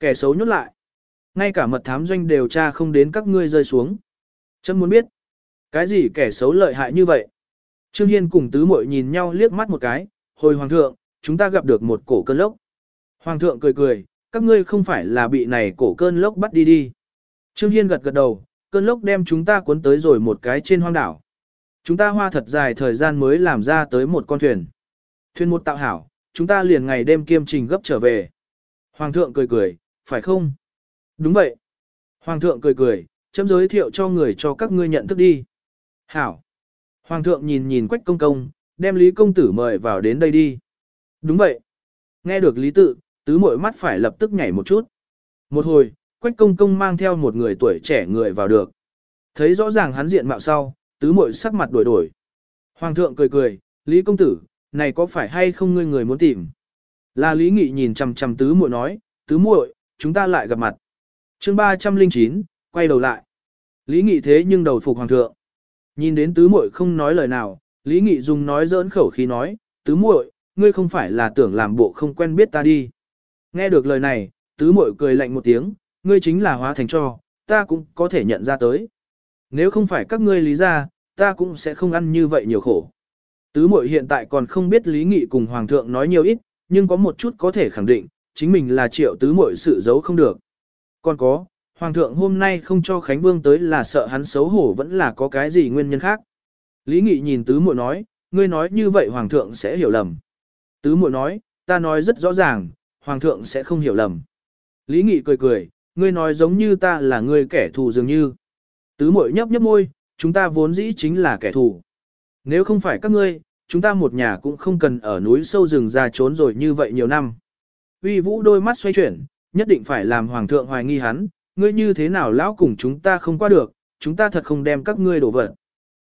Kẻ xấu nhốt lại. Ngay cả mật thám doanh đều tra không đến các ngươi rơi xuống. Chấm muốn biết. Cái gì kẻ xấu lợi hại như vậy? Trương Hiên cùng tứ muội nhìn nhau liếc mắt một cái. Hồi hoàng thượng, chúng ta gặp được một cổ cơn lốc. Hoàng thượng cười cười, các ngươi không phải là bị này cổ cơn lốc bắt đi đi. Trương Hiên gật gật đầu, cơn lốc đem chúng ta cuốn tới rồi một cái trên hoang đảo. Chúng ta hoa thật dài thời gian mới làm ra tới một con thuyền. Thuyền một tạo hảo, chúng ta liền ngày đêm kiêm trình gấp trở về. Hoàng thượng cười cười, phải không? Đúng vậy. Hoàng thượng cười cười, chấm giới thiệu cho người cho các ngươi nhận thức đi. Hảo. Hoàng thượng nhìn nhìn quách công công, đem Lý công tử mời vào đến đây đi. Đúng vậy. Nghe được Lý tự, tứ mội mắt phải lập tức nhảy một chút. Một hồi, quách công công mang theo một người tuổi trẻ người vào được. Thấy rõ ràng hắn diện mạo sau, tứ mội sắc mặt đổi đổi. Hoàng thượng cười cười, Lý công tử, này có phải hay không ngươi người muốn tìm? Là Lý Nghị nhìn chằm chằm tứ muội nói, tứ muội, chúng ta lại gặp mặt. chương 309, quay đầu lại. Lý Nghị thế nhưng đầu phục hoàng thượng. Nhìn đến tứ muội không nói lời nào, Lý Nghị dùng nói dỡn khẩu khí nói, tứ muội, ngươi không phải là tưởng làm bộ không quen biết ta đi. Nghe được lời này, tứ muội cười lạnh một tiếng, ngươi chính là hóa thành cho, ta cũng có thể nhận ra tới. Nếu không phải các ngươi lý ra, ta cũng sẽ không ăn như vậy nhiều khổ. Tứ muội hiện tại còn không biết lý nghị cùng hoàng thượng nói nhiều ít, nhưng có một chút có thể khẳng định, chính mình là triệu tứ muội sự giấu không được. Còn có, hoàng thượng hôm nay không cho Khánh Vương tới là sợ hắn xấu hổ vẫn là có cái gì nguyên nhân khác. Lý nghị nhìn tứ muội nói, ngươi nói như vậy hoàng thượng sẽ hiểu lầm. Tứ muội nói, ta nói rất rõ ràng, hoàng thượng sẽ không hiểu lầm. Lý nghị cười cười, ngươi nói giống như ta là ngươi kẻ thù dường như. Tứ muội nhấp nhấp môi, chúng ta vốn dĩ chính là kẻ thù. Nếu không phải các ngươi, chúng ta một nhà cũng không cần ở núi sâu rừng ra trốn rồi như vậy nhiều năm. Uy vũ đôi mắt xoay chuyển, nhất định phải làm hoàng thượng hoài nghi hắn, ngươi như thế nào lão cùng chúng ta không qua được, chúng ta thật không đem các ngươi đổ vật.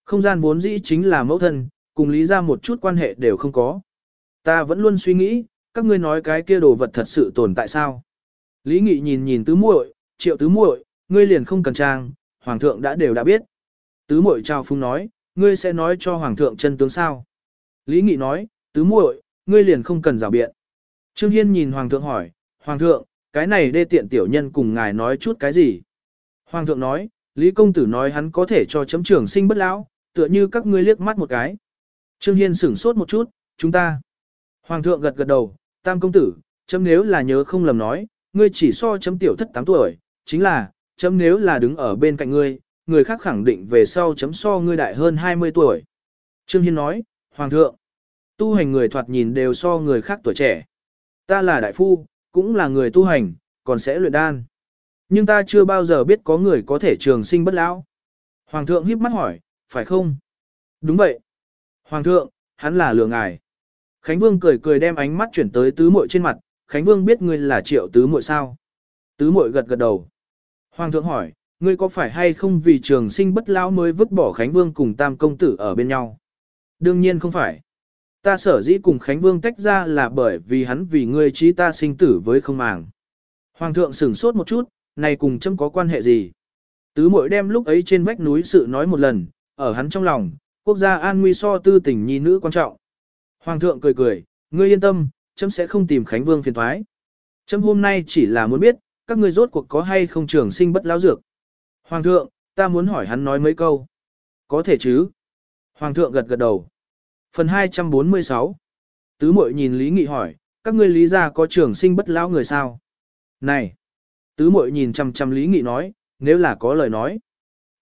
Không gian vốn dĩ chính là mẫu thân, cùng lý ra một chút quan hệ đều không có. Ta vẫn luôn suy nghĩ, các ngươi nói cái kia đồ vật thật sự tồn tại sao? Lý Nghị nhìn nhìn tứ muội, triệu tứ muội, ngươi liền không cần trang, hoàng thượng đã đều đã biết. Tứ muội trao phung nói, ngươi sẽ nói cho hoàng thượng chân tướng sao? Lý Nghị nói, tứ muội, ngươi liền không cần rào biện. Trương Hiên nhìn hoàng thượng hỏi, hoàng thượng, cái này đê tiện tiểu nhân cùng ngài nói chút cái gì? Hoàng thượng nói, Lý công tử nói hắn có thể cho chấm trưởng sinh bất lão, tựa như các ngươi liếc mắt một cái. Trương Hiên sửng sốt một chút, chúng ta. Hoàng thượng gật gật đầu, tam công tử, chấm nếu là nhớ không lầm nói, ngươi chỉ so chấm tiểu thất 8 tuổi, chính là, chấm nếu là đứng ở bên cạnh ngươi, người khác khẳng định về sau chấm so ngươi đại hơn 20 tuổi. Trương Hiên nói, Hoàng thượng, tu hành người thoạt nhìn đều so người khác tuổi trẻ. Ta là đại phu, cũng là người tu hành, còn sẽ luyện đan. Nhưng ta chưa bao giờ biết có người có thể trường sinh bất lão. Hoàng thượng híp mắt hỏi, phải không? Đúng vậy. Hoàng thượng, hắn là lừa ngài. Khánh Vương cười cười đem ánh mắt chuyển tới tứ muội trên mặt, Khánh Vương biết ngươi là triệu tứ muội sao? Tứ muội gật gật đầu. Hoàng thượng hỏi, ngươi có phải hay không vì trường sinh bất lão mới vứt bỏ Khánh Vương cùng tam công tử ở bên nhau? Đương nhiên không phải. Ta sở dĩ cùng Khánh Vương tách ra là bởi vì hắn vì ngươi trí ta sinh tử với không màng. Hoàng thượng sửng sốt một chút, này cùng châm có quan hệ gì? Tứ mội đem lúc ấy trên vách núi sự nói một lần, ở hắn trong lòng, quốc gia an nguy so tư tình nhi nữ quan trọng. Hoàng thượng cười cười, ngươi yên tâm, chấm sẽ không tìm Khánh Vương phiền thoái. Chấm hôm nay chỉ là muốn biết, các ngươi rốt cuộc có hay không trường sinh bất lão dược. Hoàng thượng, ta muốn hỏi hắn nói mấy câu. Có thể chứ. Hoàng thượng gật gật đầu. Phần 246 Tứ mội nhìn Lý Nghị hỏi, các ngươi lý gia có trường sinh bất lão người sao? Này! Tứ mội nhìn chăm chăm Lý Nghị nói, nếu là có lời nói.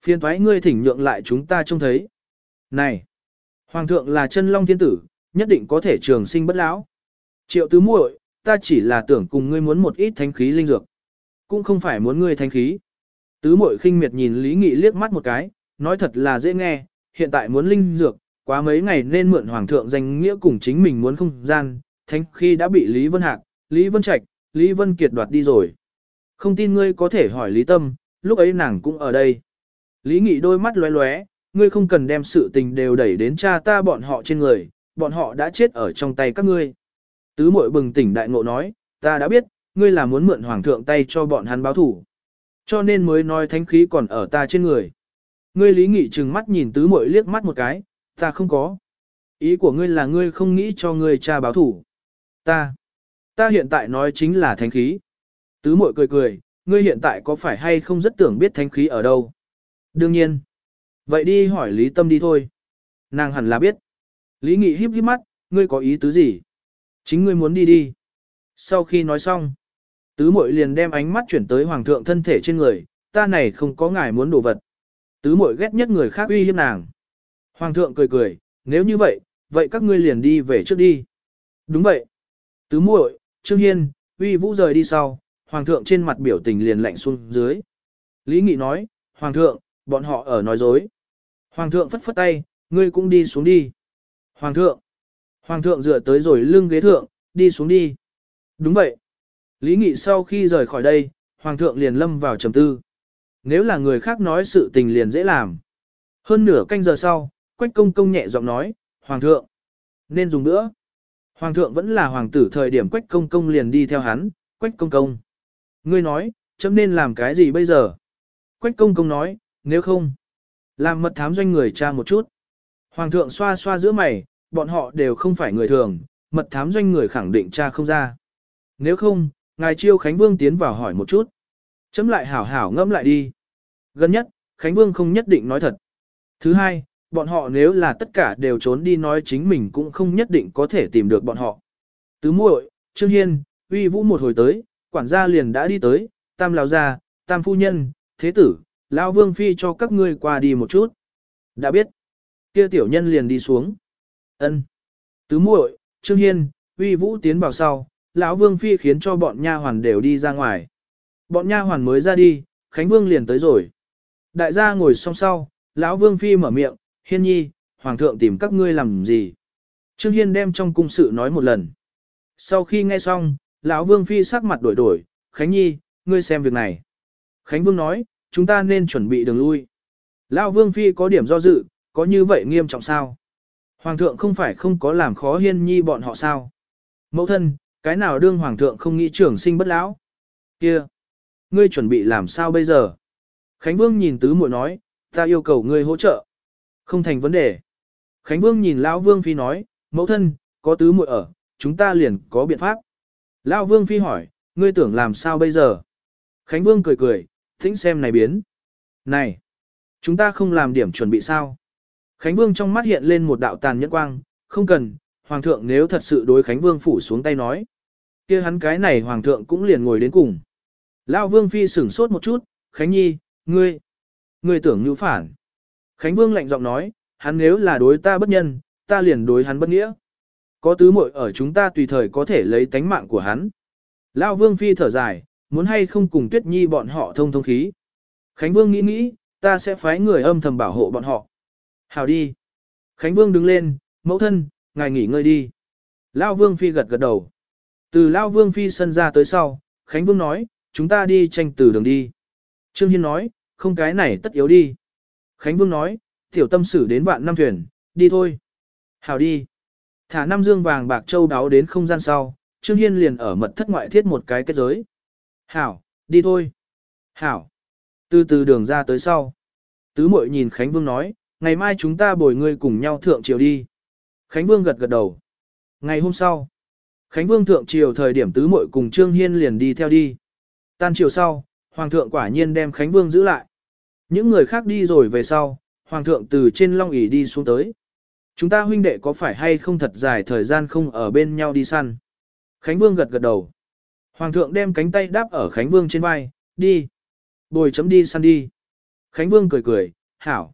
Phiên thoái ngươi thỉnh nhượng lại chúng ta trông thấy. Này! Hoàng thượng là chân long thiên tử, nhất định có thể trường sinh bất lão. Triệu tứ muội, ta chỉ là tưởng cùng ngươi muốn một ít thánh khí linh dược. Cũng không phải muốn ngươi thánh khí. Tứ muội khinh miệt nhìn Lý Nghị liếc mắt một cái, nói thật là dễ nghe, hiện tại muốn linh dược, quá mấy ngày nên mượn hoàng thượng danh nghĩa cùng chính mình muốn không gian, thánh khi đã bị Lý Vân Hạc, Lý Vân Trạch, Lý Vân Kiệt đoạt đi rồi. Không tin ngươi có thể hỏi Lý Tâm, lúc ấy nàng cũng ở đây. Lý Nghị đôi mắt lóe lóe, ngươi không cần đem sự tình đều đẩy đến cha ta bọn họ trên người, bọn họ đã chết ở trong tay các ngươi. Tứ mội bừng tỉnh đại ngộ nói, ta đã biết, ngươi là muốn mượn hoàng thượng tay cho bọn hắn báo thủ. Cho nên mới nói thánh khí còn ở ta trên người. Ngươi lý nghị trừng mắt nhìn tứ muội liếc mắt một cái, ta không có. Ý của ngươi là ngươi không nghĩ cho ngươi cha báo thủ. Ta, ta hiện tại nói chính là thánh khí. Tứ muội cười cười, ngươi hiện tại có phải hay không rất tưởng biết thánh khí ở đâu? Đương nhiên. Vậy đi hỏi Lý Tâm đi thôi. Nàng hẳn là biết. Lý Nghị híp híp mắt, ngươi có ý tứ gì? Chính ngươi muốn đi đi. Sau khi nói xong, tứ muội liền đem ánh mắt chuyển tới hoàng thượng thân thể trên người, ta này không có ngài muốn đồ vật. Tứ muội ghét nhất người khác uy hiếp nàng. Hoàng thượng cười cười, nếu như vậy, vậy các ngươi liền đi về trước đi. Đúng vậy. Tứ muội, Trương Hiên, uy vũ rời đi sau, hoàng thượng trên mặt biểu tình liền lạnh xuống dưới. Lý Nghị nói, hoàng thượng, bọn họ ở nói dối. Hoàng thượng phất phất tay, ngươi cũng đi xuống đi. Hoàng thượng. Hoàng thượng dựa tới rồi lưng ghế thượng, đi xuống đi. Đúng vậy. Lý Nghị sau khi rời khỏi đây, Hoàng thượng liền lâm vào trầm tư. Nếu là người khác nói sự tình liền dễ làm. Hơn nửa canh giờ sau, Quách công công nhẹ giọng nói, Hoàng thượng, nên dùng nữa. Hoàng thượng vẫn là hoàng tử thời điểm Quách công công liền đi theo hắn, Quách công công. Ngươi nói, chấm nên làm cái gì bây giờ? Quách công công nói, nếu không, làm mật thám doanh người cha một chút. Hoàng thượng xoa xoa giữa mày, bọn họ đều không phải người thường, mật thám doanh người khẳng định cha không ra. Nếu không, ngài chiêu Khánh Vương tiến vào hỏi một chút. Chấm lại hảo hảo ngẫm lại đi. Gần nhất, Khánh Vương không nhất định nói thật. Thứ hai, bọn họ nếu là tất cả đều trốn đi nói chính mình cũng không nhất định có thể tìm được bọn họ. Tứ muội, Trương Hiên, uy vũ một hồi tới, quản gia liền đã đi tới, tam lão gia, tam phu nhân, thế tử, lão vương phi cho các ngươi qua đi một chút. Đã biết, kia tiểu nhân liền đi xuống. Ân. Tứ muội, Trương Hiên, uy vũ tiến vào sau, lão vương phi khiến cho bọn nha hoàn đều đi ra ngoài. Bọn nha hoàn mới ra đi, Khánh Vương liền tới rồi. Đại gia ngồi song sau, lão vương phi mở miệng, Hiên nhi, hoàng thượng tìm các ngươi làm gì? Trương Hiên đem trong cung sự nói một lần. Sau khi nghe xong, lão vương phi sắc mặt đổi đổi, Khánh nhi, ngươi xem việc này. Khánh Vương nói, chúng ta nên chuẩn bị đường lui. Lão vương phi có điểm do dự, có như vậy nghiêm trọng sao? Hoàng thượng không phải không có làm khó hiên nhi bọn họ sao? Mẫu thân, cái nào đương hoàng thượng không nghĩ trưởng sinh bất lão? Kia, ngươi chuẩn bị làm sao bây giờ? Khánh Vương nhìn tứ muội nói, ta yêu cầu ngươi hỗ trợ. Không thành vấn đề. Khánh Vương nhìn Lão Vương Phi nói, mẫu thân, có tứ muội ở, chúng ta liền có biện pháp. Lão Vương Phi hỏi, ngươi tưởng làm sao bây giờ? Khánh Vương cười cười, thỉnh xem này biến. Này, chúng ta không làm điểm chuẩn bị sao? Khánh Vương trong mắt hiện lên một đạo tàn nhẫn quang, không cần, Hoàng thượng nếu thật sự đối Khánh Vương phủ xuống tay nói. kia hắn cái này Hoàng thượng cũng liền ngồi đến cùng. Lão Vương Phi sửng sốt một chút, Khánh Nhi, ngươi, ngươi tưởng như phản. Khánh Vương lạnh giọng nói, hắn nếu là đối ta bất nhân, ta liền đối hắn bất nghĩa. Có tứ muội ở chúng ta tùy thời có thể lấy tánh mạng của hắn. Lão Vương Phi thở dài, muốn hay không cùng Tuyết Nhi bọn họ thông thông khí. Khánh Vương nghĩ nghĩ, ta sẽ phái người âm thầm bảo hộ bọn họ. Hào đi. Khánh Vương đứng lên, mẫu thân, ngài nghỉ ngơi đi. Lão Vương Phi gật gật đầu. Từ Lão Vương Phi sân ra tới sau, Khánh Vương nói, chúng ta đi tranh từ đường đi. Trương Hiên nói, không cái này tất yếu đi. Khánh Vương nói, tiểu tâm sử đến vạn năm thuyền, đi thôi. Hào đi. Thả năm dương vàng bạc châu đáo đến không gian sau, Trương Hiên liền ở mật thất ngoại thiết một cái kết giới. Hảo, đi thôi. Hảo. Từ từ đường ra tới sau. Tứ mội nhìn Khánh Vương nói, ngày mai chúng ta bồi ngươi cùng nhau thượng triều đi. Khánh Vương gật gật đầu. Ngày hôm sau, Khánh Vương thượng triều thời điểm tứ mội cùng Trương Hiên liền đi theo đi. Tan triều sau, Hoàng thượng quả nhiên đem Khánh Vương giữ lại. Những người khác đi rồi về sau, Hoàng thượng từ trên long ỷ đi xuống tới. Chúng ta huynh đệ có phải hay không thật dài thời gian không ở bên nhau đi săn? Khánh Vương gật gật đầu. Hoàng thượng đem cánh tay đáp ở Khánh Vương trên vai, đi. Bồi chấm đi săn đi. Khánh Vương cười cười, hảo.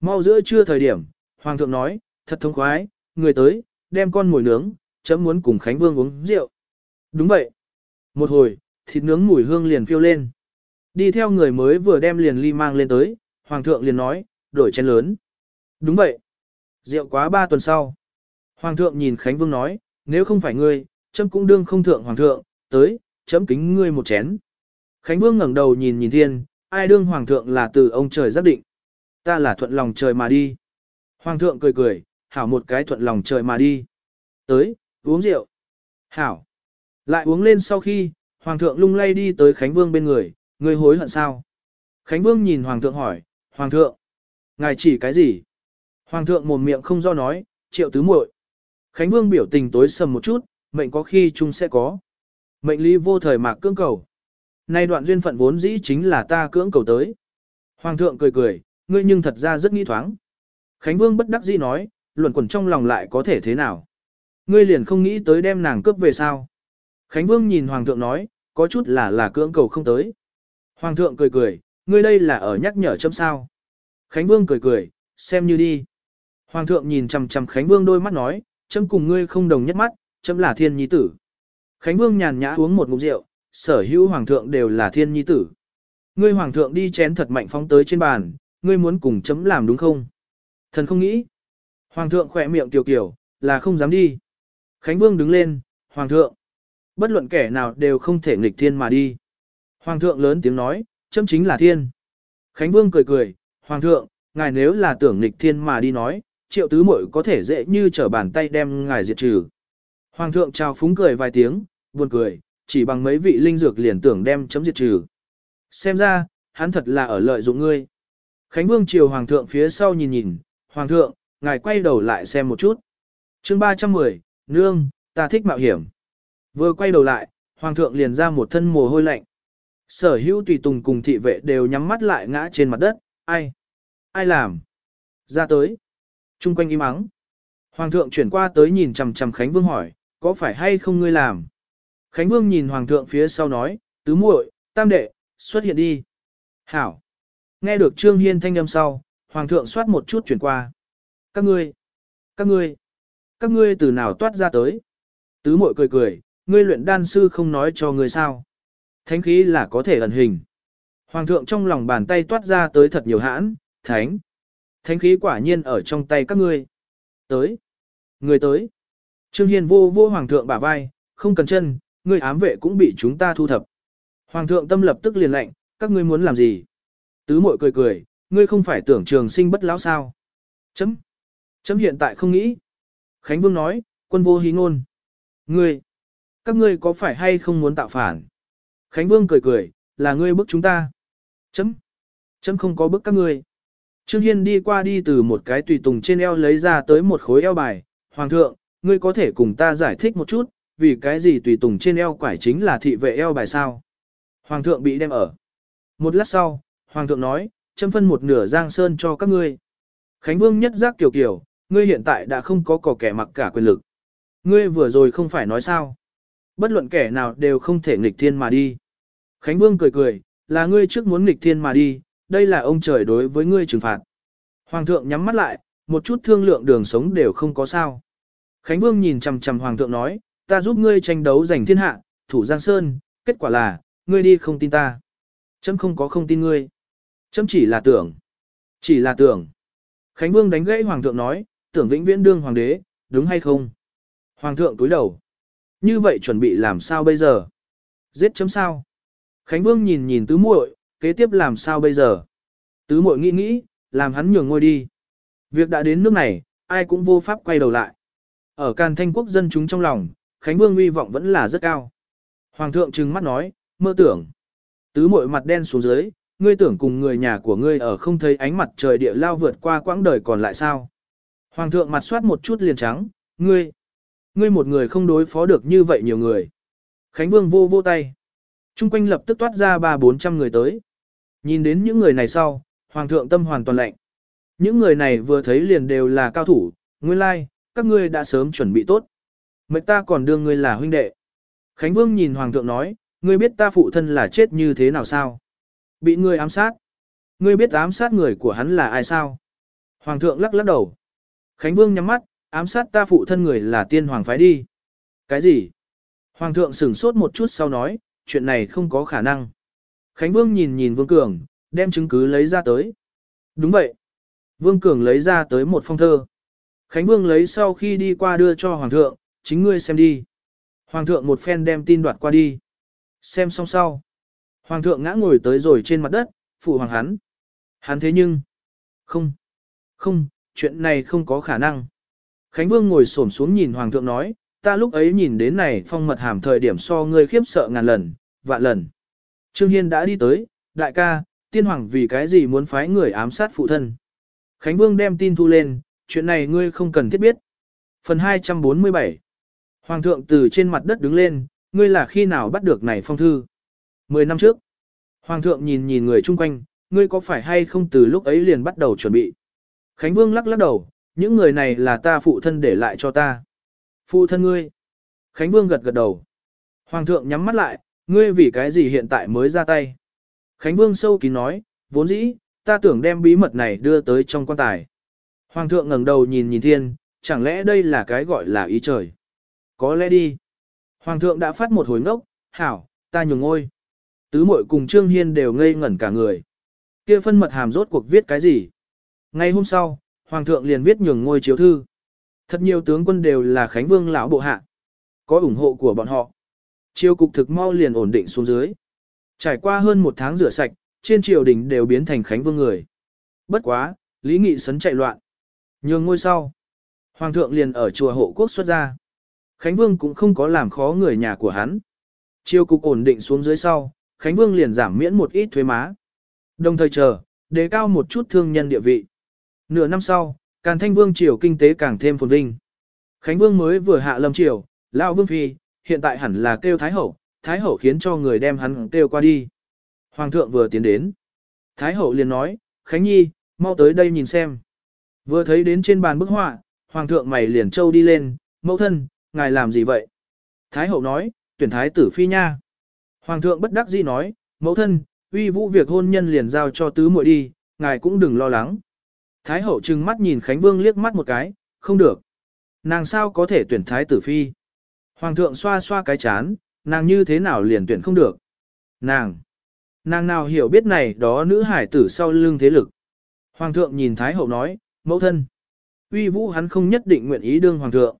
Mau giữa trưa thời điểm, Hoàng thượng nói, thật thông khoái, người tới, đem con mồi nướng, chấm muốn cùng Khánh Vương uống rượu. Đúng vậy. Một hồi, thịt nướng mùi hương liền phiêu lên. Đi theo người mới vừa đem liền ly mang lên tới, Hoàng thượng liền nói, đổi chén lớn. Đúng vậy. Rượu quá ba tuần sau. Hoàng thượng nhìn Khánh Vương nói, nếu không phải ngươi, chấm cũng đương không thượng Hoàng thượng, tới, chấm kính ngươi một chén. Khánh Vương ngẩng đầu nhìn nhìn thiên, ai đương Hoàng thượng là từ ông trời giáp định. Ta là thuận lòng trời mà đi. Hoàng thượng cười cười, hảo một cái thuận lòng trời mà đi. Tới, uống rượu. Hảo. Lại uống lên sau khi, Hoàng thượng lung lay đi tới Khánh Vương bên người, Ngươi hối hận sao? Khánh Vương nhìn Hoàng thượng hỏi, Hoàng thượng, ngài chỉ cái gì? Hoàng thượng mồm miệng không do nói, triệu tứ muội. Khánh Vương biểu tình tối sầm một chút, mệnh có khi chung sẽ có. Mệnh lý vô thời mạc cưỡng cầu. Nay đoạn duyên phận vốn dĩ chính là ta cưỡng cầu tới. Hoàng thượng cười cười, ngươi nhưng thật ra rất nghi thoáng. Khánh Vương bất đắc dĩ nói, luẩn quẩn trong lòng lại có thể thế nào. Ngươi liền không nghĩ tới đem nàng cướp về sao. Khánh Vương nhìn Hoàng thượng nói, có chút là là cưỡng cầu không tới. Hoàng thượng cười cười, ngươi đây là ở nhắc nhở chấm sao. Khánh Vương cười cười, xem như đi. Hoàng thượng nhìn chằm chằm Khánh Vương đôi mắt nói, chấm cùng ngươi không đồng nhất mắt, chấm là thiên nhi tử. Khánh Vương nhàn nhã uống một ngụm rượu, sở hữu hoàng thượng đều là thiên nhi tử. Ngươi hoàng thượng đi chén thật mạnh phóng tới trên bàn, ngươi muốn cùng chấm làm đúng không? Thần không nghĩ. Hoàng thượng khỏe miệng tiểu kiểu, là không dám đi. Khánh Vương đứng lên, hoàng thượng. Bất luận kẻ nào đều không thể nghịch thiên mà đi. Hoàng thượng lớn tiếng nói, châm chính là thiên. Khánh Vương cười cười, hoàng thượng, ngài nếu là tưởng nghịch thiên mà đi nói, triệu tứ muội có thể dễ như trở bàn tay đem ngài diệt trừ. Hoàng thượng trao phúng cười vài tiếng, buồn cười, chỉ bằng mấy vị linh dược liền tưởng đem chấm diệt trừ. Xem ra, hắn thật là ở lợi dụng ngươi. Khánh Vương chiều Hoàng thượng phía sau nhìn nhìn, Hoàng thượng, ngài quay đầu lại xem một chút. chương 310, Nương, ta thích mạo hiểm. Vừa quay đầu lại, Hoàng thượng liền ra một thân mồ hôi lạnh. Sở hữu tùy tùng cùng thị vệ đều nhắm mắt lại ngã trên mặt đất, ai? Ai làm? Ra tới. Trung quanh im ắng. Hoàng thượng chuyển qua tới nhìn chằm chằm Khánh Vương hỏi, có phải hay không ngươi làm? Khánh Vương nhìn Hoàng thượng phía sau nói, tứ muội, tam đệ, xuất hiện đi. Hảo. Nghe được Trương Hiên thanh âm sau, Hoàng thượng soát một chút chuyển qua. Các ngươi, các ngươi, các ngươi từ nào toát ra tới? Tứ muội cười cười, ngươi luyện đan sư không nói cho ngươi sao? Thánh khí là có thể ẩn hình. Hoàng thượng trong lòng bàn tay toát ra tới thật nhiều hãn, thánh. Thánh khí quả nhiên ở trong tay các ngươi. Tới. Người tới. Trương Hiên vô vô hoàng thượng bả vai, không cần chân, ngươi ám vệ cũng bị chúng ta thu thập. Hoàng thượng tâm lập tức liền lệnh, các ngươi muốn làm gì? Tứ mội cười cười, ngươi không phải tưởng trường sinh bất lão sao? Chấm. Chấm hiện tại không nghĩ. Khánh Vương nói, quân vô hí ngôn. Ngươi. Các ngươi có phải hay không muốn tạo phản? Khánh Vương cười cười, là ngươi bức chúng ta. Chấm. Chấm không có bức các ngươi. Trương Hiên đi qua đi từ một cái tùy tùng trên eo lấy ra tới một khối eo bài. Hoàng thượng, ngươi có thể cùng ta giải thích một chút, vì cái gì tùy tùng trên eo quải chính là thị vệ eo bài sao? Hoàng thượng bị đem ở. Một lát sau, Hoàng thượng nói, chấm phân một nửa giang sơn cho các ngươi. Khánh Vương nhất giác kiểu kiểu, ngươi hiện tại đã không có cỏ kẻ mặc cả quyền lực. Ngươi vừa rồi không phải nói sao? Bất luận kẻ nào đều không thể nghịch thiên mà đi. Khánh Vương cười cười, là ngươi trước muốn nghịch thiên mà đi, đây là ông trời đối với ngươi trừng phạt. Hoàng thượng nhắm mắt lại, một chút thương lượng đường sống đều không có sao. Khánh Vương nhìn chằm chằm Hoàng thượng nói, ta giúp ngươi tranh đấu giành thiên hạ, thủ Giang Sơn, kết quả là, ngươi đi không tin ta. Chấm không có không tin ngươi. Chấm chỉ là tưởng. Chỉ là tưởng. Khánh Vương đánh gãy Hoàng thượng nói, tưởng vĩnh viễn đương Hoàng đế, đúng hay không? Hoàng thượng túi đầu. Như vậy chuẩn bị làm sao bây giờ? Giết chấm sao? Khánh Vương nhìn nhìn tứ muội, kế tiếp làm sao bây giờ? Tứ muội nghĩ nghĩ, làm hắn nhường ngôi đi. Việc đã đến nước này, ai cũng vô pháp quay đầu lại. Ở Càn Thanh quốc dân chúng trong lòng, Khánh Vương uy vọng vẫn là rất cao. Hoàng thượng trừng mắt nói, mơ tưởng. Tứ muội mặt đen xuống dưới, ngươi tưởng cùng người nhà của ngươi ở không thấy ánh mặt trời địa lao vượt qua quãng đời còn lại sao. Hoàng thượng mặt soát một chút liền trắng, ngươi. Ngươi một người không đối phó được như vậy nhiều người. Khánh Vương vô vô tay. Trung quanh lập tức toát ra ba bốn trăm người tới. Nhìn đến những người này sau, Hoàng thượng tâm hoàn toàn lạnh. Những người này vừa thấy liền đều là cao thủ, nguyên lai, các ngươi đã sớm chuẩn bị tốt. Mệnh ta còn đương ngươi là huynh đệ. Khánh Vương nhìn Hoàng thượng nói, ngươi biết ta phụ thân là chết như thế nào sao? Bị ngươi ám sát. Ngươi biết ám sát người của hắn là ai sao? Hoàng thượng lắc lắc đầu. Khánh Vương nhắm mắt, ám sát ta phụ thân người là tiên hoàng phái đi. Cái gì? Hoàng thượng sửng sốt một chút sau nói, chuyện này không có khả năng. Khánh Vương nhìn nhìn Vương Cường, đem chứng cứ lấy ra tới. Đúng vậy. Vương Cường lấy ra tới một phong thơ. Khánh Vương lấy sau khi đi qua đưa cho Hoàng thượng, chính ngươi xem đi. Hoàng thượng một phen đem tin đoạt qua đi. Xem xong sau. Hoàng thượng ngã ngồi tới rồi trên mặt đất, phụ hoàng hắn. Hắn thế nhưng. Không. Không, chuyện này không có khả năng. Khánh Vương ngồi xổm xuống nhìn Hoàng thượng nói, ta lúc ấy nhìn đến này phong mật hàm thời điểm so ngươi khiếp sợ ngàn lần, vạn lần. Trương Hiên đã đi tới, đại ca, tiên hoàng vì cái gì muốn phái người ám sát phụ thân. Khánh Vương đem tin thu lên, chuyện này ngươi không cần thiết biết. Phần 247 Hoàng thượng từ trên mặt đất đứng lên, ngươi là khi nào bắt được này phong thư? Mười năm trước, Hoàng thượng nhìn nhìn người chung quanh, ngươi có phải hay không từ lúc ấy liền bắt đầu chuẩn bị. Khánh Vương lắc lắc đầu, những người này là ta phụ thân để lại cho ta. Phụ thân ngươi. Khánh Vương gật gật đầu. Hoàng thượng nhắm mắt lại, ngươi vì cái gì hiện tại mới ra tay. Khánh Vương sâu kín nói, vốn dĩ, ta tưởng đem bí mật này đưa tới trong quan tài. Hoàng thượng ngẩng đầu nhìn nhìn thiên, chẳng lẽ đây là cái gọi là ý trời. Có lẽ đi. Hoàng thượng đã phát một hồi ngốc, hảo, ta nhường ngôi. Tứ muội cùng Trương Hiên đều ngây ngẩn cả người. Kia phân mật hàm rốt cuộc viết cái gì? Ngày hôm sau, Hoàng thượng liền viết nhường ngôi chiếu thư. Thật nhiều tướng quân đều là Khánh Vương lão bộ hạ. Có ủng hộ của bọn họ. Triều cục thực mau liền ổn định xuống dưới. Trải qua hơn một tháng rửa sạch, trên triều đình đều biến thành Khánh Vương người. Bất quá, Lý Nghị sấn chạy loạn. Nhường ngôi sau. Hoàng thượng liền ở chùa hộ quốc xuất ra. Khánh Vương cũng không có làm khó người nhà của hắn. Triều cục ổn định xuống dưới sau, Khánh Vương liền giảm miễn một ít thuế má. Đồng thời chờ, đề cao một chút thương nhân địa vị. Nửa năm sau, Càn Thanh Vương triều kinh tế càng thêm phồn vinh. Khánh Vương mới vừa hạ lâm triều, lão Vương phi, hiện tại hẳn là kêu Thái hậu, Thái hậu khiến cho người đem hắn kêu qua đi. Hoàng thượng vừa tiến đến. Thái hậu liền nói, Khánh Nhi, mau tới đây nhìn xem. Vừa thấy đến trên bàn bức họa, Hoàng thượng mày liền trâu đi lên, mẫu thân, ngài làm gì vậy? Thái hậu nói, tuyển thái tử phi nha. Hoàng thượng bất đắc dĩ nói, mẫu thân, uy vũ việc hôn nhân liền giao cho tứ muội đi, ngài cũng đừng lo lắng. Thái hậu trừng mắt nhìn Khánh Vương liếc mắt một cái, không được. Nàng sao có thể tuyển thái tử phi? Hoàng thượng xoa xoa cái chán, nàng như thế nào liền tuyển không được? Nàng! Nàng nào hiểu biết này đó nữ hải tử sau lưng thế lực? Hoàng thượng nhìn Thái hậu nói, mẫu thân. Uy vũ hắn không nhất định nguyện ý đương hoàng thượng.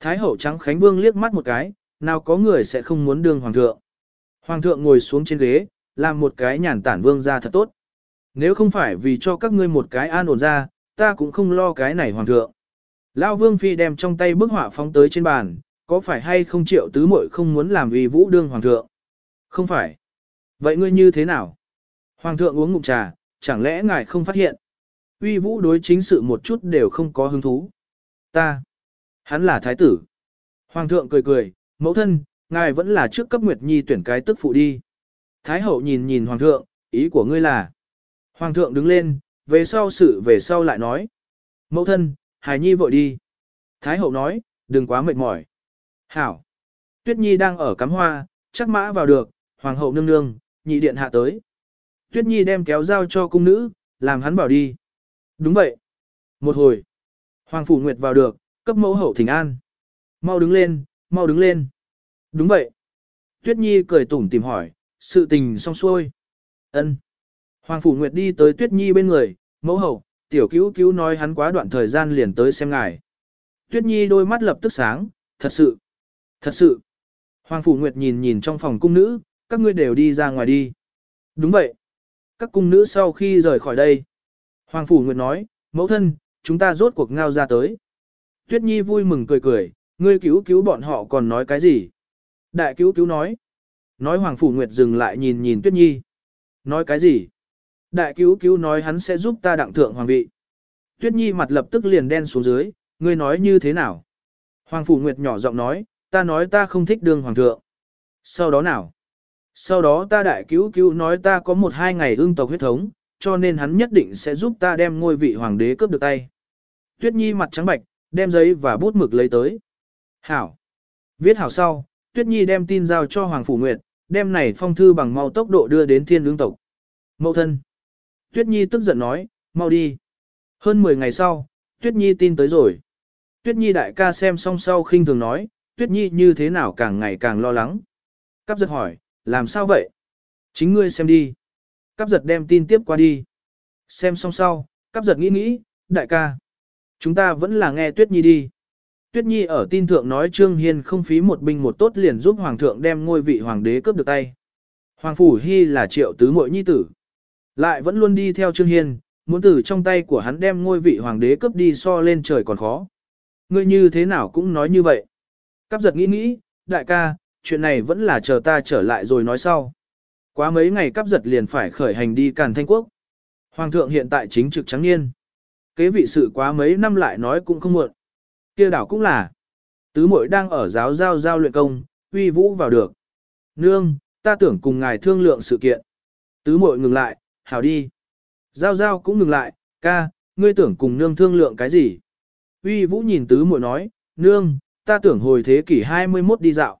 Thái hậu trắng Khánh Vương liếc mắt một cái, nào có người sẽ không muốn đương hoàng thượng. Hoàng thượng ngồi xuống trên ghế, làm một cái nhàn tản vương ra thật tốt. Nếu không phải vì cho các ngươi một cái an ổn ra, ta cũng không lo cái này hoàng thượng. Lão vương phi đem trong tay bức họa phóng tới trên bàn, có phải hay không triệu tứ muội không muốn làm vì vũ đương hoàng thượng? Không phải. Vậy ngươi như thế nào? Hoàng thượng uống ngụm trà, chẳng lẽ ngài không phát hiện? Uy vũ đối chính sự một chút đều không có hứng thú. Ta. Hắn là thái tử. Hoàng thượng cười cười, mẫu thân, ngài vẫn là trước cấp Nguyệt Nhi tuyển cái tức phụ đi. Thái hậu nhìn nhìn hoàng thượng, ý của ngươi là. Hoàng thượng đứng lên, về sau sự về sau lại nói. Mẫu thân, Hải Nhi vội đi. Thái hậu nói, đừng quá mệt mỏi. Hảo. Tuyết Nhi đang ở cắm hoa, chắc mã vào được, hoàng hậu nương nương, nhị điện hạ tới. Tuyết Nhi đem kéo dao cho cung nữ, làm hắn bảo đi. Đúng vậy. Một hồi. Hoàng phủ nguyệt vào được, cấp mẫu hậu thỉnh an. Mau đứng lên, mau đứng lên. Đúng vậy. Tuyết Nhi cười tủm tìm hỏi, sự tình xong xuôi. Ân. Hoàng Phủ Nguyệt đi tới Tuyết Nhi bên người, mẫu hậu, tiểu cứu cứu nói hắn quá đoạn thời gian liền tới xem ngài. Tuyết Nhi đôi mắt lập tức sáng, thật sự, thật sự. Hoàng Phủ Nguyệt nhìn nhìn trong phòng cung nữ, các ngươi đều đi ra ngoài đi. Đúng vậy. Các cung nữ sau khi rời khỏi đây. Hoàng Phủ Nguyệt nói, mẫu thân, chúng ta rốt cuộc ngao ra tới. Tuyết Nhi vui mừng cười cười, ngươi cứu cứu bọn họ còn nói cái gì? Đại cứu cứu nói. Nói Hoàng Phủ Nguyệt dừng lại nhìn nhìn Tuyết Nhi. Nói cái gì? Đại cứu cứu nói hắn sẽ giúp ta đặng thượng hoàng vị. Tuyết Nhi mặt lập tức liền đen xuống dưới, ngươi nói như thế nào? Hoàng Phủ Nguyệt nhỏ giọng nói, ta nói ta không thích đương hoàng thượng. Sau đó nào? Sau đó ta đại cứu cứu nói ta có một hai ngày ương tộc huyết thống, cho nên hắn nhất định sẽ giúp ta đem ngôi vị hoàng đế cướp được tay. Tuyết Nhi mặt trắng bạch, đem giấy và bút mực lấy tới. Hảo. Viết hảo sau, Tuyết Nhi đem tin giao cho Hoàng Phủ Nguyệt, đem này phong thư bằng mau tốc độ đưa đến thiên lương tộc. Mậu thân. Tuyết Nhi tức giận nói, mau đi. Hơn 10 ngày sau, Tuyết Nhi tin tới rồi. Tuyết Nhi đại ca xem xong sau khinh thường nói, Tuyết Nhi như thế nào càng ngày càng lo lắng. Cáp giật hỏi, làm sao vậy? Chính ngươi xem đi. Cáp giật đem tin tiếp qua đi. Xem xong sau, cáp giật nghĩ nghĩ, đại ca. Chúng ta vẫn là nghe Tuyết Nhi đi. Tuyết Nhi ở tin thượng nói Trương Hiên không phí một binh một tốt liền giúp Hoàng thượng đem ngôi vị Hoàng đế cướp được tay. Hoàng Phủ Hy là triệu tứ mội nhi tử. Lại vẫn luôn đi theo Trương Hiên, muốn từ trong tay của hắn đem ngôi vị Hoàng đế cướp đi so lên trời còn khó. Ngươi như thế nào cũng nói như vậy. Cắp giật nghĩ nghĩ, đại ca, chuyện này vẫn là chờ ta trở lại rồi nói sau. Quá mấy ngày cắp giật liền phải khởi hành đi Càn Thanh Quốc. Hoàng thượng hiện tại chính trực trắng niên. Kế vị sự quá mấy năm lại nói cũng không muộn kia đảo cũng là. Tứ muội đang ở giáo giao giao luyện công, uy vũ vào được. Nương, Ta tưởng cùng ngài thương lượng sự kiện. Tứ muội ngừng lại, hảo đi. Giao giao cũng ngừng lại, ca, ngươi tưởng cùng nương thương lượng cái gì? Uy vũ nhìn tứ muội nói, nương, ta tưởng hồi thế kỷ 21 đi dạo.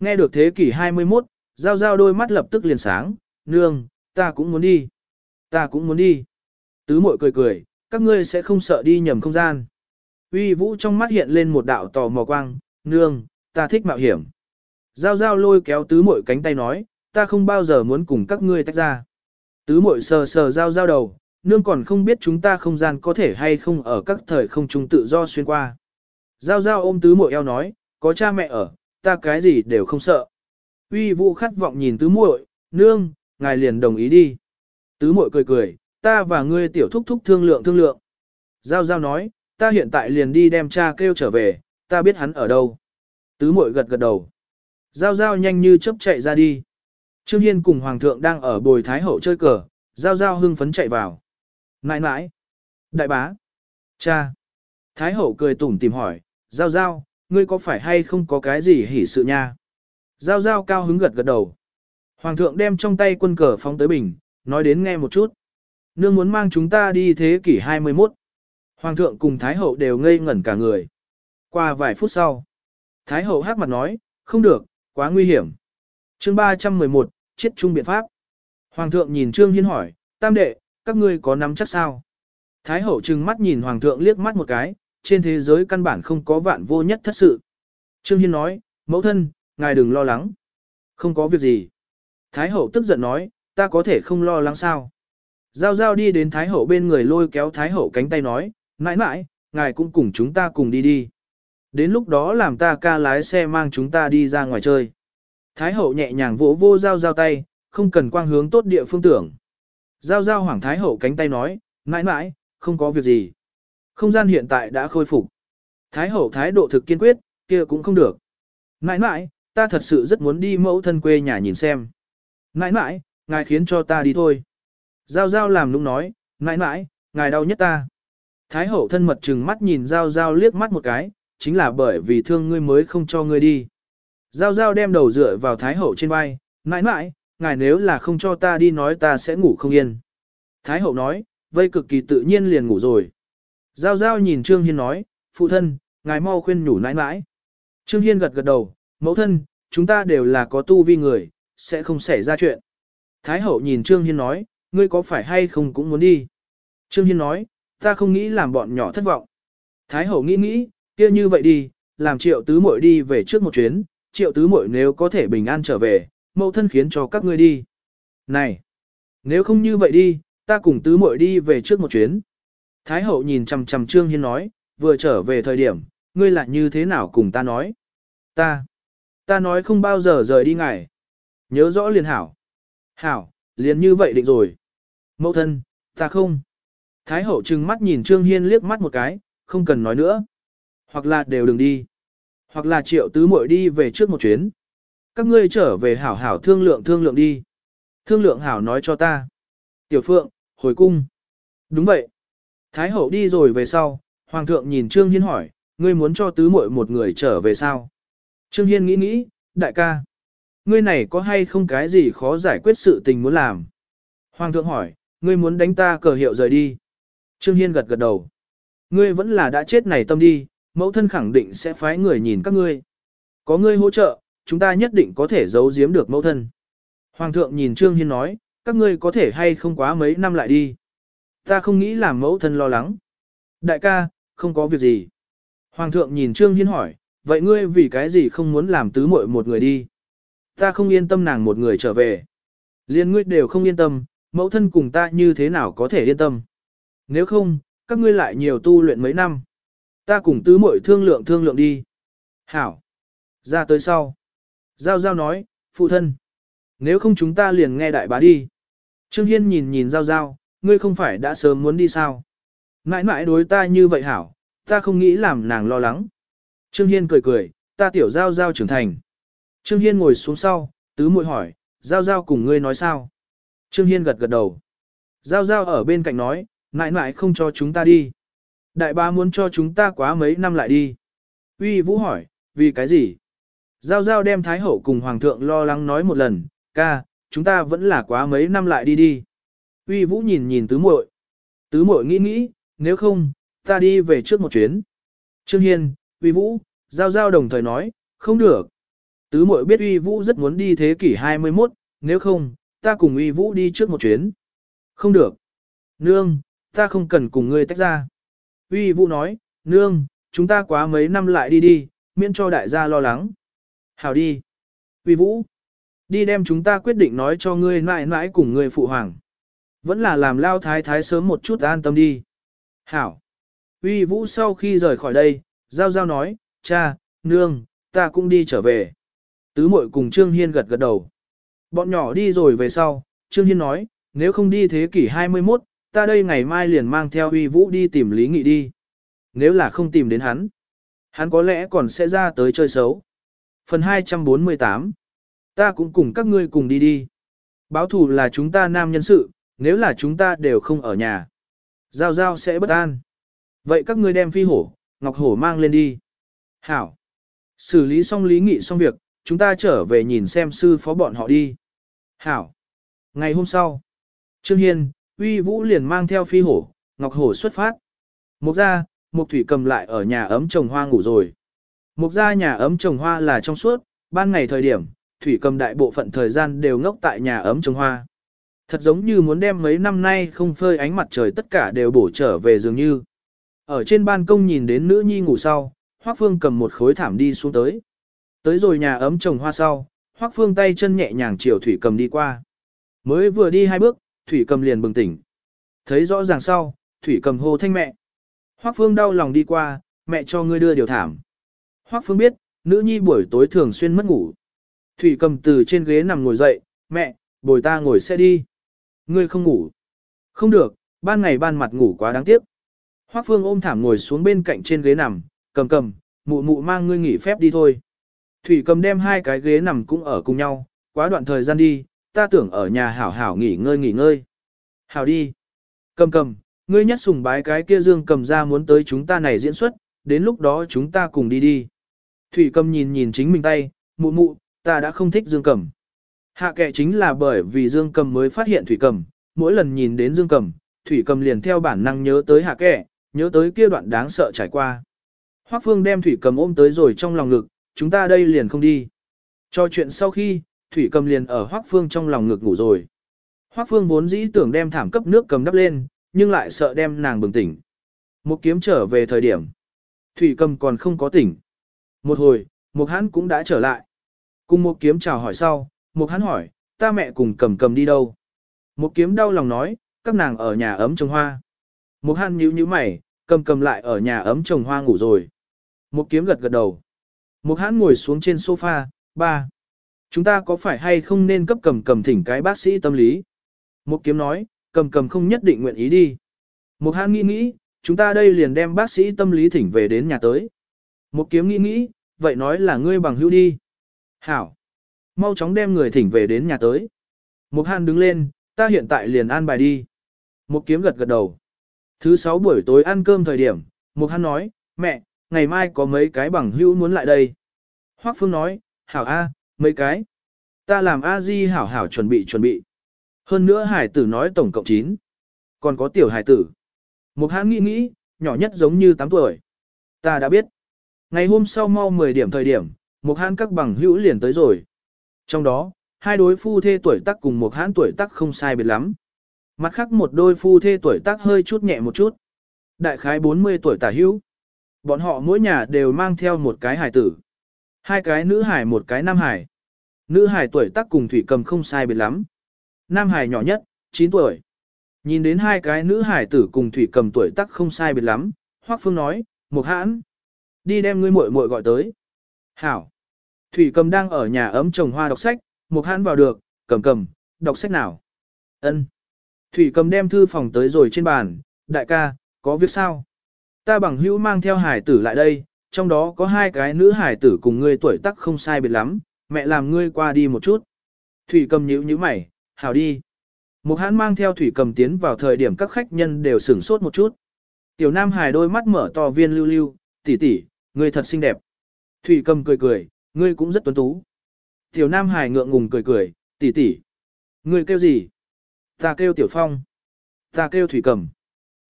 Nghe được thế kỷ 21, giao giao đôi mắt lập tức liền sáng, nương, ta cũng muốn đi. Ta cũng muốn đi. Tứ muội cười cười, các ngươi sẽ không sợ đi nhầm không gian. Uy vũ trong mắt hiện lên một đạo tò mò quang, nương, ta thích mạo hiểm. Giao giao lôi kéo tứ muội cánh tay nói, ta không bao giờ muốn cùng các ngươi tách ra. Tứ muội sờ sờ giao giao đầu, nương còn không biết chúng ta không gian có thể hay không ở các thời không trung tự do xuyên qua. Giao giao ôm tứ muội eo nói, có cha mẹ ở, ta cái gì đều không sợ. Uy vũ khát vọng nhìn tứ muội, nương, ngài liền đồng ý đi. Tứ muội cười cười, ta và ngươi tiểu thúc thúc thương lượng thương lượng. Giao giao nói, ta hiện tại liền đi đem cha kêu trở về, ta biết hắn ở đâu. Tứ muội gật gật đầu. Giao giao nhanh như chớp chạy ra đi. Trương Hiên cùng Hoàng thượng đang ở bồi Thái Hậu chơi cờ, giao giao hưng phấn chạy vào. Nãi nãi. Đại bá. Cha. Thái Hậu cười tủm tìm hỏi, giao giao, ngươi có phải hay không có cái gì hỉ sự nha? Giao giao cao hứng gật gật đầu. Hoàng thượng đem trong tay quân cờ phóng tới bình, nói đến nghe một chút. Nương muốn mang chúng ta đi thế kỷ 21. Hoàng thượng cùng Thái hậu đều ngây ngẩn cả người. Qua vài phút sau, Thái hậu hát mặt nói, không được, quá nguy hiểm. chương 311, chết chung biện pháp. Hoàng thượng nhìn Trương Hiên hỏi, tam đệ, các ngươi có nắm chắc sao? Thái hậu trừng mắt nhìn Hoàng thượng liếc mắt một cái, trên thế giới căn bản không có vạn vô nhất thất sự. Trương Hiên nói, mẫu thân, ngài đừng lo lắng. Không có việc gì. Thái hậu tức giận nói, ta có thể không lo lắng sao. Giao giao đi đến Thái hậu bên người lôi kéo Thái hậu cánh tay nói, mãi mãi, ngài cũng cùng chúng ta cùng đi đi. Đến lúc đó làm ta ca lái xe mang chúng ta đi ra ngoài chơi. Thái hậu nhẹ nhàng vỗ vô giao giao tay, không cần quang hướng tốt địa phương tưởng. Giao giao hoảng Thái hậu cánh tay nói, mãi mãi, không có việc gì. Không gian hiện tại đã khôi phục. Thái hậu thái độ thực kiên quyết, kia cũng không được. Mãi mãi, ta thật sự rất muốn đi mẫu thân quê nhà nhìn xem. Mãi mãi, ngài khiến cho ta đi thôi. Giao giao làm nũng nói, mãi mãi, ngài đau nhất ta. Thái hậu thân mật trừng mắt nhìn giao giao liếc mắt một cái, chính là bởi vì thương ngươi mới không cho ngươi đi. Giao giao đem đầu dựa vào thái hậu trên vai, mãi mãi, ngài nếu là không cho ta đi nói ta sẽ ngủ không yên. Thái hậu nói, vây cực kỳ tự nhiên liền ngủ rồi. Giao giao nhìn Trương Hiên nói, phụ thân, ngài mau khuyên nhủ nãi nãi. Trương Hiên gật gật đầu, mẫu thân, chúng ta đều là có tu vi người, sẽ không xảy ra chuyện. Thái hậu nhìn Trương Hiên nói, ngươi có phải hay không cũng muốn đi. Trương Hiên nói, ta không nghĩ làm bọn nhỏ thất vọng. Thái hậu nghĩ nghĩ, kia như vậy đi, làm triệu tứ muội đi về trước một chuyến, triệu tứ muội nếu có thể bình an trở về, mẫu thân khiến cho các ngươi đi. Này, nếu không như vậy đi, ta cùng tứ muội đi về trước một chuyến. Thái hậu nhìn chằm chằm Trương Hiên nói, vừa trở về thời điểm, ngươi lại như thế nào cùng ta nói? Ta, ta nói không bao giờ rời đi ngài. Nhớ rõ liền hảo. Hảo, liền như vậy định rồi. Mẫu thân, ta không. Thái hậu trừng mắt nhìn Trương Hiên liếc mắt một cái, không cần nói nữa. Hoặc là đều đừng đi. Hoặc là triệu tứ muội đi về trước một chuyến. Các ngươi trở về hảo hảo thương lượng thương lượng đi. Thương lượng hảo nói cho ta. Tiểu Phượng, hồi cung. Đúng vậy. Thái hậu đi rồi về sau, Hoàng thượng nhìn Trương Hiên hỏi, ngươi muốn cho tứ muội một người trở về sao? Trương Hiên nghĩ nghĩ, đại ca. Ngươi này có hay không cái gì khó giải quyết sự tình muốn làm? Hoàng thượng hỏi, ngươi muốn đánh ta cờ hiệu rời đi. Trương Hiên gật gật đầu. Ngươi vẫn là đã chết này tâm đi, mẫu thân khẳng định sẽ phái người nhìn các ngươi. Có ngươi hỗ trợ, chúng ta nhất định có thể giấu giếm được mẫu thân. Hoàng thượng nhìn Trương Hiên nói, các ngươi có thể hay không quá mấy năm lại đi. Ta không nghĩ làm mẫu thân lo lắng. Đại ca, không có việc gì. Hoàng thượng nhìn Trương Hiên hỏi, vậy ngươi vì cái gì không muốn làm tứ muội một người đi? Ta không yên tâm nàng một người trở về. Liên ngươi đều không yên tâm, mẫu thân cùng ta như thế nào có thể yên tâm? Nếu không, các ngươi lại nhiều tu luyện mấy năm. Ta cùng tứ muội thương lượng thương lượng đi. Hảo. Ra tới sau. Giao giao nói, phụ thân. Nếu không chúng ta liền nghe đại bá đi. Trương Hiên nhìn nhìn giao giao, ngươi không phải đã sớm muốn đi sao? Mãi mãi đối ta như vậy hảo, ta không nghĩ làm nàng lo lắng. Trương Hiên cười cười, ta tiểu giao giao trưởng thành. Trương Hiên ngồi xuống sau, tứ muội hỏi, giao giao cùng ngươi nói sao? Trương Hiên gật gật đầu. Giao giao ở bên cạnh nói, mãi mãi không cho chúng ta đi. Đại bá muốn cho chúng ta quá mấy năm lại đi. Uy Vũ hỏi, vì cái gì? Giao giao đem Thái Hậu cùng Hoàng thượng lo lắng nói một lần, ca, chúng ta vẫn là quá mấy năm lại đi đi. Uy Vũ nhìn nhìn tứ muội. Tứ muội nghĩ nghĩ, nếu không, ta đi về trước một chuyến. Trương Hiên, Uy Vũ, Giao Giao đồng thời nói, không được. Tứ muội biết Uy Vũ rất muốn đi thế kỷ 21, nếu không, ta cùng Uy Vũ đi trước một chuyến. Không được. Nương, ta không cần cùng ngươi tách ra. Uy Vũ nói, nương, chúng ta quá mấy năm lại đi đi, miễn cho đại gia lo lắng. Hảo đi. Uy Vũ, đi đem chúng ta quyết định nói cho ngươi mãi mãi cùng ngươi phụ hoàng. Vẫn là làm lao thái thái sớm một chút an tâm đi. Hảo. Uy Vũ sau khi rời khỏi đây, Giao Giao nói, cha, nương, ta cũng đi trở về. Tứ muội cùng Trương Hiên gật gật đầu. Bọn nhỏ đi rồi về sau, Trương Hiên nói, nếu không đi thế kỷ 21, ta đây ngày mai liền mang theo Uy Vũ đi tìm Lý Nghị đi. Nếu là không tìm đến hắn, hắn có lẽ còn sẽ ra tới chơi xấu. Phần 248 Ta cũng cùng các ngươi cùng đi đi. Báo thủ là chúng ta nam nhân sự, nếu là chúng ta đều không ở nhà. Giao giao sẽ bất an. Vậy các ngươi đem phi hổ, ngọc hổ mang lên đi. Hảo. Xử lý xong lý nghị xong việc, chúng ta trở về nhìn xem sư phó bọn họ đi. Hảo. Ngày hôm sau, Trương Hiên, uy vũ liền mang theo phi hổ, ngọc hổ xuất phát. Mục ra, mục thủy cầm lại ở nhà ấm trồng hoa ngủ rồi. Mục ra nhà ấm trồng hoa là trong suốt, ban ngày thời điểm, thủy cầm đại bộ phận thời gian đều ngốc tại nhà ấm trồng hoa. Thật giống như muốn đem mấy năm nay không phơi ánh mặt trời tất cả đều bổ trở về dường như. Ở trên ban công nhìn đến nữ nhi ngủ sau, Hoắc Phương cầm một khối thảm đi xuống tới. Tới rồi nhà ấm trồng hoa sau, Hoắc Phương tay chân nhẹ nhàng chiều thủy cầm đi qua. Mới vừa đi hai bước, thủy cầm liền bừng tỉnh. Thấy rõ ràng sau, thủy cầm hô thanh mẹ. Hoắc Phương đau lòng đi qua, mẹ cho ngươi đưa điều thảm. Hoắc Phương biết, nữ nhi buổi tối thường xuyên mất ngủ. Thủy cầm từ trên ghế nằm ngồi dậy, mẹ, bồi ta ngồi xe đi. Ngươi không ngủ. Không được, ban ngày ban mặt ngủ quá đáng tiếc. Hoắc Phương ôm thảm ngồi xuống bên cạnh trên ghế nằm, cầm cầm, mụ mụ mang ngươi nghỉ phép đi thôi. Thủy cầm đem hai cái ghế nằm cũng ở cùng nhau, quá đoạn thời gian đi, ta tưởng ở nhà hảo hảo nghỉ ngơi nghỉ ngơi. Hảo đi. Cầm cầm, ngươi nhất sùng bái cái kia dương cầm ra muốn tới chúng ta này diễn xuất, đến lúc đó chúng ta cùng đi đi. Thủy cầm nhìn nhìn chính mình tay, mụ mụ, ta đã không thích dương cầm. Hạ kệ chính là bởi vì dương cầm mới phát hiện thủy cầm, mỗi lần nhìn đến dương cầm, thủy cầm liền theo bản năng nhớ tới hạ kệ, nhớ tới kia đoạn đáng sợ trải qua. Hoắc Phương đem Thủy Cầm ôm tới rồi trong lòng ngực, chúng ta đây liền không đi. Cho chuyện sau khi, Thủy Cầm liền ở Hoắc Phương trong lòng ngực ngủ rồi. Hoắc Phương vốn dĩ tưởng đem thảm cấp nước cầm đắp lên, nhưng lại sợ đem nàng bừng tỉnh. Một kiếm trở về thời điểm. Thủy Cầm còn không có tỉnh. Một hồi, một hắn cũng đã trở lại. Cùng một kiếm chào hỏi sau, một hắn hỏi, ta mẹ cùng cầm cầm đi đâu? Một kiếm đau lòng nói, các nàng ở nhà ấm trồng hoa. Một hắn nhíu nhíu mày, cầm cầm lại ở nhà ấm trồng hoa ngủ rồi. Một kiếm gật gật đầu. Một hán ngồi xuống trên sofa, ba. Chúng ta có phải hay không nên cấp cầm cầm thỉnh cái bác sĩ tâm lý? Một kiếm nói, cầm cầm không nhất định nguyện ý đi. Một hãn nghĩ nghĩ, chúng ta đây liền đem bác sĩ tâm lý thỉnh về đến nhà tới. Một kiếm nghĩ nghĩ, vậy nói là ngươi bằng hữu đi. Hảo. Mau chóng đem người thỉnh về đến nhà tới. Một hàn đứng lên, ta hiện tại liền an bài đi. Một kiếm gật gật đầu. Thứ sáu buổi tối ăn cơm thời điểm, một hàn nói, mẹ, ngày mai có mấy cái bằng hữu muốn lại đây. Hoắc Phương nói, hảo A, mấy cái. Ta làm A Di hảo hảo chuẩn bị chuẩn bị. Hơn nữa hải tử nói tổng cộng 9. Còn có tiểu hải tử. Một hãng nghĩ nghĩ, nhỏ nhất giống như 8 tuổi. Ta đã biết. Ngày hôm sau mau 10 điểm thời điểm, một hãng các bằng hữu liền tới rồi. Trong đó, hai đối phu thê tuổi tác cùng một hãng tuổi tác không sai biệt lắm. Mặt khác một đôi phu thê tuổi tác hơi chút nhẹ một chút. Đại khái 40 tuổi tả hữu. Bọn họ mỗi nhà đều mang theo một cái hải tử. Hai cái nữ hải một cái nam hải. Nữ hải tuổi tác cùng thủy cầm không sai biệt lắm. Nam hải nhỏ nhất, 9 tuổi. Nhìn đến hai cái nữ hải tử cùng thủy cầm tuổi tác không sai biệt lắm, Hoắc Phương nói, một hãn. Đi đem ngươi muội muội gọi tới. Hảo. Thủy cầm đang ở nhà ấm trồng hoa đọc sách, một hãn vào được, cầm cầm, đọc sách nào. Ân. Thủy cầm đem thư phòng tới rồi trên bàn, đại ca, có việc sao? Ta bằng hữu mang theo hải tử lại đây, trong đó có hai cái nữ hải tử cùng ngươi tuổi tác không sai biệt lắm, mẹ làm ngươi qua đi một chút. Thủy cầm nhíu nhíu mày, hảo đi. Một hãn mang theo thủy cầm tiến vào thời điểm các khách nhân đều sửng sốt một chút. Tiểu Nam Hải đôi mắt mở to viên lưu lưu, tỷ tỷ, ngươi thật xinh đẹp. Thủy cầm cười cười, ngươi cũng rất tuấn tú. Tiểu Nam Hải ngượng ngùng cười cười, Tỷ tỷ, ngươi kêu gì? Ta kêu Tiểu Phong. Ta kêu Thủy Cầm.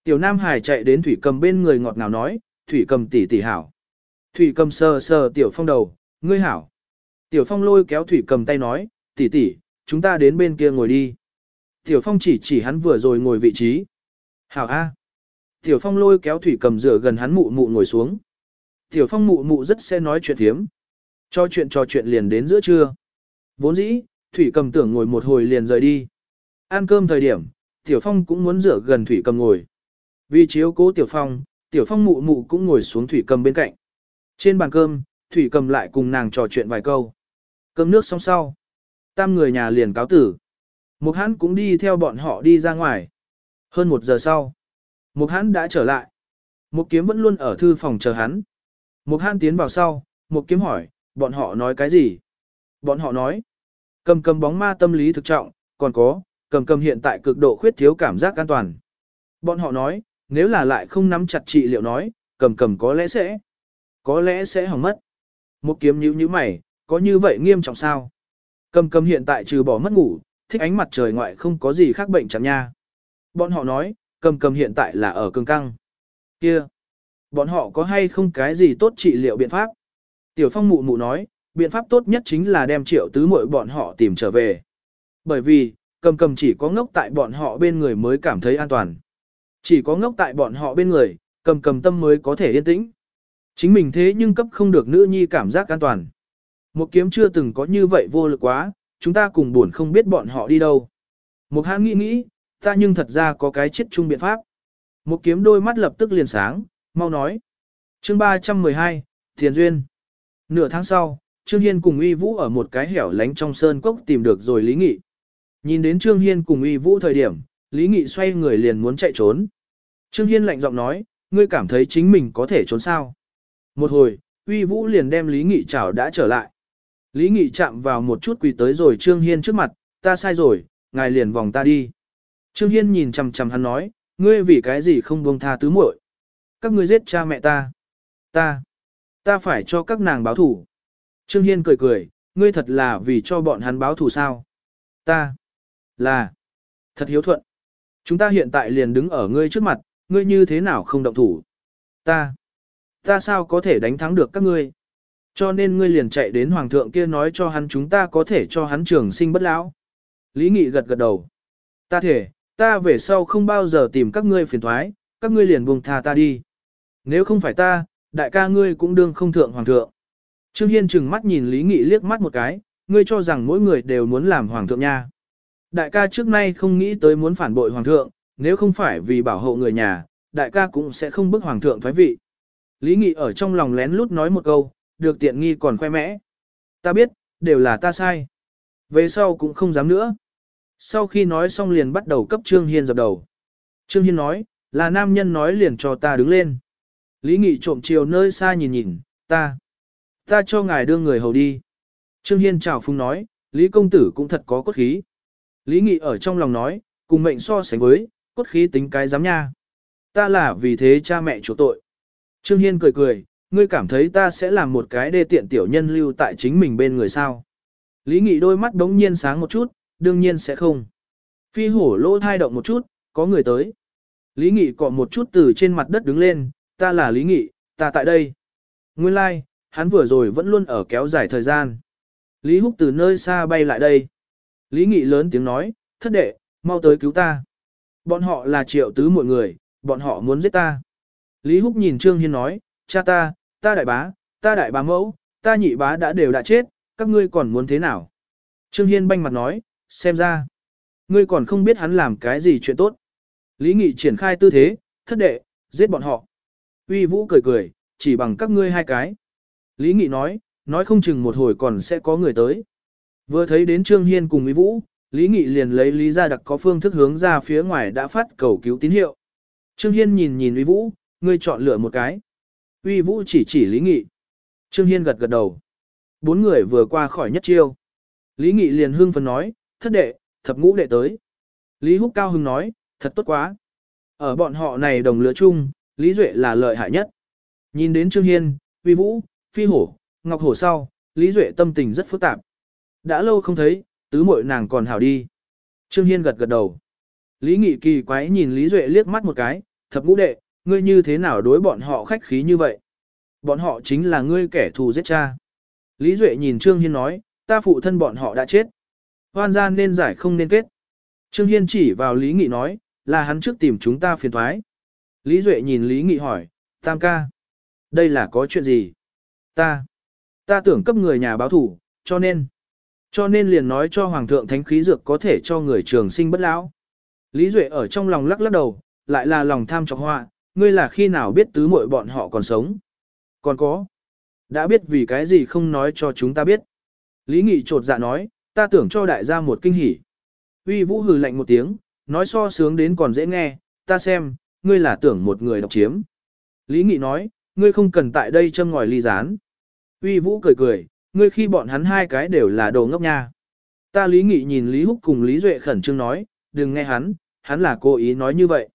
Tiểu Nam Hải chạy đến Thủy Cầm bên người ngọt ngào nói, Thủy Cầm tỷ tỷ hảo. Thủy Cầm sờ sờ Tiểu Phong đầu, ngươi hảo. Tiểu Phong lôi kéo Thủy Cầm tay nói, tỷ tỷ, chúng ta đến bên kia ngồi đi. Tiểu Phong chỉ chỉ hắn vừa rồi ngồi vị trí. Hảo A. Tiểu Phong lôi kéo Thủy Cầm dựa gần hắn mụ mụ ngồi xuống. Tiểu Phong mụ mụ rất sẽ nói chuyện thiếm. Cho chuyện trò chuyện liền đến giữa trưa. Vốn dĩ, Thủy Cầm tưởng ngồi một hồi liền rời đi. Ăn cơm thời điểm, Tiểu Phong cũng muốn rửa gần Thủy Cầm ngồi. Vì chiếu cố Tiểu Phong, Tiểu Phong mụ mụ cũng ngồi xuống Thủy Cầm bên cạnh. Trên bàn cơm, Thủy Cầm lại cùng nàng trò chuyện vài câu. Cơm nước xong sau. Tam người nhà liền cáo tử. Mục hãn cũng đi theo bọn họ đi ra ngoài. Hơn một giờ sau, Mục hãn đã trở lại. Mục kiếm vẫn luôn ở thư phòng chờ hắn. Mục hãn tiến vào sau, mục kiếm hỏi, bọn họ nói cái gì? Bọn họ nói, cầm cầm bóng ma tâm lý thực trọng, còn có, cầm cầm hiện tại cực độ khuyết thiếu cảm giác an toàn. Bọn họ nói, nếu là lại không nắm chặt trị liệu nói, cầm cầm có lẽ sẽ, có lẽ sẽ hỏng mất. Mục kiếm nhíu nhíu mày, có như vậy nghiêm trọng sao? Cầm cầm hiện tại trừ bỏ mất ngủ, thích ánh mặt trời ngoại không có gì khác bệnh chẳng nha. Bọn họ nói, cầm cầm hiện tại là ở cương căng. Kia, bọn họ có hay không cái gì tốt trị liệu biện pháp? Tiểu phong mụ mụ nói, biện pháp tốt nhất chính là đem triệu tứ muội bọn họ tìm trở về. Bởi vì, cầm cầm chỉ có ngốc tại bọn họ bên người mới cảm thấy an toàn. Chỉ có ngốc tại bọn họ bên người, cầm cầm tâm mới có thể yên tĩnh. Chính mình thế nhưng cấp không được nữ nhi cảm giác an toàn. Một kiếm chưa từng có như vậy vô lực quá, chúng ta cùng buồn không biết bọn họ đi đâu. Một hãn nghĩ nghĩ, ta nhưng thật ra có cái chết chung biện pháp. Một kiếm đôi mắt lập tức liền sáng, mau nói. Chương 312, Thiền Duyên. Nửa tháng sau, Trương Hiên cùng Uy Vũ ở một cái hẻo lánh trong sơn cốc tìm được rồi Lý Nghị. Nhìn đến Trương Hiên cùng Uy Vũ thời điểm, Lý Nghị xoay người liền muốn chạy trốn. Trương Hiên lạnh giọng nói, ngươi cảm thấy chính mình có thể trốn sao. Một hồi, Uy Vũ liền đem Lý Nghị chảo đã trở lại. Lý Nghị chạm vào một chút quỳ tới rồi Trương Hiên trước mặt, ta sai rồi, ngài liền vòng ta đi. Trương Hiên nhìn chằm chằm hắn nói, ngươi vì cái gì không buông tha tứ muội? Các ngươi giết cha mẹ ta. Ta. Ta phải cho các nàng báo thủ. Trương Hiên cười cười, ngươi thật là vì cho bọn hắn báo thủ sao? Ta. Là. Thật hiếu thuận. Chúng ta hiện tại liền đứng ở ngươi trước mặt, ngươi như thế nào không động thủ? Ta. Ta sao có thể đánh thắng được các ngươi? Cho nên ngươi liền chạy đến hoàng thượng kia nói cho hắn chúng ta có thể cho hắn trường sinh bất lão. Lý Nghị gật gật đầu. Ta thể, ta về sau không bao giờ tìm các ngươi phiền thoái, các ngươi liền buông tha ta đi. Nếu không phải ta, đại ca ngươi cũng đương không thượng hoàng thượng. Trương Hiên chừng mắt nhìn Lý Nghị liếc mắt một cái, ngươi cho rằng mỗi người đều muốn làm hoàng thượng nha. Đại ca trước nay không nghĩ tới muốn phản bội hoàng thượng, nếu không phải vì bảo hộ người nhà, đại ca cũng sẽ không bức hoàng thượng thoái vị. Lý Nghị ở trong lòng lén lút nói một câu, được tiện nghi còn khoe mẽ. Ta biết, đều là ta sai. Về sau cũng không dám nữa. Sau khi nói xong liền bắt đầu cấp Trương Hiên dập đầu. Trương Hiên nói, là nam nhân nói liền cho ta đứng lên. Lý Nghị trộm chiều nơi xa nhìn nhìn, ta. Ta cho ngài đưa người hầu đi. Trương Hiên chào phung nói, Lý công tử cũng thật có cốt khí. Lý Nghị ở trong lòng nói, cùng mệnh so sánh với, cốt khí tính cái dám nha. Ta là vì thế cha mẹ chủ tội. Trương Hiên cười cười, ngươi cảm thấy ta sẽ làm một cái đê tiện tiểu nhân lưu tại chính mình bên người sao. Lý Nghị đôi mắt đống nhiên sáng một chút, đương nhiên sẽ không. Phi hổ lỗ thai động một chút, có người tới. Lý Nghị cọ một chút từ trên mặt đất đứng lên, ta là Lý Nghị, ta tại đây. Nguyên lai, like, hắn vừa rồi vẫn luôn ở kéo dài thời gian. Lý Húc từ nơi xa bay lại đây. Lý Nghị lớn tiếng nói, thất đệ, mau tới cứu ta. Bọn họ là triệu tứ mọi người, bọn họ muốn giết ta. Lý Húc nhìn Trương Hiên nói, cha ta, ta đại bá, ta đại bá mẫu, ta nhị bá đã đều đã chết, các ngươi còn muốn thế nào? Trương Hiên banh mặt nói, xem ra, ngươi còn không biết hắn làm cái gì chuyện tốt. Lý Nghị triển khai tư thế, thất đệ, giết bọn họ. Uy Vũ cười cười, chỉ bằng các ngươi hai cái. Lý Nghị nói, nói không chừng một hồi còn sẽ có người tới. Vừa thấy đến Trương Hiên cùng Uy Vũ, Lý Nghị liền lấy Lý ra đặc có phương thức hướng ra phía ngoài đã phát cầu cứu tín hiệu. Trương Hiên nhìn nhìn Uy Vũ, ngươi chọn lựa một cái. Uy Vũ chỉ chỉ Lý Nghị. Trương Hiên gật gật đầu. Bốn người vừa qua khỏi nhất chiêu. Lý Nghị liền hưng phấn nói, thất đệ, thập ngũ đệ tới. Lý Húc cao hưng nói, thật tốt quá. Ở bọn họ này đồng lứa chung, Lý Duệ là lợi hại nhất. Nhìn đến Trương Hiên, Uy Vũ, Phi Hổ, Ngọc Hổ sau, Lý Duệ tâm tình rất phức tạp. Đã lâu không thấy, tứ muội nàng còn hảo đi. Trương Hiên gật gật đầu. Lý Nghị kỳ quái nhìn Lý Duệ liếc mắt một cái, thập ngũ đệ, ngươi như thế nào đối bọn họ khách khí như vậy? Bọn họ chính là ngươi kẻ thù giết cha. Lý Duệ nhìn Trương Hiên nói, ta phụ thân bọn họ đã chết. Hoan gian nên giải không nên kết. Trương Hiên chỉ vào Lý Nghị nói, là hắn trước tìm chúng ta phiền thoái. Lý Duệ nhìn Lý Nghị hỏi, Tam ca, đây là có chuyện gì? Ta, ta tưởng cấp người nhà báo thủ, cho nên, cho nên liền nói cho Hoàng thượng thánh khí dược có thể cho người trường sinh bất lão. Lý Duệ ở trong lòng lắc lắc đầu, lại là lòng tham trọng họa, ngươi là khi nào biết tứ muội bọn họ còn sống? Còn có, đã biết vì cái gì không nói cho chúng ta biết. Lý Nghị trột dạ nói, ta tưởng cho đại gia một kinh hỉ. Uy Vũ hừ lạnh một tiếng, nói so sướng đến còn dễ nghe, ta xem, ngươi là tưởng một người độc chiếm. Lý Nghị nói, ngươi không cần tại đây châm ngòi ly gián. Uy Vũ cười cười, ngươi khi bọn hắn hai cái đều là đồ ngốc nha. Ta Lý Nghị nhìn Lý Húc cùng Lý Duệ khẩn trương nói, đừng nghe hắn, hắn là cố ý nói như vậy.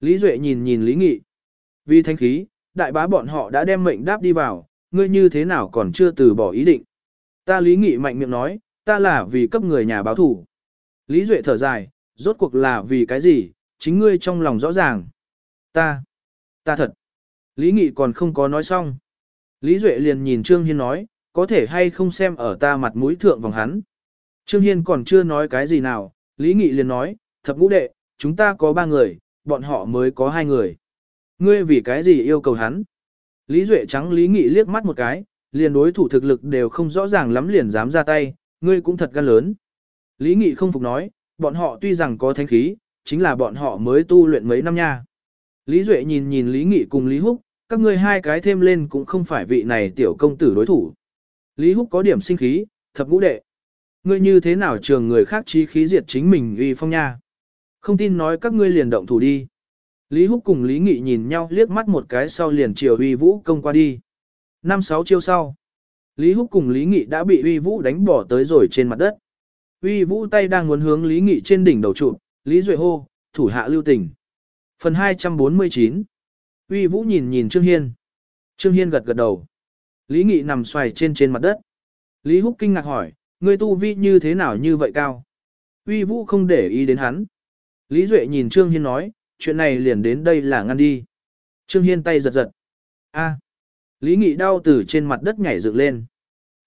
Lý Duệ nhìn nhìn Lý Nghị. Vì thanh khí, đại bá bọn họ đã đem mệnh đáp đi vào, ngươi như thế nào còn chưa từ bỏ ý định. Ta Lý Nghị mạnh miệng nói, ta là vì cấp người nhà báo thủ. Lý Duệ thở dài, rốt cuộc là vì cái gì, chính ngươi trong lòng rõ ràng. Ta, ta thật. Lý Nghị còn không có nói xong. Lý Duệ liền nhìn Trương Hiên nói, có thể hay không xem ở ta mặt mũi thượng vòng hắn. Trương Hiên còn chưa nói cái gì nào, Lý Nghị liền nói, thập ngũ đệ, chúng ta có ba người, bọn họ mới có hai người. Ngươi vì cái gì yêu cầu hắn? Lý Duệ trắng Lý Nghị liếc mắt một cái, liền đối thủ thực lực đều không rõ ràng lắm liền dám ra tay, ngươi cũng thật gan lớn. Lý Nghị không phục nói, bọn họ tuy rằng có thánh khí, chính là bọn họ mới tu luyện mấy năm nha. Lý Duệ nhìn nhìn Lý Nghị cùng Lý Húc, các ngươi hai cái thêm lên cũng không phải vị này tiểu công tử đối thủ. Lý Húc có điểm sinh khí, thập ngũ đệ. Ngươi như thế nào trường người khác trí khí diệt chính mình uy phong nha. Không tin nói các ngươi liền động thủ đi. Lý Húc cùng Lý Nghị nhìn nhau liếc mắt một cái sau liền chiều uy vũ công qua đi. Năm sáu chiêu sau. Lý Húc cùng Lý Nghị đã bị uy vũ đánh bỏ tới rồi trên mặt đất. Uy vũ tay đang muốn hướng Lý Nghị trên đỉnh đầu trụ, Lý Duệ hô, thủ hạ lưu tình. Phần 249 Uy vũ nhìn nhìn Trương Hiên. Trương Hiên gật gật đầu. Lý Nghị nằm xoài trên trên mặt đất. Lý Húc kinh ngạc hỏi, ngươi tu vi như thế nào như vậy cao? Uy vũ không để ý đến hắn. Lý Duệ nhìn Trương Hiên nói, chuyện này liền đến đây là ngăn đi. Trương Hiên tay giật giật. A. Lý Nghị đau từ trên mặt đất nhảy dựng lên.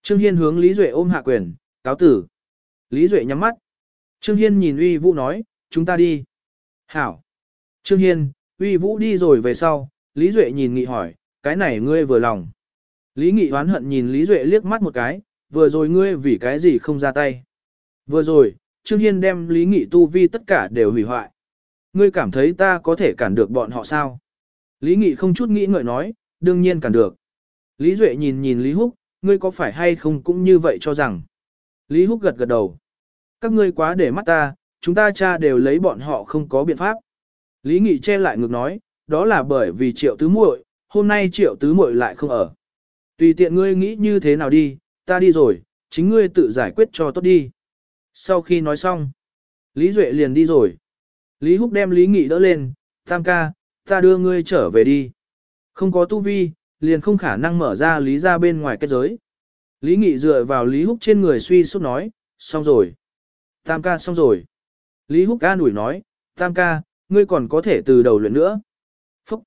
Trương Hiên hướng Lý Duệ ôm hạ quyền, cáo tử. Lý Duệ nhắm mắt. Trương Hiên nhìn Uy Vũ nói, chúng ta đi. Hảo. Trương Hiên, Uy Vũ đi rồi về sau, Lý Duệ nhìn Nghị hỏi, cái này ngươi vừa lòng. Lý Nghị oán hận nhìn Lý Duệ liếc mắt một cái, vừa rồi ngươi vì cái gì không ra tay. Vừa rồi, Trương Hiên đem Lý Nghị tu vi tất cả đều hủy hoại. Ngươi cảm thấy ta có thể cản được bọn họ sao? Lý Nghị không chút nghĩ ngợi nói, đương nhiên cản được. Lý Duệ nhìn nhìn Lý Húc, ngươi có phải hay không cũng như vậy cho rằng. Lý Húc gật gật đầu. Các ngươi quá để mắt ta, chúng ta cha đều lấy bọn họ không có biện pháp. Lý Nghị che lại ngược nói, đó là bởi vì triệu tứ muội, hôm nay triệu tứ muội lại không ở. Tùy tiện ngươi nghĩ như thế nào đi, ta đi rồi, chính ngươi tự giải quyết cho tốt đi. Sau khi nói xong, Lý Duệ liền đi rồi. Lý Húc đem Lý Nghị đỡ lên, tam ca, ta đưa ngươi trở về đi. Không có tu vi, liền không khả năng mở ra Lý ra bên ngoài kết giới. Lý Nghị dựa vào Lý Húc trên người suy sút nói, xong rồi. Tam ca xong rồi. Lý Húc ca nủi nói, tam ca, ngươi còn có thể từ đầu luyện nữa. Phúc.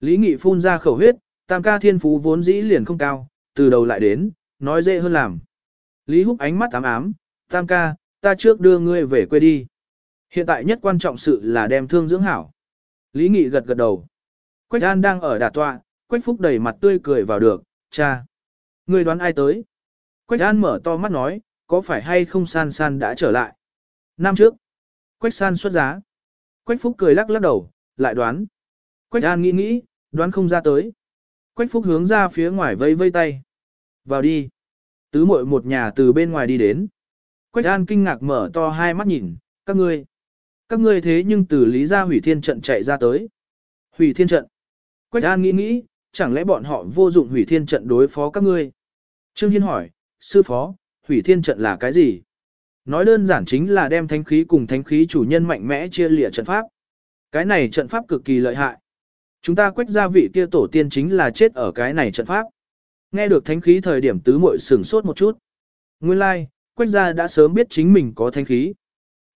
Lý Nghị phun ra khẩu huyết, tam ca thiên phú vốn dĩ liền không cao, từ đầu lại đến, nói dễ hơn làm. Lý Húc ánh mắt ám ám, tam ca, ta trước đưa ngươi về quê đi. Hiện tại nhất quan trọng sự là đem thương dưỡng hảo. Lý Nghị gật gật đầu. Quách An đang ở đà tọa, Quách Phúc đầy mặt tươi cười vào được, cha. Ngươi đoán ai tới? Quách An mở to mắt nói, có phải hay không san san đã trở lại? Năm trước, Quách san xuất giá. Quách Phúc cười lắc lắc đầu, lại đoán. Quách An nghĩ nghĩ, đoán không ra tới. Quách Phúc hướng ra phía ngoài vây vây tay. Vào đi. Tứ muội một nhà từ bên ngoài đi đến. Quách An kinh ngạc mở to hai mắt nhìn, các ngươi. Các ngươi thế nhưng từ lý ra hủy thiên trận chạy ra tới. Hủy thiên trận. Quách An nghĩ nghĩ, chẳng lẽ bọn họ vô dụng hủy thiên trận đối phó các ngươi? Trương Hiên hỏi, sư phó, hủy thiên trận là cái gì? Nói đơn giản chính là đem thánh khí cùng thánh khí chủ nhân mạnh mẽ chia lịa trận pháp. Cái này trận pháp cực kỳ lợi hại. Chúng ta quách gia vị kia tổ tiên chính là chết ở cái này trận pháp. Nghe được thánh khí thời điểm tứ muội sửng sốt một chút. Nguyên lai, like, quách gia đã sớm biết chính mình có thanh khí.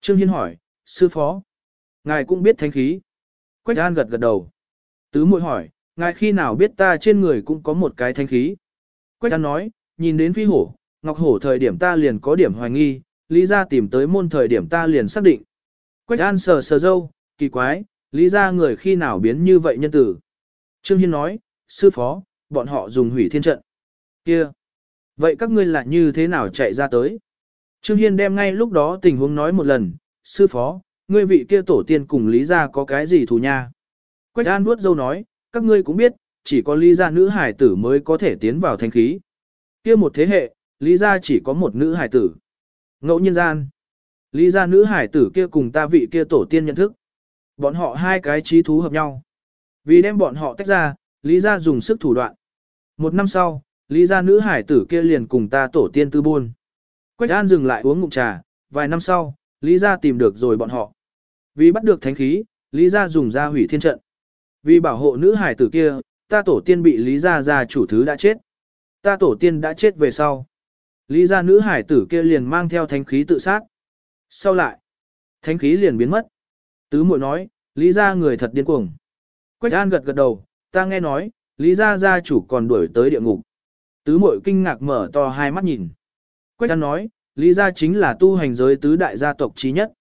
Trương Hiên hỏi, sư phó, ngài cũng biết thanh khí. Quách An gật gật đầu. Tứ muội hỏi, ngài khi nào biết ta trên người cũng có một cái thanh khí. Quách An nói, nhìn đến phi hổ, ngọc hổ thời điểm ta liền có điểm hoài nghi, lý ra tìm tới môn thời điểm ta liền xác định. Quách An sờ sờ dâu, kỳ quái, lý ra người khi nào biến như vậy nhân tử. Trương Hiên nói, sư phó, bọn họ dùng hủy thiên trận. Kia! Vậy các ngươi là như thế nào chạy ra tới? Trương Hiên đem ngay lúc đó tình huống nói một lần, sư phó, ngươi vị kia tổ tiên cùng lý Gia có cái gì thù nha? Quách An vuốt dâu nói, các ngươi cũng biết, chỉ có lý gia nữ hải tử mới có thể tiến vào thanh khí. Kia một thế hệ, lý gia chỉ có một nữ hải tử. Ngẫu nhiên gian. Lý gia nữ hải tử kia cùng ta vị kia tổ tiên nhận thức. Bọn họ hai cái trí thú hợp nhau. Vì đem bọn họ tách ra, lý gia dùng sức thủ đoạn. Một năm sau, lý gia nữ hải tử kia liền cùng ta tổ tiên tư buôn. Quách An dừng lại uống ngụm trà, vài năm sau, lý gia tìm được rồi bọn họ. Vì bắt được thánh khí, lý gia dùng ra hủy thiên trận. Vì bảo hộ nữ hải tử kia, ta tổ tiên bị lý gia gia chủ thứ đã chết. Ta tổ tiên đã chết về sau. Lý gia nữ hải tử kia liền mang theo thánh khí tự sát. Sau lại, thánh khí liền biến mất. Tứ muội nói, lý gia người thật điên cuồng. Quách An gật gật đầu, ta nghe nói, lý gia gia chủ còn đuổi tới địa ngục. Tứ muội kinh ngạc mở to hai mắt nhìn. Quách An nói, lý gia chính là tu hành giới tứ đại gia tộc trí nhất.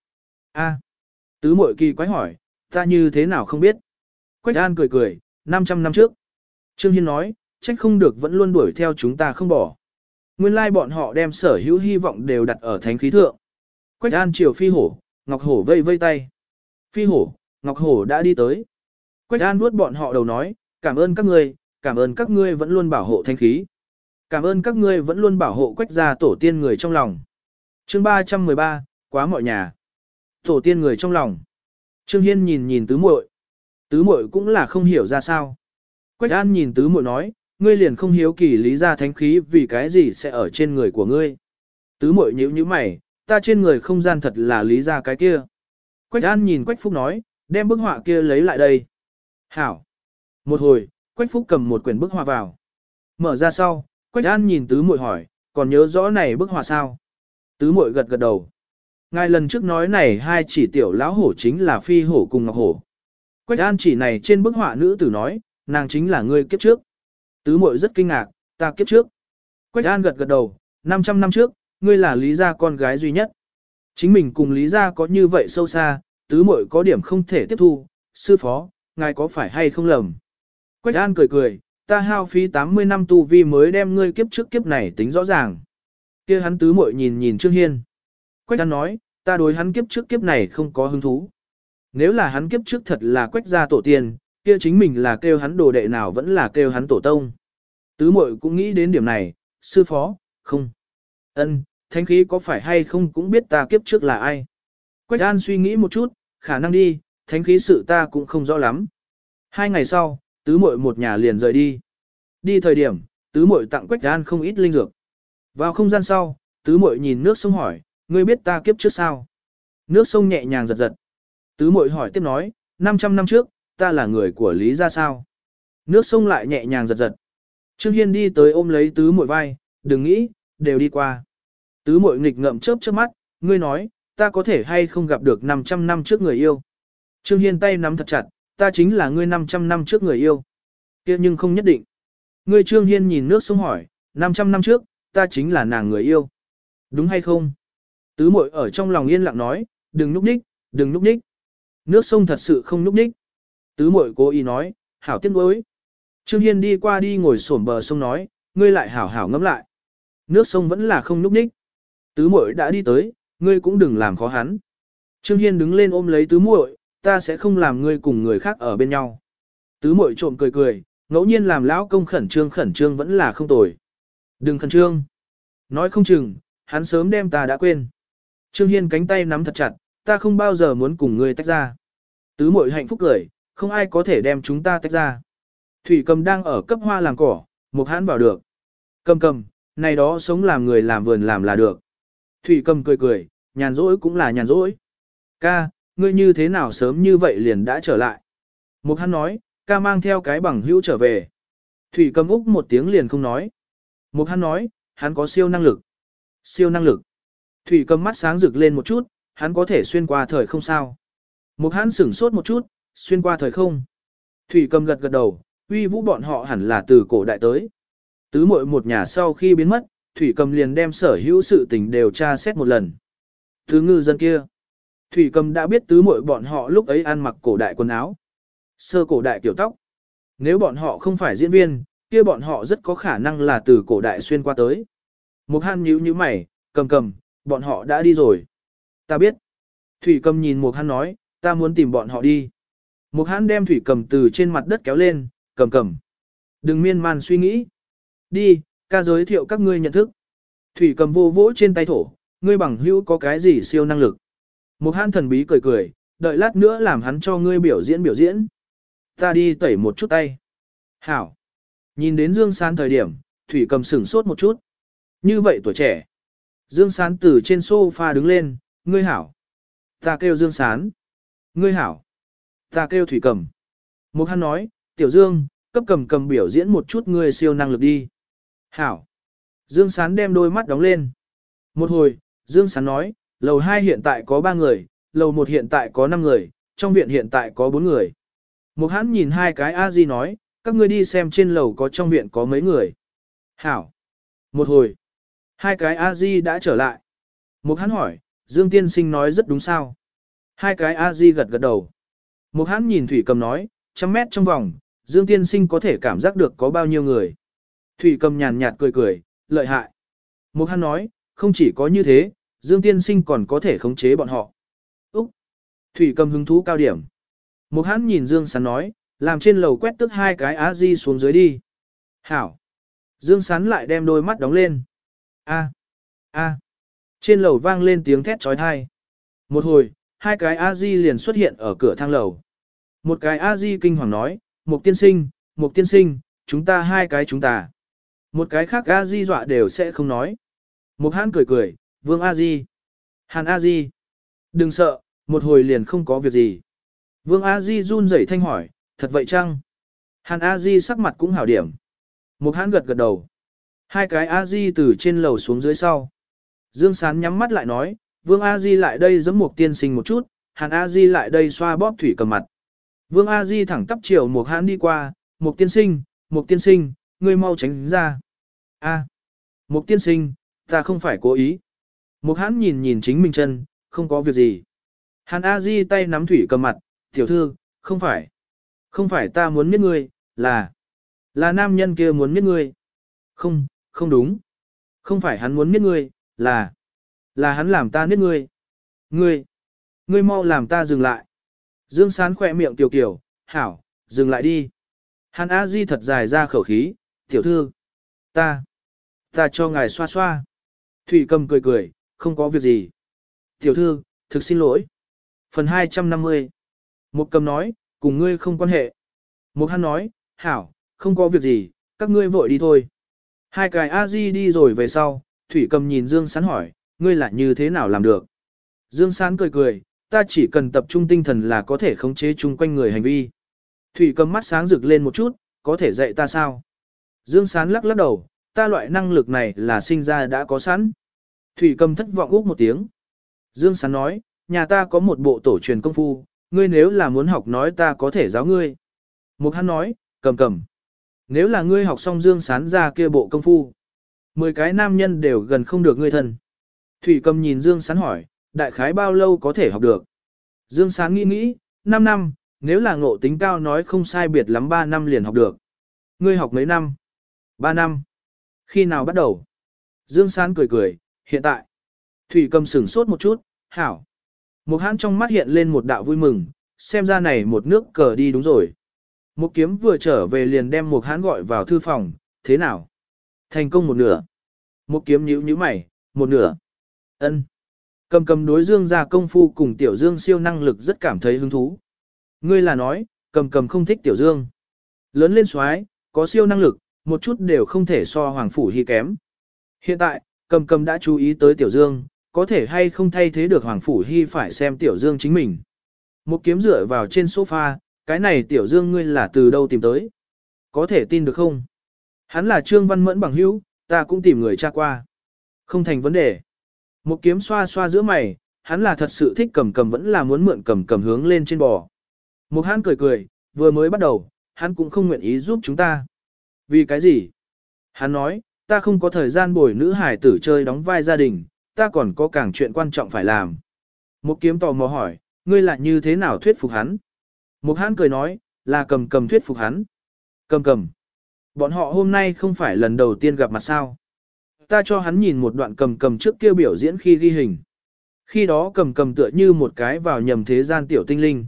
A. Tứ muội kỳ quái hỏi, ta như thế nào không biết. Quách An cười cười, 500 năm trước. Trương Hiên nói, trách không được vẫn luôn đuổi theo chúng ta không bỏ. Nguyên lai bọn họ đem sở hữu hy vọng đều đặt ở thánh khí thượng. Quách An chiều phi hổ, Ngọc Hổ vây vây tay. Phi hổ, Ngọc Hổ đã đi tới. Quách An vuốt bọn họ đầu nói, cảm ơn các ngươi, cảm ơn các ngươi vẫn luôn bảo hộ thánh khí. Cảm ơn các ngươi vẫn luôn bảo hộ quách gia tổ tiên người trong lòng. chương 313, quá mọi nhà. Tổ tiên người trong lòng. Trương Hiên nhìn nhìn tứ muội Tứ muội cũng là không hiểu ra sao. Quách An nhìn tứ muội nói, ngươi liền không hiếu kỳ lý ra thánh khí vì cái gì sẽ ở trên người của ngươi. Tứ muội nhíu nhíu mày, ta trên người không gian thật là lý ra cái kia. Quách An nhìn Quách Phúc nói, đem bức họa kia lấy lại đây. Hảo. Một hồi, Quách Phúc cầm một quyển bức họa vào. Mở ra sau, Quách An nhìn tứ muội hỏi, còn nhớ rõ này bức họa sao? Tứ muội gật gật đầu. Ngài lần trước nói này hai chỉ tiểu lão hổ chính là phi hổ cùng ngọc hổ. Quách An chỉ này trên bức họa nữ tử nói, nàng chính là ngươi kiếp trước. Tứ muội rất kinh ngạc, ta kiếp trước. Quách An gật gật đầu, 500 năm trước, ngươi là Lý gia con gái duy nhất. Chính mình cùng Lý gia có như vậy sâu xa, tứ muội có điểm không thể tiếp thu, sư phó, ngài có phải hay không lầm. Quách An cười cười, ta hao phí 80 năm tu vi mới đem ngươi kiếp trước kiếp này tính rõ ràng. kia hắn tứ muội nhìn nhìn Trương Hiên. Quách An nói, ta đối hắn kiếp trước kiếp này không có hứng thú. Nếu là hắn kiếp trước thật là quách gia tổ tiên, kia chính mình là kêu hắn đồ đệ nào vẫn là kêu hắn tổ tông. Tứ muội cũng nghĩ đến điểm này, sư phó, không. ân, thánh khí có phải hay không cũng biết ta kiếp trước là ai. Quách An suy nghĩ một chút, khả năng đi, thánh khí sự ta cũng không rõ lắm. Hai ngày sau, tứ muội một nhà liền rời đi. Đi thời điểm, tứ muội tặng Quách An không ít linh dược. Vào không gian sau, tứ muội nhìn nước sông hỏi, ngươi biết ta kiếp trước sao? Nước sông nhẹ nhàng giật giật. Tứ muội hỏi tiếp nói, 500 năm trước, ta là người của Lý gia sao? Nước sông lại nhẹ nhàng giật giật. Trương Hiên đi tới ôm lấy tứ muội vai, đừng nghĩ, đều đi qua. Tứ muội nghịch ngậm chớp chớp mắt, ngươi nói, ta có thể hay không gặp được 500 năm trước người yêu. Trương Hiên tay nắm thật chặt, ta chính là ngươi 500 năm trước người yêu. kia nhưng không nhất định. Ngươi Trương Hiên nhìn nước sông hỏi, 500 năm trước, ta chính là nàng người yêu. Đúng hay không? Tứ muội ở trong lòng yên lặng nói, đừng núp ních, đừng núp ních. Nước sông thật sự không núp ních. Tứ muội cố ý nói, hảo tiếc nuối. Trương Hiên đi qua đi ngồi xổm bờ sông nói, ngươi lại hảo hảo ngẫm lại. Nước sông vẫn là không núp ních. Tứ muội đã đi tới, ngươi cũng đừng làm khó hắn. Trương Hiên đứng lên ôm lấy tứ muội, ta sẽ không làm ngươi cùng người khác ở bên nhau. Tứ muội trộm cười cười, ngẫu nhiên làm lão công khẩn trương khẩn trương vẫn là không tồi. Đừng khẩn trương. Nói không chừng, hắn sớm đem ta đã quên. Trương Hiên cánh tay nắm thật chặt, ta không bao giờ muốn cùng ngươi tách ra. Tứ muội hạnh phúc cười, không ai có thể đem chúng ta tách ra. Thủy cầm đang ở cấp hoa làng cỏ, một hãn bảo được. Cầm cầm, này đó sống làm người làm vườn làm là được. Thủy cầm cười cười, nhàn rỗi cũng là nhàn rỗi. Ca, ngươi như thế nào sớm như vậy liền đã trở lại. Một hắn nói, ca mang theo cái bằng hữu trở về. Thủy cầm úc một tiếng liền không nói. Một hắn nói, hắn có siêu năng lực. Siêu năng lực. Thủy cầm mắt sáng rực lên một chút, hắn có thể xuyên qua thời không sao. Một hắn sửng sốt một chút, xuyên qua thời không. Thủy cầm gật gật đầu, uy vũ bọn họ hẳn là từ cổ đại tới. Tứ muội một nhà sau khi biến mất, Thủy cầm liền đem sở hữu sự tình đều tra xét một lần. Thứ ngư dân kia. Thủy cầm đã biết tứ muội bọn họ lúc ấy ăn mặc cổ đại quần áo. Sơ cổ đại kiểu tóc. Nếu bọn họ không phải diễn viên, kia bọn họ rất có khả năng là từ cổ đại xuyên qua tới. Một han nhíu nhíu mày, cầm cầm, bọn họ đã đi rồi. Ta biết. Thủy cầm nhìn một han nói, ta muốn tìm bọn họ đi. Một han đem thủy cầm từ trên mặt đất kéo lên, cầm cầm. Đừng miên man suy nghĩ. Đi, ca giới thiệu các ngươi nhận thức. Thủy cầm vô vỗ trên tay thổ, ngươi bằng hữu có cái gì siêu năng lực. Một han thần bí cười cười, đợi lát nữa làm hắn cho ngươi biểu diễn biểu diễn. Ta đi tẩy một chút tay. Hảo. Nhìn đến Dương Sán thời điểm, Thủy cầm sửng sốt một chút. Như vậy tuổi trẻ. Dương Sán từ trên sofa đứng lên, ngươi hảo. Ta kêu Dương Sán. Ngươi hảo. Ta kêu Thủy cầm. Một hắn nói, Tiểu Dương, cấp cầm cầm biểu diễn một chút ngươi siêu năng lực đi. Hảo. Dương Sán đem đôi mắt đóng lên. Một hồi, Dương Sán nói, lầu 2 hiện tại có 3 người, lầu 1 hiện tại có 5 người, trong viện hiện tại có 4 người. Một hắn nhìn hai cái A-di nói, các ngươi đi xem trên lầu có trong viện có mấy người. Hảo. Một hồi, hai cái A-di đã trở lại. Một hắn hỏi, Dương Tiên Sinh nói rất đúng sao. Hai cái A-di gật gật đầu. Một hắn nhìn Thủy Cầm nói, trăm mét trong vòng, Dương Tiên Sinh có thể cảm giác được có bao nhiêu người. Thủy Cầm nhàn nhạt cười cười, lợi hại. Một hắn nói, không chỉ có như thế, Dương Tiên Sinh còn có thể khống chế bọn họ. Úc! Thủy Cầm hứng thú cao điểm. Một hắn nhìn Dương Sán nói, làm trên lầu quét tức hai cái á di xuống dưới đi. Hảo. Dương Sán lại đem đôi mắt đóng lên. A. A. Trên lầu vang lên tiếng thét trói thai. Một hồi, hai cái a di liền xuất hiện ở cửa thang lầu. Một cái a di kinh hoàng nói, một tiên sinh, một tiên sinh, chúng ta hai cái chúng ta. Một cái khác a di dọa đều sẽ không nói. Một hãn cười cười, vương a di. Hàn a di. Đừng sợ, một hồi liền không có việc gì. Vương a di run rẩy thanh hỏi, thật vậy chăng? Hàn A Di sắc mặt cũng hảo điểm. Một hãn gật gật đầu. Hai cái A Di từ trên lầu xuống dưới sau. Dương Sán nhắm mắt lại nói, Vương A Di lại đây giẫm một tiên sinh một chút, Hàn A Di lại đây xoa bóp thủy cầm mặt. Vương A Di thẳng tắp chiều một hãn đi qua, một tiên sinh, một tiên sinh, ngươi mau tránh ra. A, một tiên sinh, ta không phải cố ý. Một hãn nhìn nhìn chính mình chân, không có việc gì. Hàn A Di tay nắm thủy cầm mặt, tiểu thư, không phải. Không phải ta muốn miết ngươi, là... Là nam nhân kia muốn miết ngươi. Không, không đúng. Không phải hắn muốn miết ngươi, là... Là hắn làm ta miết ngươi. Ngươi... Ngươi mau làm ta dừng lại. Dương Sán khỏe miệng tiểu kiểu, hảo, dừng lại đi. Hắn A Di thật dài ra khẩu khí, tiểu thư. Ta... Ta cho ngài xoa xoa. Thủy cầm cười cười, không có việc gì. Tiểu thư, thực xin lỗi. Phần 250 Một cầm nói, cùng ngươi không quan hệ. Một hắn nói, hảo, không có việc gì, các ngươi vội đi thôi. Hai cái A-di đi rồi về sau, Thủy cầm nhìn Dương Sán hỏi, ngươi là như thế nào làm được? Dương Sán cười cười, ta chỉ cần tập trung tinh thần là có thể khống chế chung quanh người hành vi. Thủy cầm mắt sáng rực lên một chút, có thể dạy ta sao? Dương Sán lắc lắc đầu, ta loại năng lực này là sinh ra đã có sẵn. Thủy cầm thất vọng úc một tiếng. Dương Sán nói, nhà ta có một bộ tổ truyền công phu, ngươi nếu là muốn học nói ta có thể giáo ngươi. Mục hắn nói, cầm cầm. Nếu là ngươi học xong dương sán ra kia bộ công phu. Mười cái nam nhân đều gần không được ngươi thân. Thủy cầm nhìn dương sán hỏi, đại khái bao lâu có thể học được. Dương sán nghĩ nghĩ, 5 năm, nếu là ngộ tính cao nói không sai biệt lắm 3 năm liền học được. Ngươi học mấy năm? 3 năm. Khi nào bắt đầu? Dương sán cười cười, hiện tại. Thủy cầm sửng sốt một chút, hảo. Một hãn trong mắt hiện lên một đạo vui mừng, xem ra này một nước cờ đi đúng rồi. Một kiếm vừa trở về liền đem một hãn gọi vào thư phòng, thế nào? Thành công một nửa. Một kiếm nhíu nhíu mày, một nửa. ân Cầm cầm đối dương ra công phu cùng tiểu dương siêu năng lực rất cảm thấy hứng thú. Ngươi là nói, cầm cầm không thích tiểu dương. Lớn lên xoái, có siêu năng lực, một chút đều không thể so hoàng phủ hy kém. Hiện tại, cầm cầm đã chú ý tới tiểu dương, có thể hay không thay thế được Hoàng Phủ Hy phải xem Tiểu Dương chính mình. Một kiếm dựa vào trên sofa, cái này Tiểu Dương ngươi là từ đâu tìm tới? Có thể tin được không? Hắn là Trương Văn Mẫn bằng hữu, ta cũng tìm người tra qua. Không thành vấn đề. Một kiếm xoa xoa giữa mày, hắn là thật sự thích cầm cầm vẫn là muốn mượn cầm cầm hướng lên trên bò. Một hắn cười cười, vừa mới bắt đầu, hắn cũng không nguyện ý giúp chúng ta. Vì cái gì? Hắn nói, ta không có thời gian bồi nữ hải tử chơi đóng vai gia đình, ta còn có càng chuyện quan trọng phải làm. Một kiếm tò mò hỏi, ngươi lại như thế nào thuyết phục hắn? Một hãn cười nói, là cầm cầm thuyết phục hắn. Cầm cầm. Bọn họ hôm nay không phải lần đầu tiên gặp mặt sao. Ta cho hắn nhìn một đoạn cầm cầm trước kia biểu diễn khi ghi hình. Khi đó cầm cầm tựa như một cái vào nhầm thế gian tiểu tinh linh.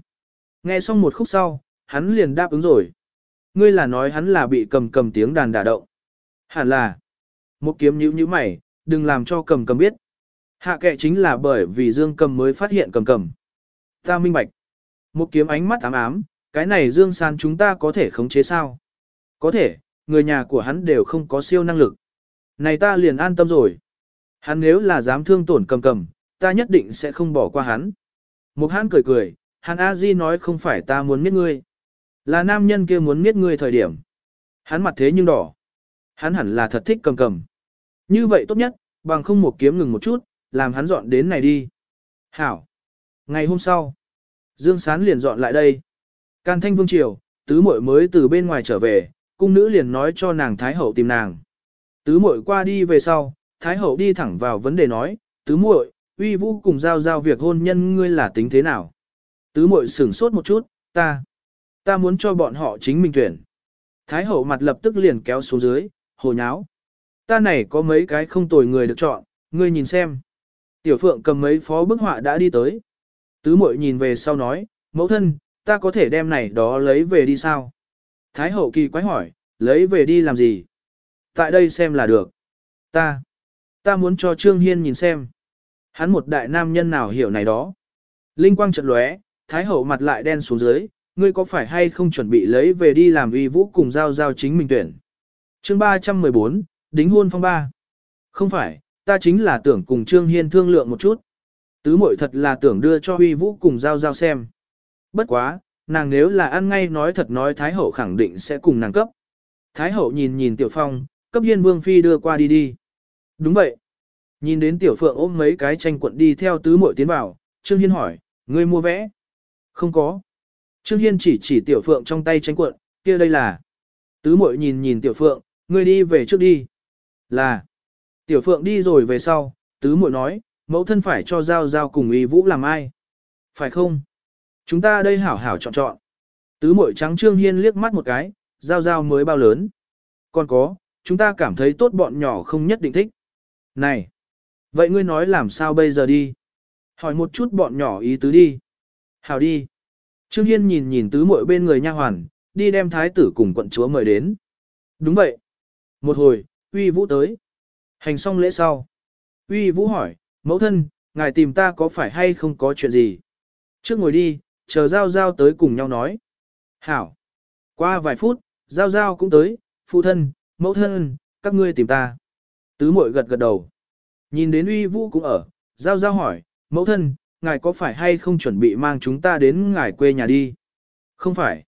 Nghe xong một khúc sau, hắn liền đáp ứng rồi. Ngươi là nói hắn là bị cầm cầm tiếng đàn đả động. Hẳn là. Một kiếm nhíu nhíu mày, đừng làm cho cầm cầm biết. Hạ kệ chính là bởi vì Dương cầm mới phát hiện cầm cầm. Ta minh bạch. Một kiếm ánh mắt ám ám, cái này Dương San chúng ta có thể khống chế sao? Có thể, người nhà của hắn đều không có siêu năng lực. Này ta liền an tâm rồi. Hắn nếu là dám thương tổn cầm cầm, ta nhất định sẽ không bỏ qua hắn. Một hắn cười cười, hắn A Di nói không phải ta muốn miết ngươi. Là nam nhân kia muốn miết ngươi thời điểm. Hắn mặt thế nhưng đỏ. Hắn hẳn là thật thích cầm cầm. Như vậy tốt nhất, bằng không một kiếm ngừng một chút, làm hắn dọn đến này đi. Hảo. Ngày hôm sau, Dương Sán liền dọn lại đây. Can thanh vương triều, tứ muội mới từ bên ngoài trở về, cung nữ liền nói cho nàng Thái Hậu tìm nàng. Tứ muội qua đi về sau, Thái Hậu đi thẳng vào vấn đề nói, tứ muội, uy vũ cùng giao giao việc hôn nhân ngươi là tính thế nào? Tứ muội sửng sốt một chút, ta, ta muốn cho bọn họ chính mình tuyển. Thái Hậu mặt lập tức liền kéo xuống dưới, hồ nháo. Ta này có mấy cái không tồi người được chọn, ngươi nhìn xem. Tiểu Phượng cầm mấy phó bức họa đã đi tới. Tứ muội nhìn về sau nói, mẫu thân, ta có thể đem này đó lấy về đi sao? Thái hậu kỳ quái hỏi, lấy về đi làm gì? Tại đây xem là được. Ta, ta muốn cho Trương Hiên nhìn xem. Hắn một đại nam nhân nào hiểu này đó. Linh quang chợt lóe, Thái hậu mặt lại đen xuống dưới, ngươi có phải hay không chuẩn bị lấy về đi làm uy vũ cùng giao giao chính mình tuyển. Chương 314, đính hôn phong ba. Không phải, ta chính là tưởng cùng Trương Hiên thương lượng một chút. Tứ muội thật là tưởng đưa cho huy vũ cùng giao giao xem. Bất quá, nàng nếu là ăn ngay nói thật nói Thái Hậu khẳng định sẽ cùng nàng cấp. Thái Hậu nhìn nhìn Tiểu Phong, cấp hiên vương phi đưa qua đi đi. Đúng vậy. Nhìn đến Tiểu Phượng ôm mấy cái tranh cuộn đi theo tứ muội tiến vào, Trương Hiên hỏi, ngươi mua vẽ? Không có. Trương Hiên chỉ chỉ Tiểu Phượng trong tay tranh cuộn, kia đây là. Tứ muội nhìn nhìn Tiểu Phượng, ngươi đi về trước đi. Là. Tiểu Phượng đi rồi về sau, tứ muội nói, mẫu thân phải cho Giao Giao cùng Y Vũ làm ai? Phải không? Chúng ta đây hảo hảo chọn chọn. Tứ muội trắng Trương Hiên liếc mắt một cái, Giao Giao mới bao lớn. Còn có, chúng ta cảm thấy tốt bọn nhỏ không nhất định thích. Này! Vậy ngươi nói làm sao bây giờ đi? Hỏi một chút bọn nhỏ ý tứ đi. Hảo đi. Trương Hiên nhìn nhìn tứ muội bên người nha hoàn, đi đem thái tử cùng quận chúa mời đến. Đúng vậy. Một hồi, uy vũ tới. Hành xong lễ sau. Uy vũ hỏi, mẫu thân, ngài tìm ta có phải hay không có chuyện gì? Trước ngồi đi, chờ Giao Giao tới cùng nhau nói. Hảo. Qua vài phút, Giao Giao cũng tới, phụ thân, mẫu thân, các ngươi tìm ta. Tứ mội gật gật đầu. Nhìn đến uy vũ cũng ở, Giao Giao hỏi, mẫu thân, ngài có phải hay không chuẩn bị mang chúng ta đến ngài quê nhà đi? Không phải.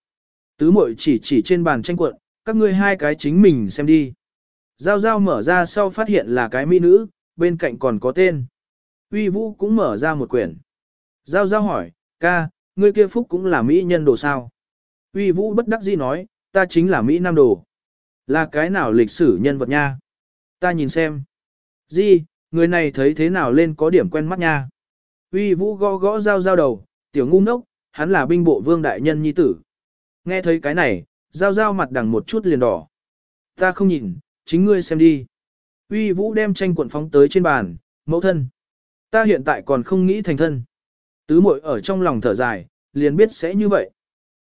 Tứ mội chỉ chỉ trên bàn tranh cuộn, các ngươi hai cái chính mình xem đi. Giao Giao mở ra sau phát hiện là cái mỹ nữ, bên cạnh còn có tên. Uy Vũ cũng mở ra một quyển. Giao Giao hỏi, ca, ngươi kia phúc cũng là mỹ nhân đồ sao? Uy Vũ bất đắc dĩ nói, ta chính là mỹ nam đồ. Là cái nào lịch sử nhân vật nha? Ta nhìn xem. Di, người này thấy thế nào lên có điểm quen mắt nha. Uy Vũ gõ gõ Giao Giao đầu, tiểu ngu ngốc, hắn là binh bộ vương đại nhân nhi tử. Nghe thấy cái này, Giao Giao mặt đằng một chút liền đỏ. Ta không nhìn, chính ngươi xem đi. Uy Vũ đem tranh cuộn phóng tới trên bàn, mẫu thân. Ta hiện tại còn không nghĩ thành thân. Tứ muội ở trong lòng thở dài, liền biết sẽ như vậy.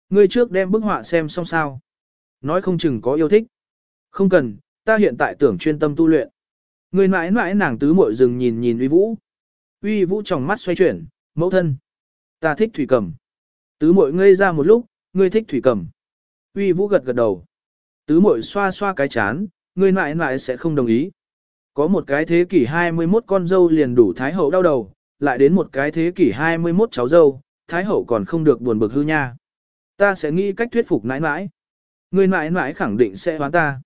Ngươi trước đem bức họa xem xong sao. Nói không chừng có yêu thích. Không cần, ta hiện tại tưởng chuyên tâm tu luyện. Ngươi mãi mãi nàng tứ muội dừng nhìn nhìn uy vũ. Uy vũ trong mắt xoay chuyển, mẫu thân. Ta thích thủy cầm. Tứ muội ngây ra một lúc, ngươi thích thủy cầm. Uy vũ gật gật đầu. Tứ muội xoa xoa cái chán, ngươi mãi mãi sẽ không đồng ý. Có một cái thế kỷ 21 con dâu liền đủ Thái Hậu đau đầu, lại đến một cái thế kỷ 21 cháu dâu, Thái Hậu còn không được buồn bực hư nha. Ta sẽ nghĩ cách thuyết phục nãi nãi. Người nãi nãi khẳng định sẽ hoán ta.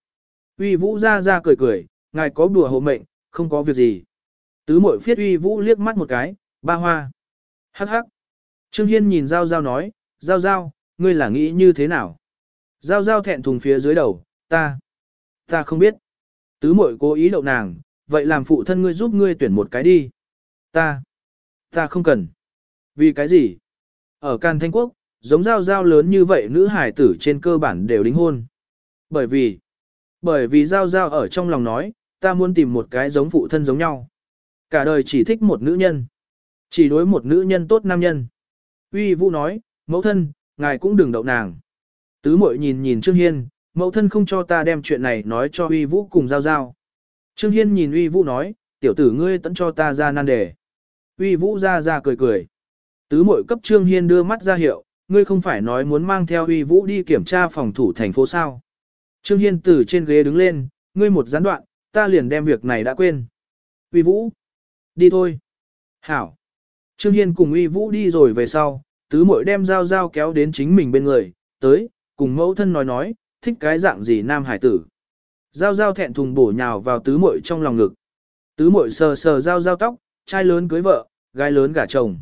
Uy vũ ra ra cười cười, ngài có đùa hộ mệnh, không có việc gì. Tứ muội phiết uy vũ liếc mắt một cái, ba hoa. Hắc hắc. Trương Hiên nhìn Giao Giao nói, Giao Giao, ngươi là nghĩ như thế nào? Giao Giao thẹn thùng phía dưới đầu, ta, ta không biết. Tứ muội cố ý đậu nàng, vậy làm phụ thân ngươi giúp ngươi tuyển một cái đi. Ta, ta không cần. Vì cái gì? Ở Càn Thanh Quốc, giống Giao Giao lớn như vậy nữ hải tử trên cơ bản đều đính hôn. Bởi vì, bởi vì Giao Giao ở trong lòng nói, ta muốn tìm một cái giống phụ thân giống nhau. Cả đời chỉ thích một nữ nhân. Chỉ đối một nữ nhân tốt nam nhân. Uy Vũ nói, mẫu thân, ngài cũng đừng đậu nàng. Tứ mội nhìn nhìn Trương Hiên, mẫu thân không cho ta đem chuyện này nói cho Uy Vũ cùng giao giao. Trương Hiên nhìn Uy Vũ nói, tiểu tử ngươi tận cho ta ra nan đề. Uy Vũ ra ra cười cười. Tứ mội cấp Trương Hiên đưa mắt ra hiệu, ngươi không phải nói muốn mang theo Uy Vũ đi kiểm tra phòng thủ thành phố sao. Trương Hiên từ trên ghế đứng lên, ngươi một gián đoạn, ta liền đem việc này đã quên. Uy Vũ, đi thôi. Hảo. Trương Hiên cùng Uy Vũ đi rồi về sau, tứ muội đem dao dao kéo đến chính mình bên người, tới, cùng mẫu thân nói nói, thích cái dạng gì nam hải tử. giao giao thẹn thùng bổ nhào vào tứ muội trong lòng ngực. Tứ muội sờ sờ giao giao tóc, trai lớn cưới vợ, gái lớn gả chồng.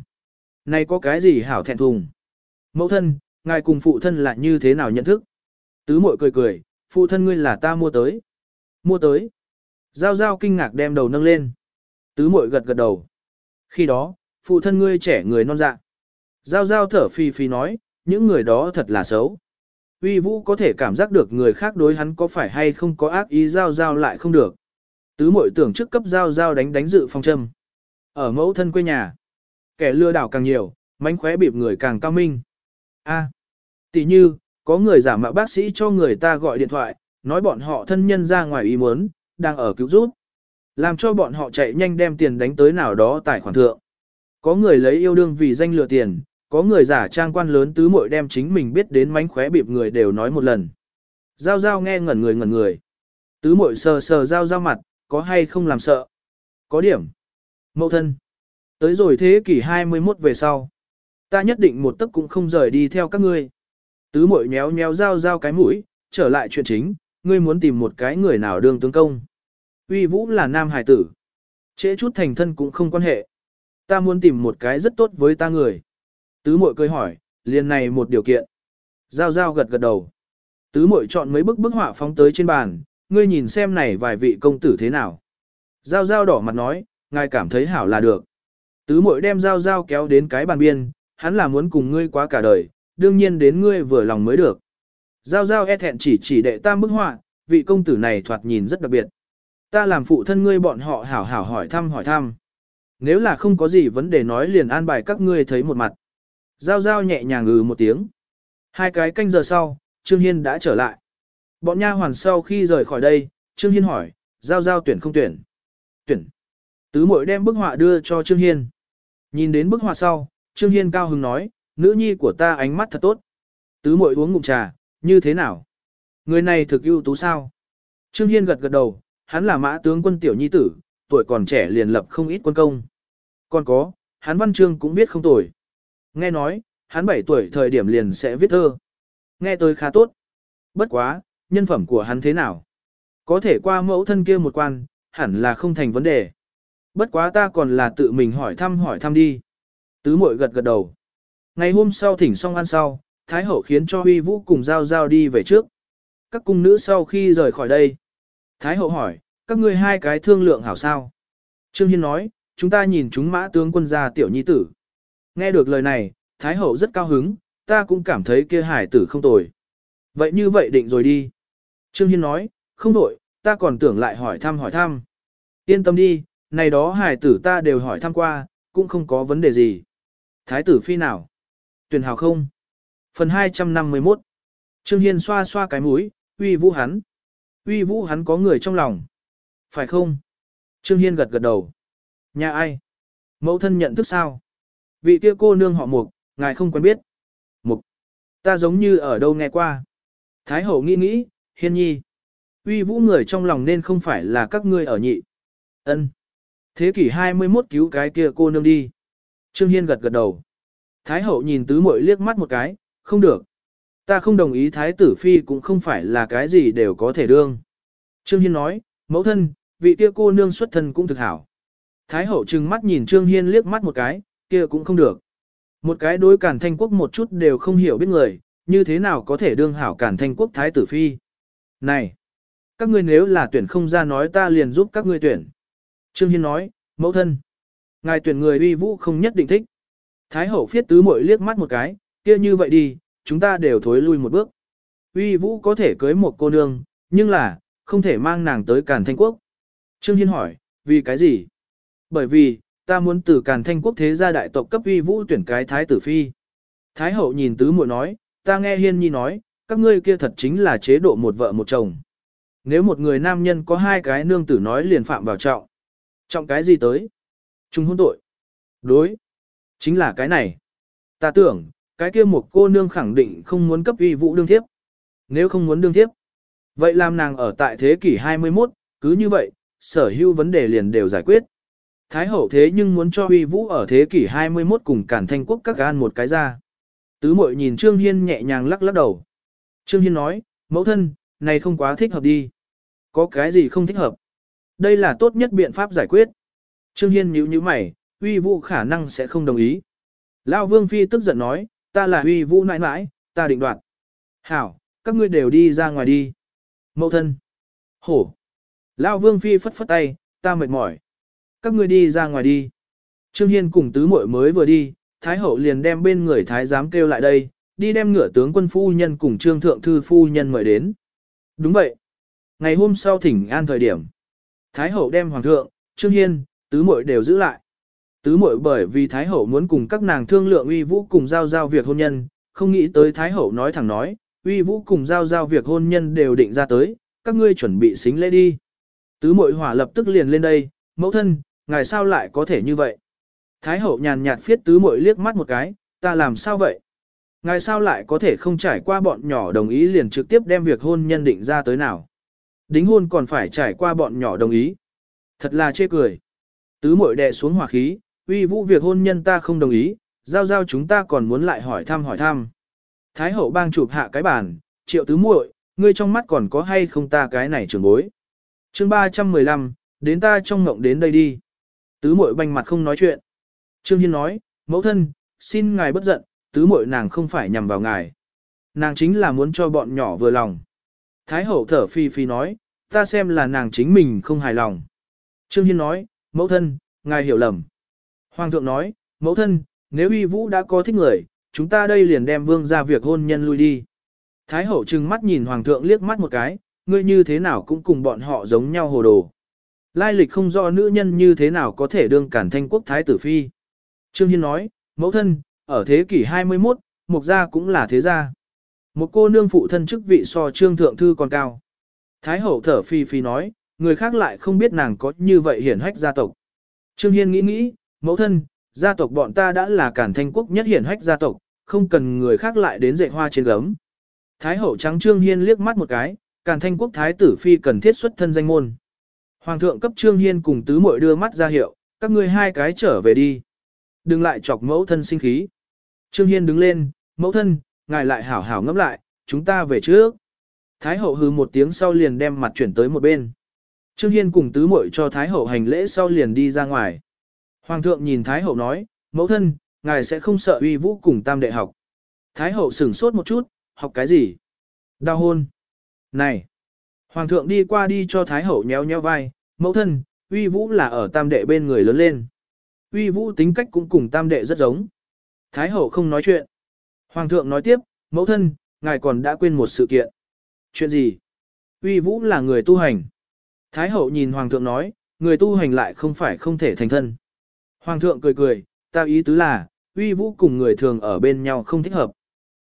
Này có cái gì hảo thẹn thùng? Mẫu thân, ngài cùng phụ thân là như thế nào nhận thức? Tứ muội cười cười, phụ thân ngươi là ta mua tới. Mua tới. Giao giao kinh ngạc đem đầu nâng lên. Tứ muội gật gật đầu. Khi đó, phụ thân ngươi trẻ người non dạ. Giao giao thở phì phì nói, những người đó thật là xấu. Uy vũ có thể cảm giác được người khác đối hắn có phải hay không có ác ý giao giao lại không được. Tứ mội tưởng trước cấp giao giao đánh đánh dự phong châm. Ở mẫu thân quê nhà, kẻ lừa đảo càng nhiều, mánh khóe bịp người càng cao minh. A, tỷ như, có người giả mạo bác sĩ cho người ta gọi điện thoại, nói bọn họ thân nhân ra ngoài ý muốn, đang ở cứu giúp. Làm cho bọn họ chạy nhanh đem tiền đánh tới nào đó tài khoản thượng. Có người lấy yêu đương vì danh lừa tiền, có người giả trang quan lớn tứ muội đem chính mình biết đến mánh khóe bịp người đều nói một lần. Giao giao nghe ngẩn người ngẩn người. Tứ muội sờ sờ giao giao mặt, có hay không làm sợ. Có điểm. Mậu thân. Tới rồi thế kỷ 21 về sau. Ta nhất định một tấc cũng không rời đi theo các ngươi. Tứ muội nhéo nhéo giao giao cái mũi, trở lại chuyện chính, ngươi muốn tìm một cái người nào đương tướng công. Uy vũ là nam hải tử. Trễ chút thành thân cũng không quan hệ. Ta muốn tìm một cái rất tốt với ta người. Tứ mội cười hỏi, liền này một điều kiện. Giao giao gật gật đầu. Tứ mội chọn mấy bức bức họa phóng tới trên bàn, ngươi nhìn xem này vài vị công tử thế nào. Giao giao đỏ mặt nói, ngài cảm thấy hảo là được. Tứ mội đem giao giao kéo đến cái bàn biên, hắn là muốn cùng ngươi quá cả đời, đương nhiên đến ngươi vừa lòng mới được. Giao giao e thẹn chỉ chỉ đệ tam bức họa, vị công tử này thoạt nhìn rất đặc biệt. Ta làm phụ thân ngươi bọn họ hảo hảo hỏi thăm hỏi thăm. Nếu là không có gì vấn đề nói liền an bài các ngươi thấy một mặt. Giao giao nhẹ nhàng ngừ một tiếng. Hai cái canh giờ sau, Trương Hiên đã trở lại. Bọn nha hoàn sau khi rời khỏi đây, Trương Hiên hỏi, giao giao tuyển không tuyển? Tuyển. Tứ mội đem bức họa đưa cho Trương Hiên. Nhìn đến bức họa sau, Trương Hiên cao hứng nói, nữ nhi của ta ánh mắt thật tốt. Tứ mội uống ngụm trà, như thế nào? Người này thực ưu tú sao? Trương Hiên gật gật đầu, hắn là mã tướng quân tiểu nhi tử, tuổi còn trẻ liền lập không ít quân công. Còn có, hắn văn chương cũng biết không tuổi. Nghe nói, hắn 7 tuổi thời điểm liền sẽ viết thơ. Nghe tôi khá tốt. Bất quá, nhân phẩm của hắn thế nào? Có thể qua mẫu thân kia một quan, hẳn là không thành vấn đề. Bất quá ta còn là tự mình hỏi thăm hỏi thăm đi. Tứ muội gật gật đầu. Ngày hôm sau thỉnh xong ăn sau, Thái hậu khiến cho huy vũ cùng giao giao đi về trước. Các cung nữ sau khi rời khỏi đây. Thái hậu hỏi, các ngươi hai cái thương lượng hảo sao? Trương Hiên nói, chúng ta nhìn chúng mã tướng quân gia tiểu nhi tử. Nghe được lời này, Thái Hậu rất cao hứng, ta cũng cảm thấy kia hải tử không tồi. Vậy như vậy định rồi đi. Trương Hiên nói, không đổi, ta còn tưởng lại hỏi thăm hỏi thăm. Yên tâm đi, này đó hải tử ta đều hỏi thăm qua, cũng không có vấn đề gì. Thái tử phi nào? Tuyển hào không? Phần 251 Trương Hiên xoa xoa cái mũi, uy vũ hắn. Uy vũ hắn có người trong lòng. Phải không? Trương Hiên gật gật đầu. Nhà ai? Mẫu thân nhận thức sao? Vị kia cô nương họ Mục, ngài không quen biết. Mục. Ta giống như ở đâu nghe qua. Thái hậu nghĩ nghĩ, hiên nhi. Uy vũ người trong lòng nên không phải là các ngươi ở nhị. ân Thế kỷ 21 cứu cái kia cô nương đi. Trương Hiên gật gật đầu. Thái hậu nhìn tứ muội liếc mắt một cái, không được. Ta không đồng ý thái tử phi cũng không phải là cái gì đều có thể đương. Trương Hiên nói, mẫu thân, vị kia cô nương xuất thân cũng thực hảo. Thái hậu trừng mắt nhìn Trương Hiên liếc mắt một cái, kia cũng không được. Một cái đối cản thanh quốc một chút đều không hiểu biết người, như thế nào có thể đương hảo cản thanh quốc thái tử phi. Này, các ngươi nếu là tuyển không ra nói ta liền giúp các ngươi tuyển. Trương Hiên nói, mẫu thân. Ngài tuyển người uy vũ không nhất định thích. Thái hậu phiết tứ mội liếc mắt một cái, kia như vậy đi, chúng ta đều thối lui một bước. Uy vũ có thể cưới một cô nương, nhưng là, không thể mang nàng tới cản Thanh Quốc. Trương Hiên hỏi, vì cái gì? Bởi vì, ta muốn từ Càn Thanh Quốc thế gia đại tộc cấp uy vũ tuyển cái thái tử phi. Thái hậu nhìn tứ muội nói, ta nghe Hiên Nhi nói, các ngươi kia thật chính là chế độ một vợ một chồng. Nếu một người nam nhân có hai cái nương tử nói liền phạm vào trọng. Trọng cái gì tới? Trung hôn tội. Đối. Chính là cái này. Ta tưởng, cái kia một cô nương khẳng định không muốn cấp uy vũ đương thiếp. Nếu không muốn đương thiếp, vậy làm nàng ở tại thế kỷ 21, cứ như vậy, sở hữu vấn đề liền đều giải quyết. Thái hậu thế nhưng muốn cho uy vũ ở thế kỷ 21 cùng cản thanh quốc các gan một cái ra. Tứ mội nhìn Trương Hiên nhẹ nhàng lắc lắc đầu. Trương Hiên nói, mẫu thân, này không quá thích hợp đi. Có cái gì không thích hợp? Đây là tốt nhất biện pháp giải quyết. Trương Hiên nhíu nhíu mày, uy vũ khả năng sẽ không đồng ý. Lão Vương Phi tức giận nói, ta là uy vũ nãi nãi, ta định đoạt. Hảo, các ngươi đều đi ra ngoài đi. Mẫu thân. Hổ. Lão Vương Phi phất phất tay, ta mệt mỏi. Các ngươi đi ra ngoài đi. Trương Hiên cùng tứ muội mới vừa đi, Thái Hậu liền đem bên người Thái giám kêu lại đây, đi đem ngựa tướng quân phu nhân cùng Trương Thượng Thư phu nhân mời đến. Đúng vậy. Ngày hôm sau thỉnh an thời điểm. Thái Hậu đem Hoàng thượng, Trương Hiên, tứ muội đều giữ lại. Tứ muội bởi vì Thái Hậu muốn cùng các nàng thương lượng uy vũ cùng giao giao việc hôn nhân, không nghĩ tới Thái Hậu nói thẳng nói, uy vũ cùng giao giao việc hôn nhân đều định ra tới, các ngươi chuẩn bị xính lễ đi. Tứ muội hỏa lập tức liền lên đây, mẫu thân, ngài sao lại có thể như vậy? Thái Hậu nhàn nhạt phiết tứ muội liếc mắt một cái, ta làm sao vậy? Ngài sao lại có thể không trải qua bọn nhỏ đồng ý liền trực tiếp đem việc hôn nhân định ra tới nào? Đính hôn còn phải trải qua bọn nhỏ đồng ý. Thật là chê cười. Tứ muội đè xuống hỏa khí, uy vũ việc hôn nhân ta không đồng ý, giao giao chúng ta còn muốn lại hỏi thăm hỏi thăm. Thái hậu bang chụp hạ cái bàn, triệu tứ muội, ngươi trong mắt còn có hay không ta cái này trường bối. chương 315, đến ta trong ngộng đến đây đi. Tứ muội banh mặt không nói chuyện. Trương Hiên nói, mẫu thân, xin ngài bất giận, tứ muội nàng không phải nhằm vào ngài. Nàng chính là muốn cho bọn nhỏ vừa lòng. Thái hậu thở phi phi nói, ta xem là nàng chính mình không hài lòng. Trương Hiên nói, mẫu thân, ngài hiểu lầm. Hoàng thượng nói, mẫu thân, nếu uy vũ đã có thích người, chúng ta đây liền đem vương ra việc hôn nhân lui đi. Thái hậu trừng mắt nhìn hoàng thượng liếc mắt một cái, ngươi như thế nào cũng cùng bọn họ giống nhau hồ đồ. Lai lịch không rõ nữ nhân như thế nào có thể đương cản thanh quốc thái tử phi. Trương Hiên nói, mẫu thân, ở thế kỷ 21, mục gia cũng là thế gia. Một cô nương phụ thân chức vị so trương thượng thư còn cao. Thái hậu thở phi phi nói, người khác lại không biết nàng có như vậy hiển hách gia tộc. Trương Hiên nghĩ nghĩ, mẫu thân, gia tộc bọn ta đã là cản thanh quốc nhất hiển hách gia tộc, không cần người khác lại đến dạy hoa trên gấm. Thái hậu trắng Trương Hiên liếc mắt một cái, cản thanh quốc thái tử phi cần thiết xuất thân danh môn. Hoàng thượng cấp Trương Hiên cùng tứ muội đưa mắt ra hiệu, các ngươi hai cái trở về đi. Đừng lại chọc mẫu thân sinh khí. Trương Hiên đứng lên, mẫu thân, ngài lại hảo hảo ngẫm lại, chúng ta về trước. Thái hậu hừ một tiếng sau liền đem mặt chuyển tới một bên. Trương Hiên cùng tứ muội cho Thái hậu hành lễ sau liền đi ra ngoài. Hoàng thượng nhìn Thái hậu nói, mẫu thân, ngài sẽ không sợ uy vũ cùng tam đệ học. Thái hậu sửng sốt một chút, học cái gì? Đào hôn. Này! Hoàng thượng đi qua đi cho Thái hậu nhéo nhéo vai, mẫu thân, uy vũ là ở tam đệ bên người lớn lên. Uy vũ tính cách cũng cùng tam đệ rất giống. Thái hậu không nói chuyện. Hoàng thượng nói tiếp, mẫu thân, ngài còn đã quên một sự kiện. Chuyện gì? Uy vũ là người tu hành. Thái hậu nhìn hoàng thượng nói, người tu hành lại không phải không thể thành thân. Hoàng thượng cười cười, ta ý tứ là, uy vũ cùng người thường ở bên nhau không thích hợp.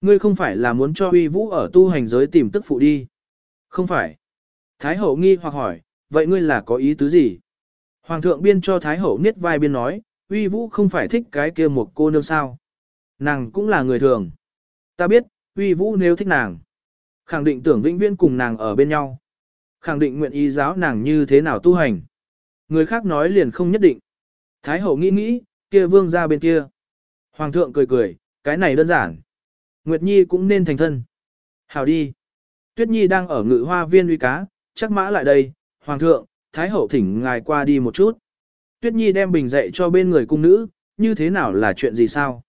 Ngươi không phải là muốn cho uy vũ ở tu hành giới tìm tức phụ đi. Không phải. Thái hậu nghi hoặc hỏi, vậy ngươi là có ý tứ gì? Hoàng thượng biên cho Thái hậu niết vai biên nói, uy vũ không phải thích cái kia một cô nương sao. Nàng cũng là người thường. Ta biết, uy vũ nếu thích nàng. Khẳng định tưởng vĩnh viễn cùng nàng ở bên nhau. Khẳng định nguyện ý giáo nàng như thế nào tu hành. Người khác nói liền không nhất định. Thái hậu nghĩ nghĩ, kia vương ra bên kia. Hoàng thượng cười cười, cái này đơn giản. Nguyệt Nhi cũng nên thành thân. Hảo đi. Tuyết Nhi đang ở ngự hoa viên uy cá, chắc mã lại đây. Hoàng thượng, Thái hậu thỉnh ngài qua đi một chút. Tuyết Nhi đem bình dậy cho bên người cung nữ, như thế nào là chuyện gì sao?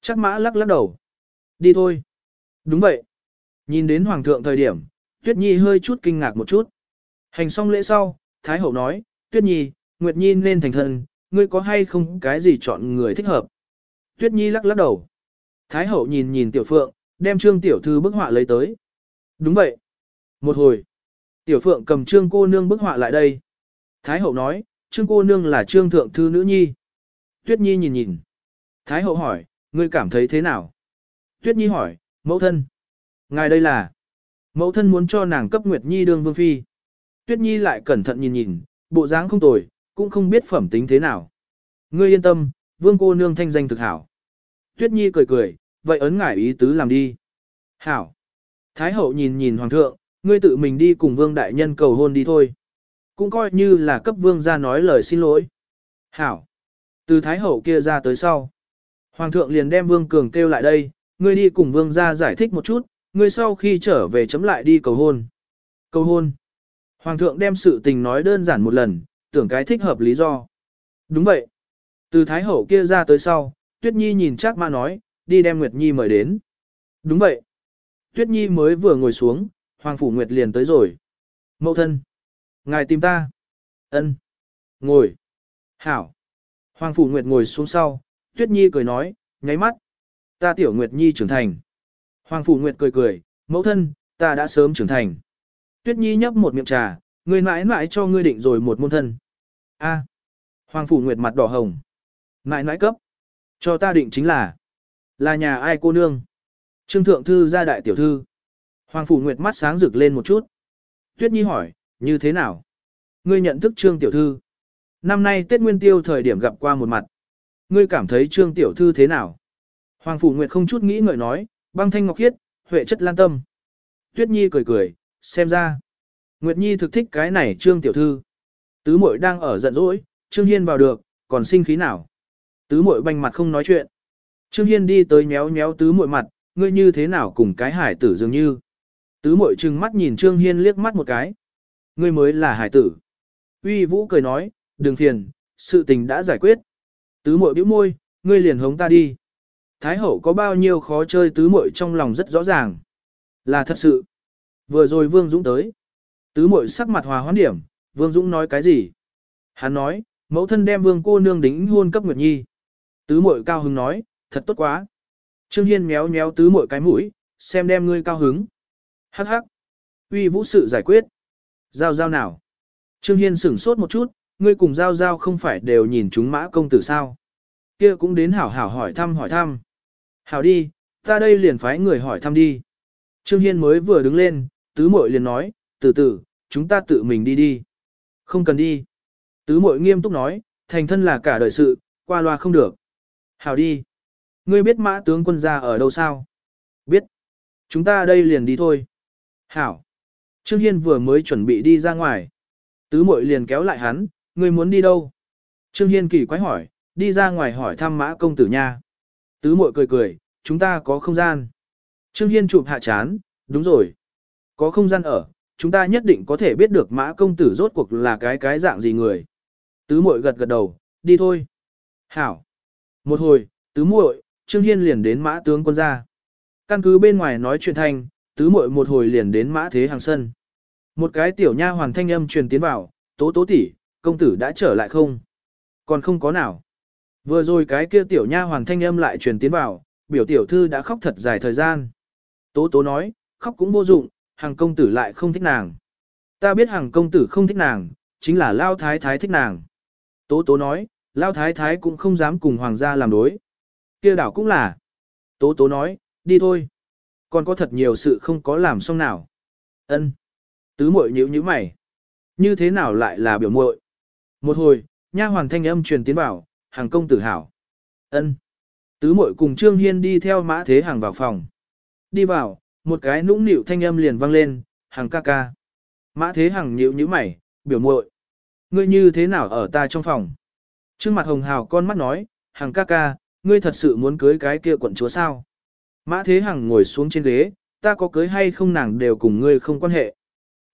Chắc mã lắc lắc đầu. Đi thôi. Đúng vậy. Nhìn đến hoàng thượng thời điểm, Tuyết Nhi hơi chút kinh ngạc một chút. Hành xong lễ sau, Thái Hậu nói, Tuyết Nhi, Nguyệt Nhi nên thành thân, ngươi có hay không cái gì chọn người thích hợp? Tuyết Nhi lắc lắc đầu. Thái Hậu nhìn nhìn Tiểu Phượng, đem Trương Tiểu Thư bức họa lấy tới. Đúng vậy. Một hồi, Tiểu Phượng cầm Trương cô nương bức họa lại đây. Thái Hậu nói, Trương cô nương là Trương Thượng Thư nữ nhi. Tuyết Nhi nhìn nhìn. Thái Hậu hỏi, ngươi cảm thấy thế nào? Tuyết Nhi hỏi, mẫu thân. Ngài đây là. Mẫu thân muốn cho nàng cấp Nguyệt Nhi đương vương phi. Tuyết Nhi lại cẩn thận nhìn nhìn, bộ dáng không tồi, cũng không biết phẩm tính thế nào. Ngươi yên tâm, vương cô nương thanh danh thực hảo. Tuyết Nhi cười cười, vậy ấn ngải ý tứ làm đi. Hảo. Thái hậu nhìn nhìn hoàng thượng, ngươi tự mình đi cùng vương đại nhân cầu hôn đi thôi. Cũng coi như là cấp vương ra nói lời xin lỗi. Hảo. Từ thái hậu kia ra tới sau. Hoàng thượng liền đem vương cường kêu lại đây, ngươi đi cùng vương ra giải thích một chút, ngươi sau khi trở về chấm lại đi cầu hôn. Cầu hôn. Hoàng thượng đem sự tình nói đơn giản một lần, tưởng cái thích hợp lý do. Đúng vậy. Từ Thái Hậu kia ra tới sau, Tuyết Nhi nhìn chắc ma nói, đi đem Nguyệt Nhi mời đến. Đúng vậy. Tuyết Nhi mới vừa ngồi xuống, Hoàng Phủ Nguyệt liền tới rồi. Mậu thân. Ngài tìm ta. ân Ngồi. Hảo. Hoàng Phủ Nguyệt ngồi xuống sau, Tuyết Nhi cười nói, nháy mắt. Ta tiểu Nguyệt Nhi trưởng thành. Hoàng Phủ Nguyệt cười cười, mẫu thân, ta đã sớm trưởng thành. Tuyết Nhi nhấp một miệng trà, người mãi mãi cho ngươi định rồi một môn thân. A. Hoàng Phủ Nguyệt mặt đỏ hồng. Mãi mãi cấp. Cho ta định chính là. Là nhà ai cô nương. Trương Thượng Thư ra đại tiểu thư. Hoàng Phủ Nguyệt mắt sáng rực lên một chút. Tuyết Nhi hỏi, như thế nào? Ngươi nhận thức Trương Tiểu Thư. Năm nay Tết Nguyên Tiêu thời điểm gặp qua một mặt. Ngươi cảm thấy Trương Tiểu Thư thế nào? Hoàng Phủ Nguyệt không chút nghĩ ngợi nói, băng thanh ngọc khiết, huệ chất lan tâm. Tuyết Nhi cười cười, xem ra. Nguyệt Nhi thực thích cái này Trương Tiểu Thư. Tứ mội đang ở giận dỗi, Trương Hiên vào được, còn sinh khí nào. Tứ mội banh mặt không nói chuyện. Trương Hiên đi tới nhéo nhéo tứ mội mặt, ngươi như thế nào cùng cái hải tử dường như. Tứ Mội trừng mắt nhìn Trương Hiên liếc mắt một cái. Ngươi mới là hải tử. Uy Vũ cười nói, đừng phiền, sự tình đã giải quyết. Tứ Mội bĩu môi, ngươi liền hống ta đi. Thái hậu có bao nhiêu khó chơi tứ Mội trong lòng rất rõ ràng. Là thật sự. Vừa rồi Vương Dũng tới. Tứ Mội sắc mặt hòa hoãn điểm, Vương Dũng nói cái gì? Hắn nói, mẫu thân đem Vương cô nương đính hôn cấp Nguyệt Nhi. Tứ Mội cao hứng nói, thật tốt quá. Trương Hiên méo méo tứ Mội cái mũi, xem đem ngươi cao hứng. Hắc hắc. Uy vũ sự giải quyết. Giao giao nào? Trương Hiên sửng sốt một chút, ngươi cùng giao giao không phải đều nhìn chúng mã công tử sao? Kia cũng đến hảo hảo hỏi thăm hỏi thăm. Hảo đi, ta đây liền phái người hỏi thăm đi. Trương Hiên mới vừa đứng lên, tứ muội liền nói, từ từ, chúng ta tự mình đi đi. Không cần đi. Tứ muội nghiêm túc nói, thành thân là cả đời sự, qua loa không được. Hảo đi. Ngươi biết mã tướng quân gia ở đâu sao? Biết. Chúng ta đây liền đi thôi. Hảo. Trương Hiên vừa mới chuẩn bị đi ra ngoài. Tứ muội liền kéo lại hắn, ngươi muốn đi đâu? Trương Hiên kỳ quái hỏi, đi ra ngoài hỏi thăm mã công tử nha. Tứ muội cười cười, chúng ta có không gian. Trương Hiên chụp hạ chán, đúng rồi. Có không gian ở, chúng ta nhất định có thể biết được mã công tử rốt cuộc là cái cái dạng gì người. Tứ muội gật gật đầu, đi thôi. Hảo. Một hồi, tứ muội, Trương Hiên liền đến mã tướng quân ra. Căn cứ bên ngoài nói chuyện thành tứ muội một hồi liền đến mã thế hàng sân. Một cái tiểu nha hoàn thanh âm truyền tiến vào, tố tố tỷ, công tử đã trở lại không? Còn không có nào. Vừa rồi cái kia tiểu nha hoàn thanh âm lại truyền tiến vào, biểu tiểu thư đã khóc thật dài thời gian. Tố tố nói, khóc cũng vô dụng, hàng công tử lại không thích nàng. Ta biết hàng công tử không thích nàng, chính là lao thái thái thích nàng. Tố tố nói, lao thái thái cũng không dám cùng hoàng gia làm đối. kia đảo cũng là. Tố tố nói, đi thôi. Còn có thật nhiều sự không có làm xong nào. ân Tứ muội nhíu nhíu mày. Như thế nào lại là biểu muội? Một hồi, nha hoàng thanh âm truyền tiến vào, hàng công tử hảo. ân Tứ muội cùng Trương Hiên đi theo mã thế hàng vào phòng. Đi vào, một cái nũng nịu thanh âm liền vang lên, hàng ca ca. Mã thế hàng nhíu nhíu mày, biểu muội Ngươi như thế nào ở ta trong phòng? Trương mặt hồng hào con mắt nói, hàng ca ca, ngươi thật sự muốn cưới cái kia quận chúa sao? Mã thế hằng ngồi xuống trên ghế, ta có cưới hay không nàng đều cùng ngươi không quan hệ.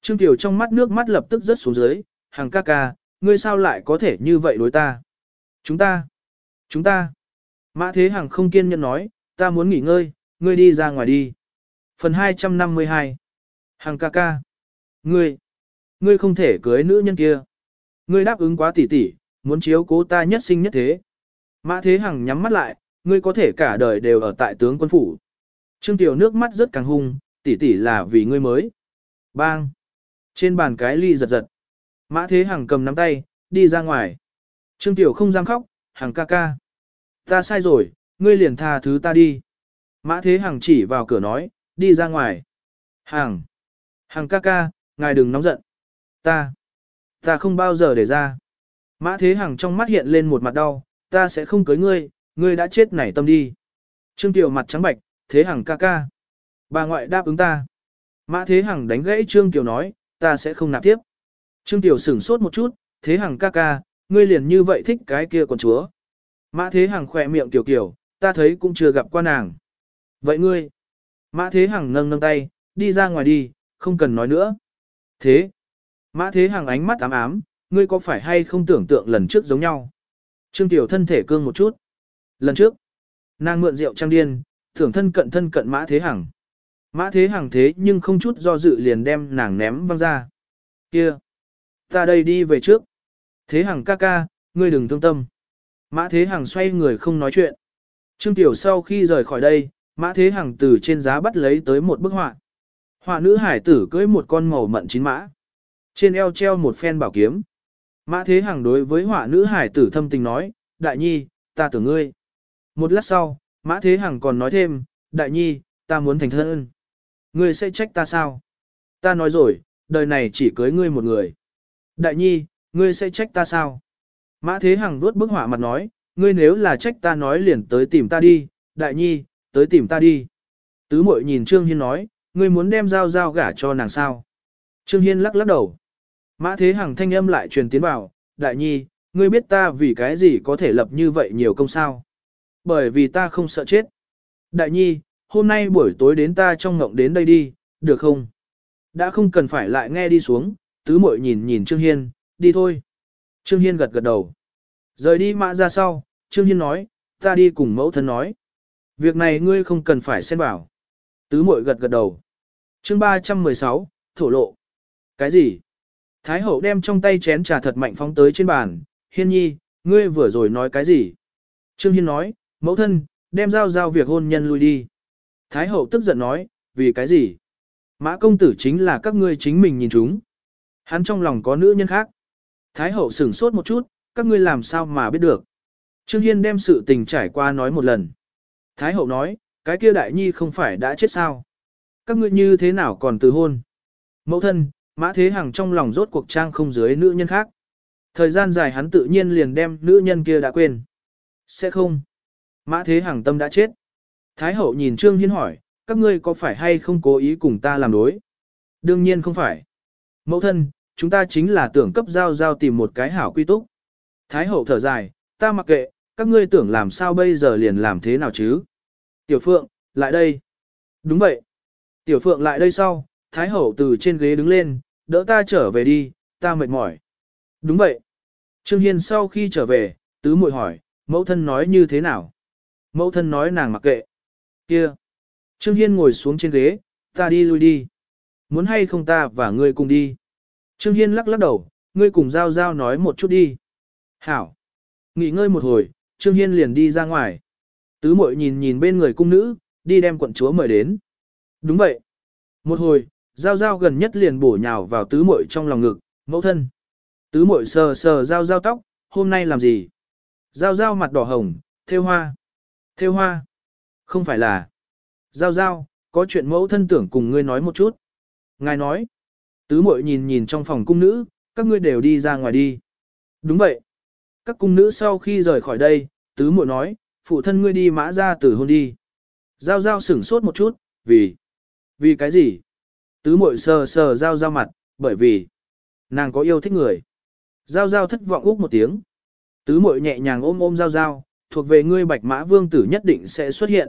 Trương Tiểu trong mắt nước mắt lập tức rớt xuống dưới, Hằng ca ca, ngươi sao lại có thể như vậy đối ta? Chúng ta, chúng ta. Mã Thế Hằng không kiên nhẫn nói, ta muốn nghỉ ngơi, ngươi đi ra ngoài đi. Phần 252 Hằng ca ca. Ngươi, ngươi không thể cưới nữ nhân kia. Ngươi đáp ứng quá tỉ tỉ, muốn chiếu cố ta nhất sinh nhất thế. Mã Thế Hằng nhắm mắt lại, ngươi có thể cả đời đều ở tại tướng quân phủ. Trương Tiểu nước mắt rất càng hung, tỷ tỷ là vì ngươi mới. Bang! Trên bàn cái ly giật giật. Mã Thế Hằng cầm nắm tay, đi ra ngoài. Trương Tiểu không dám khóc, Hằng ca ca. Ta sai rồi, ngươi liền tha thứ ta đi. Mã Thế Hằng chỉ vào cửa nói, đi ra ngoài. Hằng! Hằng ca ca, ngài đừng nóng giận. Ta! Ta không bao giờ để ra. Mã Thế Hằng trong mắt hiện lên một mặt đau, ta sẽ không cưới ngươi, ngươi đã chết nảy tâm đi. Trương Tiểu mặt trắng bạch, Thế Hằng ca ca. Bà ngoại đáp ứng ta. Mã Thế Hằng đánh gãy Trương Tiểu nói, ta sẽ không nạp tiếp. Trương Tiểu sửng sốt một chút, Thế Hằng ca ca, ngươi liền như vậy thích cái kia con chúa. Mã Thế Hằng khỏe miệng tiểu Kiều, ta thấy cũng chưa gặp qua nàng. Vậy ngươi? Mã Thế Hằng nâng nâng tay, đi ra ngoài đi, không cần nói nữa. Thế? Mã Thế Hằng ánh mắt ám ám, ngươi có phải hay không tưởng tượng lần trước giống nhau? Trương Tiểu thân thể cương một chút. Lần trước, nàng mượn rượu trang điên, Thưởng thân cận thân cận Mã Thế Hằng. Mã Thế Hằng thế nhưng không chút do dự liền đem nàng ném văng ra. Kia, ta đây đi về trước. Thế Hằng ca ca, ngươi đừng thương tâm. Mã Thế Hằng xoay người không nói chuyện. Trương Tiểu sau khi rời khỏi đây, Mã Thế Hằng từ trên giá bắt lấy tới một bức họa. Họa nữ hải tử cưỡi một con màu mận chín mã. Trên eo treo một phen bảo kiếm. Mã Thế Hằng đối với họa nữ hải tử thâm tình nói, Đại Nhi, ta tưởng ngươi. Một lát sau, Mã Thế Hằng còn nói thêm, Đại Nhi, ta muốn thành thân. Ngươi sẽ trách ta sao? Ta nói rồi, đời này chỉ cưới ngươi một người. Đại Nhi, ngươi sẽ trách ta sao? Mã Thế Hằng vuốt bức họa mặt nói, ngươi nếu là trách ta nói liền tới tìm ta đi, Đại Nhi, tới tìm ta đi. Tứ mội nhìn Trương Hiên nói, ngươi muốn đem dao dao gả cho nàng sao? Trương Hiên lắc lắc đầu. Mã Thế Hằng thanh âm lại truyền tiến vào, Đại Nhi, ngươi biết ta vì cái gì có thể lập như vậy nhiều công sao? Bởi vì ta không sợ chết. Đại Nhi, hôm nay buổi tối đến ta trong ngộng đến đây đi, được không? Đã không cần phải lại nghe đi xuống, tứ muội nhìn nhìn Trương Hiên, đi thôi. Trương Hiên gật gật đầu. Rời đi mã ra sau, Trương Hiên nói, ta đi cùng mẫu thân nói. Việc này ngươi không cần phải xen bảo. Tứ muội gật gật đầu. chương 316, thổ lộ. Cái gì? Thái hậu đem trong tay chén trà thật mạnh phóng tới trên bàn. Hiên nhi, ngươi vừa rồi nói cái gì? Trương Hiên nói, mẫu thân, đem giao giao việc hôn nhân lui đi. Thái hậu tức giận nói, vì cái gì? Mã công tử chính là các ngươi chính mình nhìn chúng. Hắn trong lòng có nữ nhân khác. Thái hậu sửng sốt một chút, các ngươi làm sao mà biết được. Trương Hiên đem sự tình trải qua nói một lần. Thái hậu nói, cái kia đại nhi không phải đã chết sao? Các ngươi như thế nào còn từ hôn? Mẫu thân, mã thế hằng trong lòng rốt cuộc trang không dưới nữ nhân khác. Thời gian dài hắn tự nhiên liền đem nữ nhân kia đã quên. Sẽ không. Mã thế hằng tâm đã chết. Thái hậu nhìn Trương Hiên hỏi, các ngươi có phải hay không cố ý cùng ta làm đối? Đương nhiên không phải. Mẫu thân, chúng ta chính là tưởng cấp giao giao tìm một cái hảo quy túc. Thái hậu thở dài, ta mặc kệ, các ngươi tưởng làm sao bây giờ liền làm thế nào chứ? Tiểu Phượng, lại đây. Đúng vậy. Tiểu Phượng lại đây sau, Thái hậu từ trên ghế đứng lên, đỡ ta trở về đi, ta mệt mỏi. Đúng vậy. Trương Hiên sau khi trở về, tứ muội hỏi, mẫu thân nói như thế nào? Mẫu thân nói nàng mặc kệ. Kia. Trương Hiên ngồi xuống trên ghế, ta đi lui đi. Muốn hay không ta và ngươi cùng đi. Trương Hiên lắc lắc đầu, ngươi cùng Giao Giao nói một chút đi. Hảo. Nghỉ ngơi một hồi, Trương Hiên liền đi ra ngoài. Tứ mội nhìn nhìn bên người cung nữ, đi đem quận chúa mời đến. Đúng vậy. Một hồi, Giao Giao gần nhất liền bổ nhào vào tứ mội trong lòng ngực, mẫu thân. Tứ mội sờ sờ Giao Giao tóc, hôm nay làm gì? Giao Giao mặt đỏ hồng, theo hoa. Thêu hoa. Không phải là. Giao Giao, có chuyện mẫu thân tưởng cùng ngươi nói một chút. Ngài nói. Tứ muội nhìn nhìn trong phòng cung nữ, các ngươi đều đi ra ngoài đi. Đúng vậy. Các cung nữ sau khi rời khỏi đây, tứ muội nói, phụ thân ngươi đi mã ra từ hôn đi. Giao giao sửng sốt một chút, vì... Vì cái gì? Tứ muội sờ sờ giao giao mặt, bởi vì... Nàng có yêu thích người. Giao giao thất vọng úc một tiếng. Tứ muội nhẹ nhàng ôm ôm giao giao, thuộc về ngươi bạch mã vương tử nhất định sẽ xuất hiện.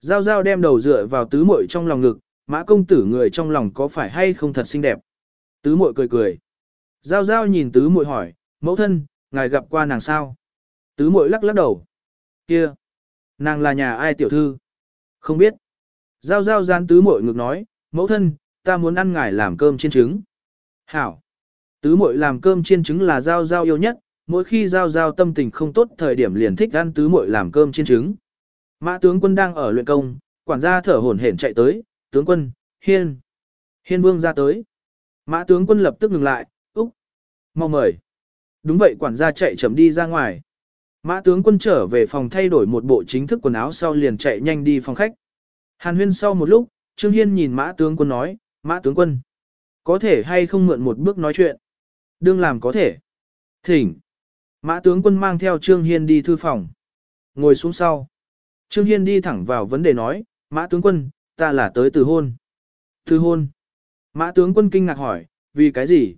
Giao giao đem đầu dựa vào tứ muội trong lòng ngực, mã công tử người trong lòng có phải hay không thật xinh đẹp. Tứ muội cười cười. Giao giao nhìn tứ muội hỏi, mẫu thân, ngài gặp qua nàng sao? Tứ muội lắc lắc đầu. Kia, nàng là nhà ai tiểu thư? Không biết. Giao giao gian tứ muội ngược nói, mẫu thân, ta muốn ăn ngài làm cơm chiên trứng. Hảo. Tứ muội làm cơm chiên trứng là giao giao yêu nhất, mỗi khi giao giao tâm tình không tốt thời điểm liền thích ăn tứ muội làm cơm chiên trứng. Mã tướng quân đang ở luyện công, quản gia thở hổn hển chạy tới, tướng quân, hiên. Hiên vương ra tới. Mã tướng quân lập tức ngừng lại, úc, mau mời. Đúng vậy quản gia chạy chậm đi ra ngoài. Mã tướng quân trở về phòng thay đổi một bộ chính thức quần áo sau liền chạy nhanh đi phòng khách. Hàn huyên sau một lúc, Trương Hiên nhìn mã tướng quân nói, mã tướng quân, có thể hay không mượn một bước nói chuyện? Đương làm có thể. Thỉnh. Mã tướng quân mang theo Trương Hiên đi thư phòng. Ngồi xuống sau. Trương Hiên đi thẳng vào vấn đề nói, mã tướng quân, ta là tới từ hôn. Từ hôn. Mã tướng quân kinh ngạc hỏi, vì cái gì?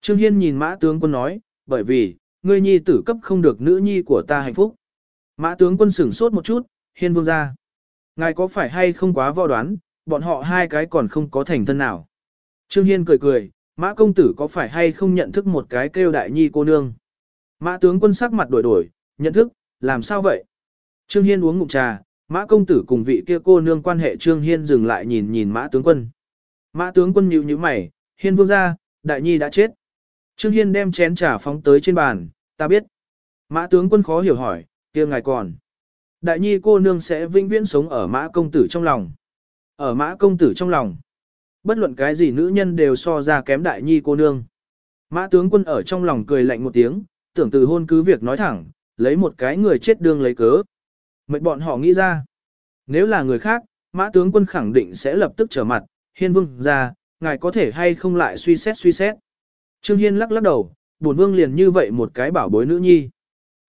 Trương Hiên nhìn mã tướng quân nói, bởi vì, ngươi nhi tử cấp không được nữ nhi của ta hạnh phúc. Mã tướng quân sửng sốt một chút, Hiên vương ra. Ngài có phải hay không quá võ đoán, bọn họ hai cái còn không có thành thân nào. Trương Hiên cười cười, mã công tử có phải hay không nhận thức một cái kêu đại nhi cô nương. Mã tướng quân sắc mặt đổi đổi, nhận thức, làm sao vậy? Trương Hiên uống ngụm trà, mã công tử cùng vị kia cô nương quan hệ Trương Hiên dừng lại nhìn nhìn mã tướng quân. Mã tướng quân nhíu nhíu mày, Hiên vương ra, đại nhi đã chết. Trương Hiên đem chén trà phóng tới trên bàn, ta biết. Mã tướng quân khó hiểu hỏi, kia ngài còn. Đại nhi cô nương sẽ vĩnh viễn sống ở mã công tử trong lòng. Ở mã công tử trong lòng. Bất luận cái gì nữ nhân đều so ra kém đại nhi cô nương. Mã tướng quân ở trong lòng cười lạnh một tiếng, tưởng từ hôn cứ việc nói thẳng, lấy một cái người chết đương lấy cớ. Mệnh bọn họ nghĩ ra. Nếu là người khác, mã tướng quân khẳng định sẽ lập tức trở mặt, hiên vương ra, ngài có thể hay không lại suy xét suy xét. Trương Hiên lắc lắc đầu, bổn vương liền như vậy một cái bảo bối nữ nhi.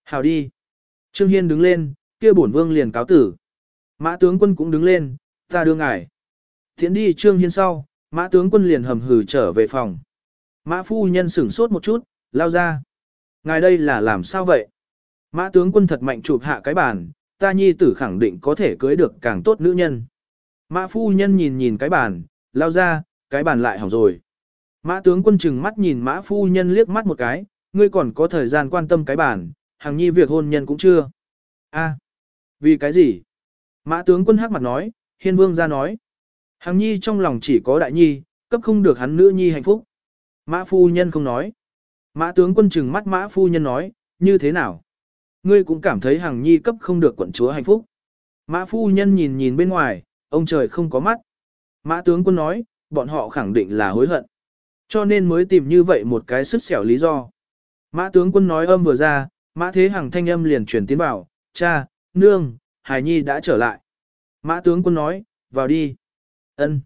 Hào đi. Trương Hiên đứng lên, kia bổn vương liền cáo tử. Mã tướng quân cũng đứng lên, ta đưa ngài. Thiện đi Trương Hiên sau, mã tướng quân liền hầm hừ trở về phòng. Mã phu nhân sửng sốt một chút, lao ra. Ngài đây là làm sao vậy? Mã tướng quân thật mạnh chụp hạ cái bàn, ta nhi tử khẳng định có thể cưới được càng tốt nữ nhân. Mã phu nhân nhìn nhìn cái bàn, lao ra, cái bàn lại hỏng rồi. Mã tướng quân chừng mắt nhìn mã phu nhân liếc mắt một cái, ngươi còn có thời gian quan tâm cái bàn, hàng nhi việc hôn nhân cũng chưa. a vì cái gì? Mã tướng quân hắc mặt nói, hiên vương ra nói. Hàng nhi trong lòng chỉ có đại nhi, cấp không được hắn nữ nhi hạnh phúc. Mã phu nhân không nói. Mã tướng quân chừng mắt mã phu nhân nói, như thế nào? Ngươi cũng cảm thấy hàng nhi cấp không được quận chúa hạnh phúc. Mã phu nhân nhìn nhìn bên ngoài, ông trời không có mắt. Mã tướng quân nói, bọn họ khẳng định là hối hận. Cho nên mới tìm như vậy một cái sức xẻo lý do. Mã tướng quân nói âm vừa ra, mã thế hàng thanh âm liền truyền tiến bảo, cha, nương, Hải Nhi đã trở lại. Mã tướng quân nói, vào đi. Ân.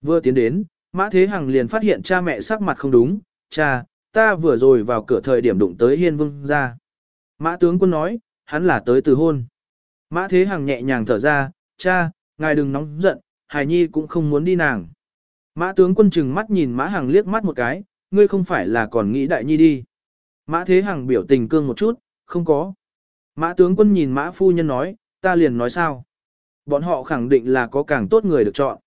Vừa tiến đến, Mã Thế Hằng liền phát hiện cha mẹ sắc mặt không đúng, cha, ta vừa rồi vào cửa thời điểm đụng tới hiên vương ra. Mã tướng quân nói, hắn là tới từ hôn. Mã Thế Hằng nhẹ nhàng thở ra, cha, ngài đừng nóng giận, Hải Nhi cũng không muốn đi nàng. Mã tướng quân chừng mắt nhìn Mã Hằng liếc mắt một cái, ngươi không phải là còn nghĩ Đại Nhi đi. Mã Thế Hằng biểu tình cương một chút, không có. Mã tướng quân nhìn Mã Phu Nhân nói, ta liền nói sao. Bọn họ khẳng định là có càng tốt người được chọn.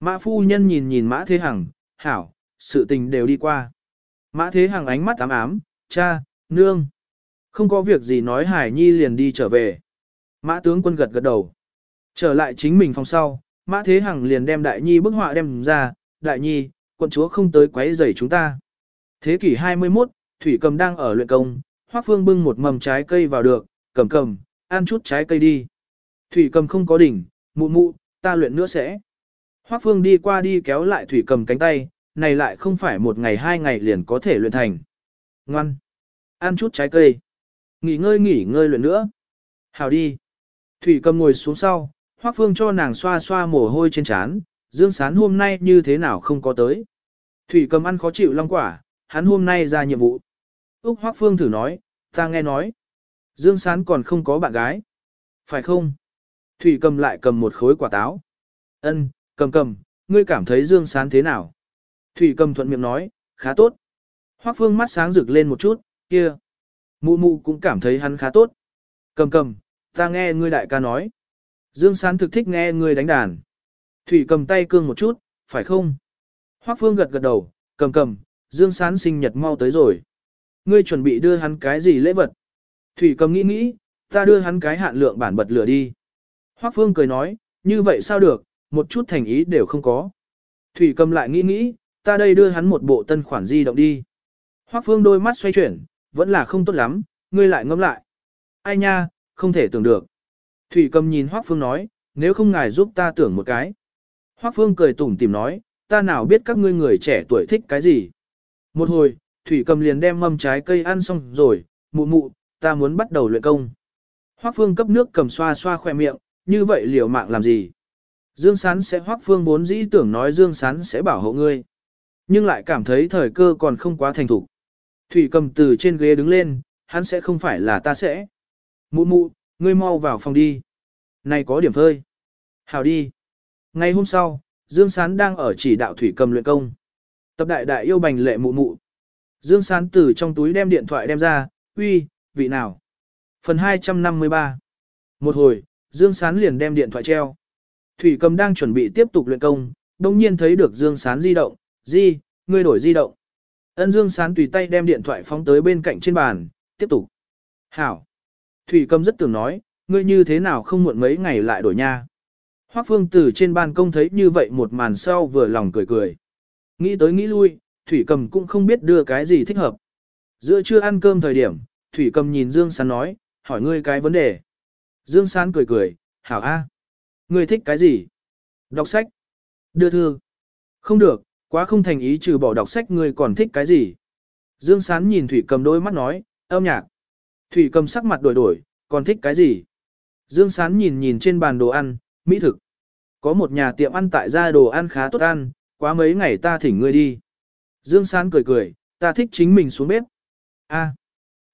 Mã Phu Nhân nhìn nhìn Mã Thế Hằng, hảo, sự tình đều đi qua. Mã Thế Hằng ánh mắt ám ám, cha, nương. Không có việc gì nói Hải Nhi liền đi trở về. Mã tướng quân gật gật đầu. Trở lại chính mình phòng sau, Mã Thế Hằng liền đem Đại Nhi bức họa đem ra, Đại Nhi, quận chúa không tới quấy rầy chúng ta. Thế kỷ 21, Thủy Cầm đang ở luyện công, Hoắc Phương bưng một mầm trái cây vào được, cầm cầm, ăn chút trái cây đi. Thủy cầm không có đỉnh, mụ mụ, ta luyện nữa sẽ. Hoác phương đi qua đi kéo lại thủy cầm cánh tay, này lại không phải một ngày hai ngày liền có thể luyện thành. Ngoan. Ăn chút trái cây. Nghỉ ngơi nghỉ ngơi luyện nữa. Hào đi. Thủy cầm ngồi xuống sau, Hoác phương cho nàng xoa xoa mồ hôi trên trán, dương sán hôm nay như thế nào không có tới. Thủy cầm ăn khó chịu long quả, hắn hôm nay ra nhiệm vụ. Úc Hoác phương thử nói, ta nghe nói. Dương Sán còn không có bạn gái. Phải không? Thủy cầm lại cầm một khối quả táo. Ân, cầm cầm, ngươi cảm thấy Dương Sán thế nào? Thủy cầm thuận miệng nói, khá tốt. Hoác phương mắt sáng rực lên một chút, kia. Mụ mụ cũng cảm thấy hắn khá tốt. Cầm cầm, ta nghe ngươi đại ca nói. Dương Sán thực thích nghe ngươi đánh đàn. Thủy cầm tay cương một chút, phải không? Hoác phương gật gật đầu, cầm cầm, Dương Sán sinh nhật mau tới rồi. Ngươi chuẩn bị đưa hắn cái gì lễ vật? Thủy cầm nghĩ nghĩ, ta đưa hắn cái hạn lượng bản bật lửa đi. Hoắc Phương cười nói, như vậy sao được, một chút thành ý đều không có. Thủy cầm lại nghĩ nghĩ, ta đây đưa hắn một bộ tân khoản di động đi. Hoắc Phương đôi mắt xoay chuyển, vẫn là không tốt lắm, ngươi lại ngẫm lại. Ai nha, không thể tưởng được. Thủy cầm nhìn Hoắc Phương nói, nếu không ngài giúp ta tưởng một cái. Hoắc Phương cười tủm tìm nói, ta nào biết các ngươi người trẻ tuổi thích cái gì. Một hồi, Thủy cầm liền đem mâm trái cây ăn xong rồi, mụ mụ, ta muốn bắt đầu luyện công. Hoắc Phương cấp nước cầm xoa xoa khỏe miệng, như vậy liều mạng làm gì? Dương Sán sẽ Hoắc Phương vốn dĩ tưởng nói Dương Sán sẽ bảo hộ ngươi. Nhưng lại cảm thấy thời cơ còn không quá thành thục. Thủy cầm từ trên ghế đứng lên, hắn sẽ không phải là ta sẽ. Mụ mụ, ngươi mau vào phòng đi. Này có điểm phơi. Hào đi. Ngày hôm sau, Dương Sán đang ở chỉ đạo Thủy cầm luyện công. Tập đại đại yêu bành lệ mụ mụ. Dương Sán từ trong túi đem điện thoại đem ra, uy, vị nào? Phần 253 Một hồi, Dương Sán liền đem điện thoại treo. Thủy cầm đang chuẩn bị tiếp tục luyện công, đồng nhiên thấy được Dương Sán di động, di, ngươi đổi di động. Ân Dương Sán tùy tay đem điện thoại phóng tới bên cạnh trên bàn, tiếp tục. Hảo. Thủy cầm rất tưởng nói, ngươi như thế nào không muộn mấy ngày lại đổi nha. Hoác phương từ trên ban công thấy như vậy một màn sau vừa lòng cười cười. Nghĩ tới nghĩ lui, Thủy cầm cũng không biết đưa cái gì thích hợp. Giữa trưa ăn cơm thời điểm, Thủy cầm nhìn Dương Sán nói, hỏi ngươi cái vấn đề. Dương Sán cười cười, hảo a, Ngươi thích cái gì? Đọc sách. Đưa thư. Không được, quá không thành ý trừ bỏ đọc sách ngươi còn thích cái gì? Dương Sán nhìn Thủy cầm đôi mắt nói, âm nhạc. Thủy cầm sắc mặt đổi đổi, còn thích cái gì? Dương Sán nhìn nhìn trên bàn đồ ăn, mỹ thực. Có một nhà tiệm ăn tại gia đồ ăn khá tốt ăn, quá mấy ngày ta thỉnh ngươi đi. Dương Sán cười cười, ta thích chính mình xuống bếp. A.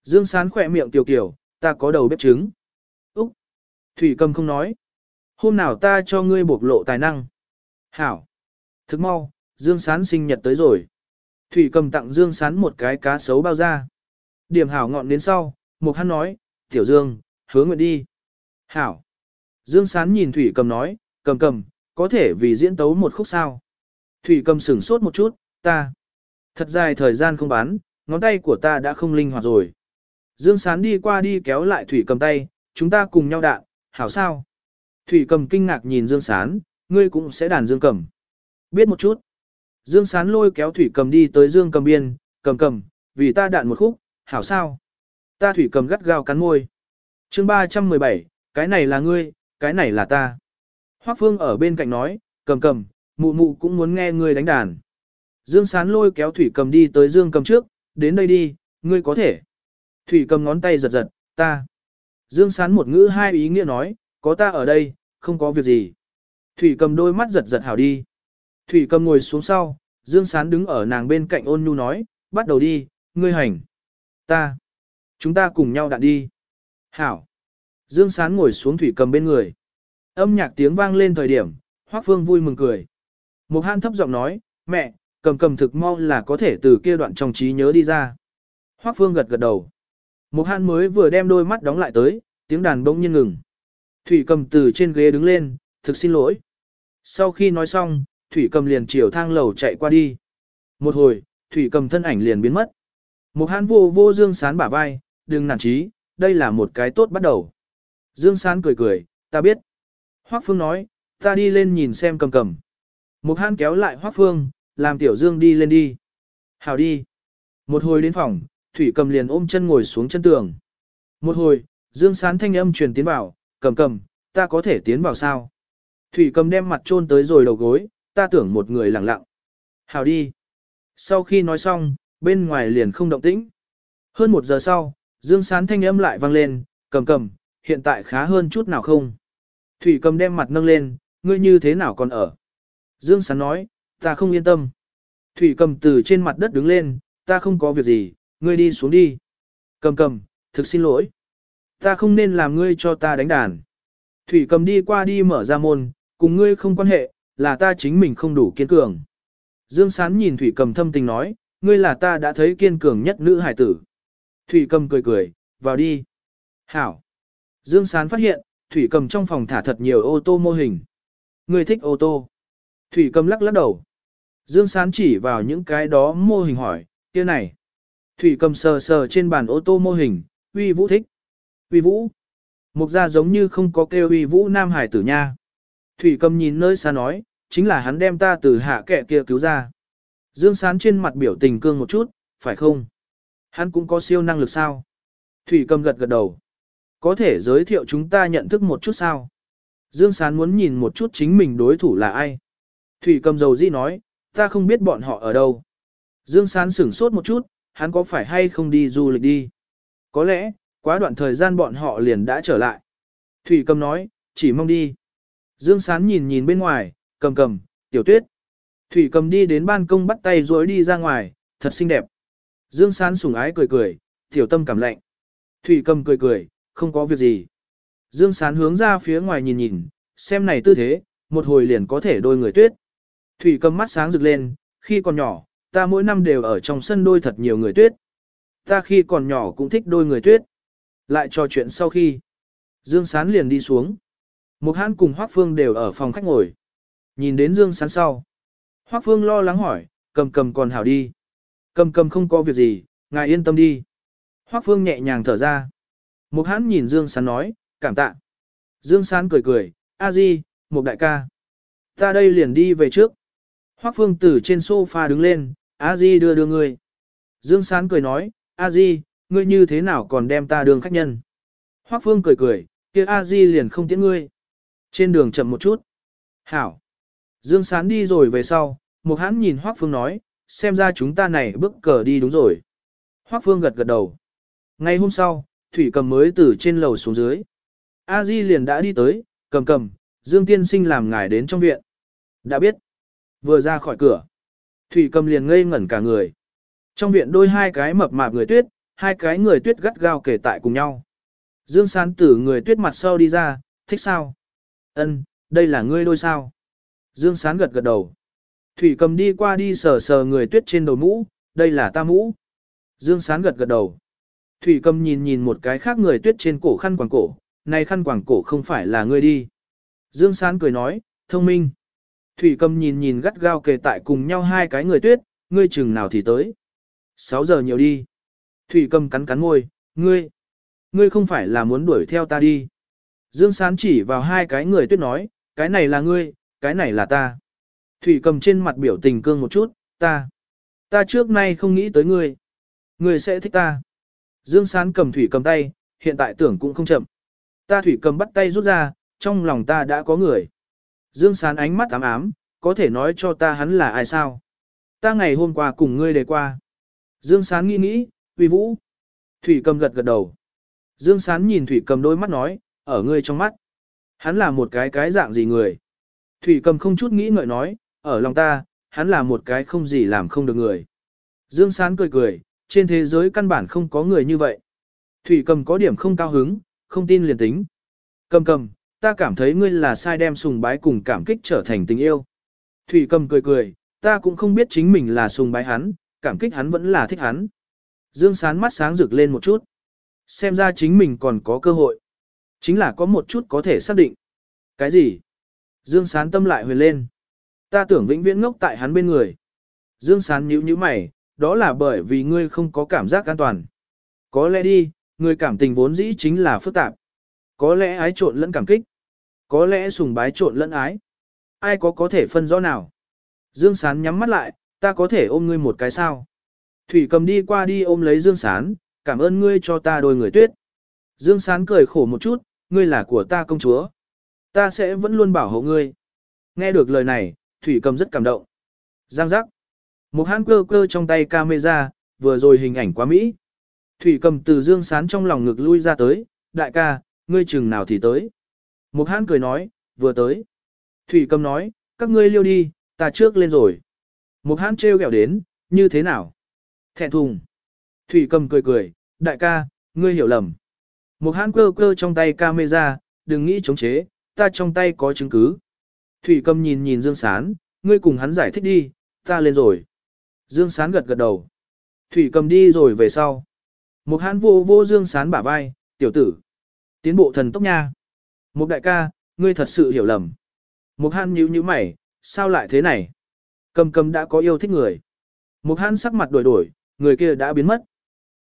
Dương Sán khỏe miệng tiểu kiểu, ta có đầu bếp trứng. Úc. Thủy cầm không nói. Hôm nào ta cho ngươi bộc lộ tài năng. Hảo. Thức mau, Dương Sán sinh nhật tới rồi. Thủy cầm tặng Dương Sán một cái cá sấu bao ra. Điểm hảo ngọn đến sau, Mục Hắn nói, Tiểu Dương, hứa nguyện đi. Hảo. Dương Sán nhìn Thủy cầm nói, cầm cầm, có thể vì diễn tấu một khúc sao. Thủy cầm sửng sốt một chút, ta. Thật dài thời gian không bán, ngón tay của ta đã không linh hoạt rồi. Dương Sán đi qua đi kéo lại Thủy cầm tay, chúng ta cùng nhau đạn, hảo sao? Thủy cầm kinh ngạc nhìn Dương Sán, ngươi cũng sẽ đàn Dương cầm. Biết một chút. Dương Sán lôi kéo Thủy cầm đi tới Dương cầm biên, cầm cầm, vì ta đạn một khúc, hảo sao? Ta Thủy cầm gắt gao cắn môi. chương 317, cái này là ngươi, cái này là ta. Hoắc Phương ở bên cạnh nói, cầm cầm, mụ mụ cũng muốn nghe ngươi đánh đàn. Dương Sán lôi kéo Thủy cầm đi tới Dương cầm trước, đến đây đi, ngươi có thể. Thủy cầm ngón tay giật giật, ta. Dương Sán một ngữ hai ý nghĩa nói, có ta ở đây, không có việc gì. Thủy cầm đôi mắt giật giật hảo đi. Thủy cầm ngồi xuống sau, Dương Sán đứng ở nàng bên cạnh ôn nhu nói, bắt đầu đi, ngươi hành. Ta. Chúng ta cùng nhau đạn đi. Hảo. Dương Sán ngồi xuống Thủy cầm bên người. Âm nhạc tiếng vang lên thời điểm, Hoác Phương vui mừng cười. Một han thấp giọng nói, mẹ, cầm cầm thực mau là có thể từ kia đoạn trong trí nhớ đi ra. Hoác Phương gật gật đầu. Một han mới vừa đem đôi mắt đóng lại tới, tiếng đàn bỗng nhiên ngừng. Thủy cầm từ trên ghế đứng lên, thực xin lỗi. Sau khi nói xong, Thủy cầm liền chiều thang lầu chạy qua đi. Một hồi, Thủy cầm thân ảnh liền biến mất. Một hán vô vô Dương Sán bả vai, đừng nản trí, đây là một cái tốt bắt đầu. Dương Sán cười cười, ta biết. Hoác Phương nói, ta đi lên nhìn xem cầm cầm. Một hán kéo lại Hoác Phương, làm Tiểu Dương đi lên đi. Hào đi. Một hồi đến phòng, Thủy cầm liền ôm chân ngồi xuống chân tường. Một hồi, Dương Sán thanh âm truyền tiến vào, cầm cầm, ta có thể tiến vào sao? Thủy cầm đem mặt trôn tới rồi đầu gối, ta tưởng một người lặng lặng. Hào đi. Sau khi nói xong, bên ngoài liền không động tĩnh. Hơn một giờ sau, Dương Sán thanh âm lại vang lên, cầm cầm, hiện tại khá hơn chút nào không? Thủy cầm đem mặt nâng lên, ngươi như thế nào còn ở? Dương Sán nói, ta không yên tâm. Thủy cầm từ trên mặt đất đứng lên, ta không có việc gì, ngươi đi xuống đi. Cầm cầm, thực xin lỗi. Ta không nên làm ngươi cho ta đánh đàn. Thủy cầm đi qua đi mở ra môn, cùng ngươi không quan hệ, là ta chính mình không đủ kiên cường. Dương Sán nhìn Thủy cầm thâm tình nói, ngươi là ta đã thấy kiên cường nhất nữ hải tử. Thủy cầm cười cười, vào đi. Hảo. Dương Sán phát hiện, Thủy cầm trong phòng thả thật nhiều ô tô mô hình. Ngươi thích ô tô. Thủy cầm lắc lắc đầu. Dương Sán chỉ vào những cái đó mô hình hỏi, kia này. Thủy cầm sờ sờ trên bàn ô tô mô hình, uy vũ thích. Uy vũ. Mục gia giống như không có kêu uy vũ nam hải tử nha. Thủy cầm nhìn nơi xa nói, chính là hắn đem ta từ hạ kẻ kia cứu ra. Dương sán trên mặt biểu tình cương một chút, phải không? Hắn cũng có siêu năng lực sao? Thủy cầm gật gật đầu. Có thể giới thiệu chúng ta nhận thức một chút sao? Dương sán muốn nhìn một chút chính mình đối thủ là ai? Thủy cầm dầu dĩ nói, ta không biết bọn họ ở đâu. Dương sán sửng sốt một chút, hắn có phải hay không đi du lịch đi? Có lẽ, quá đoạn thời gian bọn họ liền đã trở lại. Thủy cầm nói, chỉ mong đi. Dương sán nhìn nhìn bên ngoài, cầm cầm, tiểu tuyết. Thủy cầm đi đến ban công bắt tay rồi đi ra ngoài, thật xinh đẹp. Dương sán sủng ái cười cười, tiểu tâm cảm lạnh. Thủy cầm cười cười, không có việc gì. Dương sán hướng ra phía ngoài nhìn nhìn, xem này tư thế, một hồi liền có thể đôi người tuyết. Thủy cầm mắt sáng rực lên, khi còn nhỏ, ta mỗi năm đều ở trong sân đôi thật nhiều người tuyết. Ta khi còn nhỏ cũng thích đôi người tuyết. Lại trò chuyện sau khi, Dương Sán liền đi xuống. Một hãn cùng Hoác Phương đều ở phòng khách ngồi. Nhìn đến Dương Sán sau. Hoác Phương lo lắng hỏi, cầm cầm còn hảo đi. Cầm cầm không có việc gì, ngài yên tâm đi. Hoác Phương nhẹ nhàng thở ra. Một hắn nhìn Dương Sán nói, cảm tạ. Dương Sán cười cười, a di, một đại ca. Ta đây liền đi về trước. Hoác Phương từ trên sofa đứng lên, a di đưa đưa người. Dương Sán cười nói, a di, ngươi như thế nào còn đem ta đường khách nhân. Hoác Phương cười cười, kia a di liền không tiễn ngươi. Trên đường chậm một chút. Hảo. Dương Sán đi rồi về sau, Mục hãn nhìn Hoác Phương nói, xem ra chúng ta này bước cờ đi đúng rồi. Hoác Phương gật gật đầu. Ngày hôm sau, Thủy cầm mới từ trên lầu xuống dưới. A Di liền đã đi tới, cầm cầm, Dương Tiên Sinh làm ngài đến trong viện. Đã biết. Vừa ra khỏi cửa. Thủy cầm liền ngây ngẩn cả người. Trong viện đôi hai cái mập mạp người tuyết, hai cái người tuyết gắt gao kể tại cùng nhau. Dương Sán tử người tuyết mặt sau đi ra, thích sao? Ân, đây là ngươi đôi sao? Dương Sán gật gật đầu. Thủy cầm đi qua đi sờ sờ người tuyết trên đầu mũ, đây là ta mũ. Dương Sán gật gật đầu. Thủy cầm nhìn nhìn một cái khác người tuyết trên cổ khăn quàng cổ, này khăn quàng cổ không phải là ngươi đi. Dương Sán cười nói, thông minh. Thủy cầm nhìn nhìn gắt gao kề tại cùng nhau hai cái người tuyết, ngươi chừng nào thì tới. 6 giờ nhiều đi. Thủy cầm cắn cắn môi, ngươi. Ngươi không phải là muốn đuổi theo ta đi. Dương Sán chỉ vào hai cái người tuyết nói, cái này là ngươi, cái này là ta. Thủy cầm trên mặt biểu tình cương một chút, ta. Ta trước nay không nghĩ tới ngươi. Ngươi sẽ thích ta. Dương Sán cầm Thủy cầm tay, hiện tại tưởng cũng không chậm. Ta Thủy cầm bắt tay rút ra, trong lòng ta đã có người. Dương Sán ánh mắt ám ám, có thể nói cho ta hắn là ai sao? Ta ngày hôm qua cùng ngươi đề qua. Dương Sán nghĩ nghĩ, uy vũ. Thủy cầm gật gật đầu. Dương Sán nhìn Thủy cầm đôi mắt nói, ở ngươi trong mắt. Hắn là một cái cái dạng gì người? Thủy cầm không chút nghĩ ngợi nói, ở lòng ta, hắn là một cái không gì làm không được người. Dương Sán cười cười, trên thế giới căn bản không có người như vậy. Thủy cầm có điểm không cao hứng, không tin liền tính. Cầm cầm, ta cảm thấy ngươi là sai đem sùng bái cùng cảm kích trở thành tình yêu. Thủy cầm cười cười, ta cũng không biết chính mình là sùng bái hắn, cảm kích hắn vẫn là thích hắn. Dương sán mắt sáng rực lên một chút. Xem ra chính mình còn có cơ hội. Chính là có một chút có thể xác định. Cái gì? Dương sán tâm lại huyền lên. Ta tưởng vĩnh viễn ngốc tại hắn bên người. Dương sán nhíu nhíu mày, đó là bởi vì ngươi không có cảm giác an toàn. Có lẽ đi, người cảm tình vốn dĩ chính là phức tạp. Có lẽ ái trộn lẫn cảm kích. Có lẽ sùng bái trộn lẫn ái. Ai có có thể phân rõ nào? Dương Sán nhắm mắt lại, ta có thể ôm ngươi một cái sao? Thủy cầm đi qua đi ôm lấy Dương Sán, cảm ơn ngươi cho ta đôi người tuyết. Dương Sán cười khổ một chút, ngươi là của ta công chúa. Ta sẽ vẫn luôn bảo hộ ngươi. Nghe được lời này, Thủy cầm rất cảm động. Giang giác. Một hãn cơ cơ trong tay camera, vừa rồi hình ảnh quá Mỹ. Thủy cầm từ Dương Sán trong lòng ngực lui ra tới, đại ca, ngươi chừng nào thì tới. Một hãn cười nói, vừa tới. Thủy cầm nói, các ngươi liêu đi, ta trước lên rồi. Một hãn trêu ghẹo đến, như thế nào? Thẹn thùng. Thủy cầm cười cười, đại ca, ngươi hiểu lầm. Một hãn cơ cơ trong tay camera, đừng nghĩ chống chế, ta trong tay có chứng cứ. Thủy cầm nhìn nhìn Dương Sán, ngươi cùng hắn giải thích đi, ta lên rồi. Dương Sán gật gật đầu. Thủy cầm đi rồi về sau. Một hãn vô vô Dương Sán bả vai, tiểu tử. Tiến bộ thần tốc nha. Một đại ca, ngươi thật sự hiểu lầm. Một hãn nhíu nhíu mày, sao lại thế này? Cầm cầm đã có yêu thích người. Một hãn sắc mặt đổi đổi, người kia đã biến mất.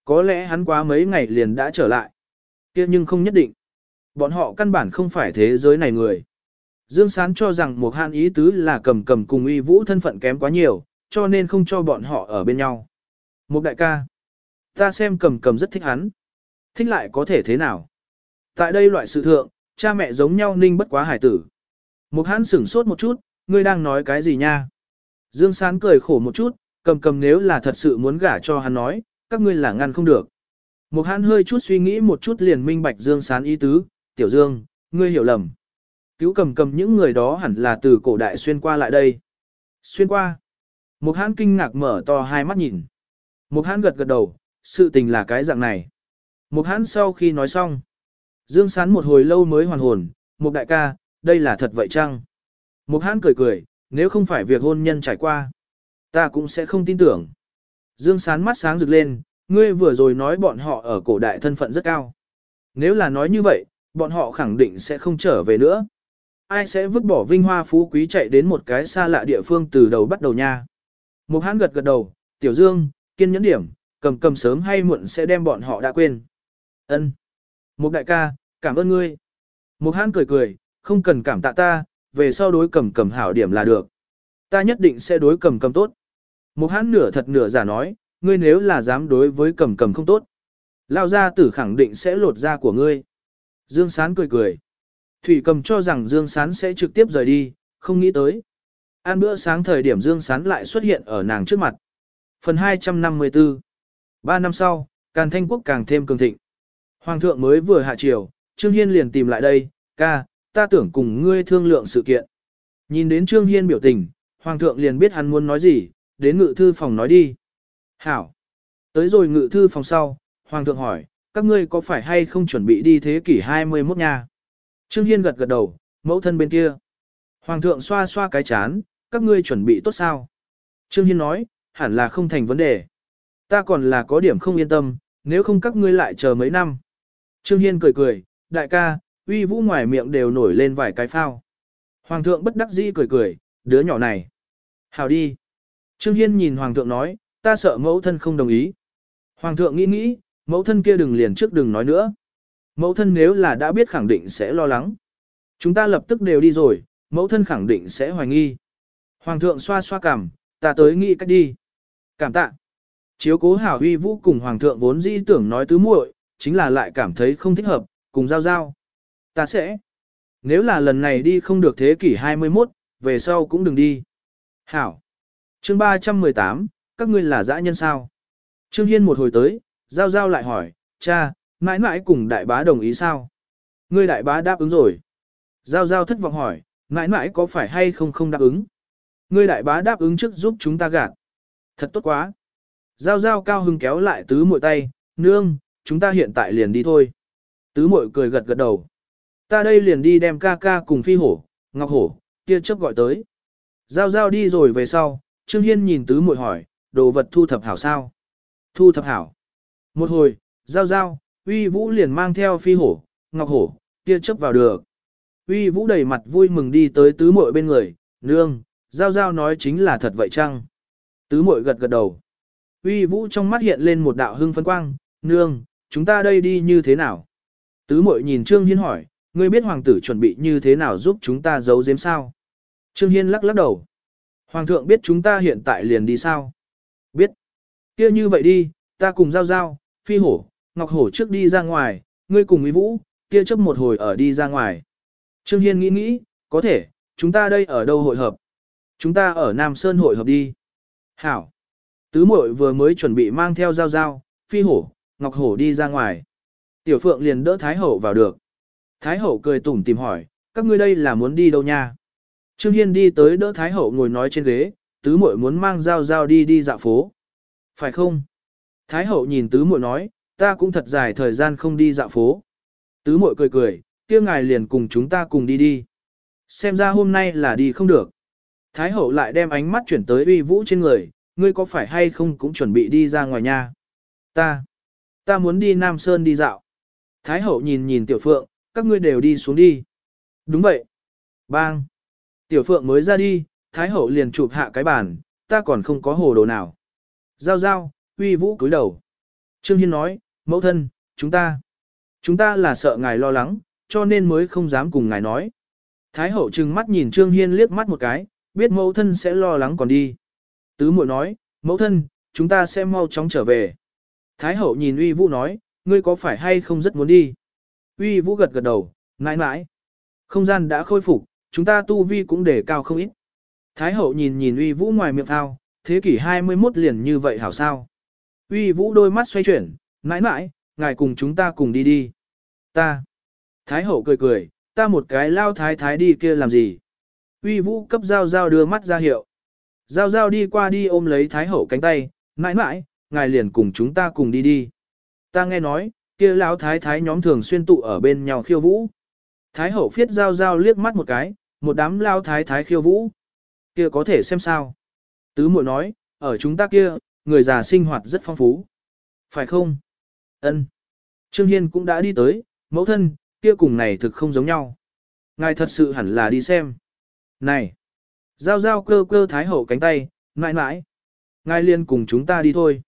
có lẽ hắn quá mấy ngày liền đã trở lại. kia nhưng không nhất định. Bọn họ căn bản không phải thế giới này người. Dương Sán cho rằng một hạn ý tứ là cầm cầm cùng uy vũ thân phận kém quá nhiều, cho nên không cho bọn họ ở bên nhau. Một đại ca. Ta xem cầm cầm rất thích hắn. Thích lại có thể thế nào? Tại đây loại sự thượng, cha mẹ giống nhau ninh bất quá hải tử. Một hãn sửng sốt một chút, ngươi đang nói cái gì nha? Dương Sán cười khổ một chút, cầm cầm nếu là thật sự muốn gả cho hắn nói, các ngươi là ngăn không được. Một hãn hơi chút suy nghĩ một chút liền minh bạch Dương Sán ý tứ, tiểu Dương, ngươi hiểu lầm. Cứu cầm cầm những người đó hẳn là từ cổ đại xuyên qua lại đây. Xuyên qua. Một hãn kinh ngạc mở to hai mắt nhìn. Một hãn gật gật đầu, sự tình là cái dạng này. Một hãn sau khi nói xong. Dương Sán một hồi lâu mới hoàn hồn, một đại ca, đây là thật vậy chăng? Một hãn cười cười, nếu không phải việc hôn nhân trải qua, ta cũng sẽ không tin tưởng. Dương Sán mắt sáng rực lên, ngươi vừa rồi nói bọn họ ở cổ đại thân phận rất cao. Nếu là nói như vậy, bọn họ khẳng định sẽ không trở về nữa. Ai sẽ vứt bỏ vinh hoa phú quý chạy đến một cái xa lạ địa phương từ đầu bắt đầu nha. Một hãn gật gật đầu, tiểu dương, kiên nhẫn điểm, cầm cầm sớm hay muộn sẽ đem bọn họ đã quên. Ân. Một đại ca, cảm ơn ngươi. Một hãn cười cười, không cần cảm tạ ta, về sau đối cầm cầm hảo điểm là được. Ta nhất định sẽ đối cầm cầm tốt. Một hãn nửa thật nửa giả nói, ngươi nếu là dám đối với cầm cầm không tốt. Lao ra tử khẳng định sẽ lột da của ngươi. Dương Sán cười cười. Thủy cầm cho rằng Dương Sán sẽ trực tiếp rời đi, không nghĩ tới. Ăn bữa sáng thời điểm Dương Sán lại xuất hiện ở nàng trước mặt. Phần 254 Ba năm sau, Càn Thanh Quốc càng thêm cường thịnh. Hoàng thượng mới vừa hạ triều, Trương Hiên liền tìm lại đây, ca, ta tưởng cùng ngươi thương lượng sự kiện. Nhìn đến Trương Hiên biểu tình, Hoàng thượng liền biết hắn muốn nói gì, đến ngự thư phòng nói đi. Hảo. Tới rồi ngự thư phòng sau, Hoàng thượng hỏi, các ngươi có phải hay không chuẩn bị đi thế kỷ 21 nha? Trương Hiên gật gật đầu, mẫu thân bên kia. Hoàng thượng xoa xoa cái chán, các ngươi chuẩn bị tốt sao? Trương Hiên nói, hẳn là không thành vấn đề. Ta còn là có điểm không yên tâm, nếu không các ngươi lại chờ mấy năm. Trương Hiên cười cười, đại ca, uy vũ ngoài miệng đều nổi lên vài cái phao. Hoàng thượng bất đắc dĩ cười cười, đứa nhỏ này. Hào đi. Trương Hiên nhìn Hoàng thượng nói, ta sợ mẫu thân không đồng ý. Hoàng thượng nghĩ nghĩ, mẫu thân kia đừng liền trước đừng nói nữa. Mẫu thân nếu là đã biết khẳng định sẽ lo lắng. Chúng ta lập tức đều đi rồi, mẫu thân khẳng định sẽ hoài nghi. Hoàng thượng xoa xoa cằm, ta tới nghĩ cách đi. Cảm tạ. Chiếu cố hảo huy vũ cùng hoàng thượng vốn dĩ tưởng nói tứ muội, chính là lại cảm thấy không thích hợp, cùng giao giao. Ta sẽ. Nếu là lần này đi không được thế kỷ 21, về sau cũng đừng đi. Hảo. Chương 318, các ngươi là dã nhân sao? Trương Hiên một hồi tới, giao giao lại hỏi, cha, mãi mãi cùng đại bá đồng ý sao? Ngươi đại bá đáp ứng rồi. Giao giao thất vọng hỏi, mãi mãi có phải hay không không đáp ứng? Ngươi đại bá đáp ứng trước giúp chúng ta gạt. Thật tốt quá. Giao giao cao hưng kéo lại tứ muội tay, nương, chúng ta hiện tại liền đi thôi. Tứ muội cười gật gật đầu. Ta đây liền đi đem ca ca cùng phi hổ, ngọc hổ, kia chấp gọi tới. Giao giao đi rồi về sau, Trương Hiên nhìn tứ muội hỏi, đồ vật thu thập hảo sao? Thu thập hảo. Một hồi, giao giao, uy vũ liền mang theo phi hổ, ngọc hổ, kia chấp vào được. Uy vũ đầy mặt vui mừng đi tới tứ muội bên người, nương, giao giao nói chính là thật vậy chăng? Tứ muội gật gật đầu. Uy vũ trong mắt hiện lên một đạo hưng phấn quang, nương, chúng ta đây đi như thế nào? Tứ muội nhìn Trương Hiên hỏi, ngươi biết hoàng tử chuẩn bị như thế nào giúp chúng ta giấu giếm sao? Trương Hiên lắc lắc đầu. Hoàng thượng biết chúng ta hiện tại liền đi sao? Biết. kia như vậy đi, ta cùng giao giao, phi hổ, ngọc hổ trước đi ra ngoài, ngươi cùng ý vũ, kia chấp một hồi ở đi ra ngoài. Trương Hiên nghĩ nghĩ, có thể, chúng ta đây ở đâu hội hợp? Chúng ta ở Nam Sơn hội hợp đi. Hảo. Tứ muội vừa mới chuẩn bị mang theo giao giao, phi hổ, ngọc hổ đi ra ngoài. Tiểu phượng liền đỡ Thái hậu vào được. Thái hậu cười tủm tìm hỏi, các ngươi đây là muốn đi đâu nha? Trương Hiên đi tới đỡ Thái hậu ngồi nói trên ghế, tứ muội muốn mang giao giao đi đi dạo phố. Phải không? Thái hậu nhìn tứ muội nói, ta cũng thật dài thời gian không đi dạo phố. Tứ muội cười cười, kia ngài liền cùng chúng ta cùng đi đi. Xem ra hôm nay là đi không được. Thái hậu lại đem ánh mắt chuyển tới uy vũ trên người, ngươi có phải hay không cũng chuẩn bị đi ra ngoài nha? Ta, ta muốn đi Nam Sơn đi dạo. Thái hậu nhìn nhìn tiểu phượng, các ngươi đều đi xuống đi. Đúng vậy. Bang. Tiểu phượng mới ra đi, Thái hậu liền chụp hạ cái bàn, ta còn không có hồ đồ nào. Giao giao, uy vũ cúi đầu. Trương Hiên nói, mẫu thân, chúng ta, chúng ta là sợ ngài lo lắng, cho nên mới không dám cùng ngài nói. Thái hậu trừng mắt nhìn Trương Hiên liếc mắt một cái, biết mẫu thân sẽ lo lắng còn đi. Tứ muội nói, mẫu thân, chúng ta sẽ mau chóng trở về. Thái hậu nhìn uy vũ nói, ngươi có phải hay không rất muốn đi? Uy vũ gật gật đầu, mãi mãi. Không gian đã khôi phục, chúng ta tu vi cũng để cao không ít. Thái hậu nhìn nhìn uy vũ ngoài miệng thao, thế kỷ 21 liền như vậy hảo sao. Uy vũ đôi mắt xoay chuyển, mãi mãi, ngài cùng chúng ta cùng đi đi. Ta. Thái hậu cười cười, ta một cái lao thái thái đi kia làm gì? Uy vũ cấp giao giao đưa mắt ra hiệu. Giao giao đi qua đi ôm lấy thái hậu cánh tay, mãi mãi, ngài liền cùng chúng ta cùng đi đi. Ta nghe nói, kia lão thái thái nhóm thường xuyên tụ ở bên nhau khiêu vũ. Thái hậu phiết giao giao liếc mắt một cái, một đám lao thái thái khiêu vũ. Kia có thể xem sao. Tứ muội nói, ở chúng ta kia, người già sinh hoạt rất phong phú. Phải không? Ân. Trương Hiên cũng đã đi tới, mẫu thân, kia cùng này thực không giống nhau. Ngài thật sự hẳn là đi xem. Này! Giao giao cơ cơ Thái Hậu cánh tay, mãi mãi. Ngài liên cùng chúng ta đi thôi.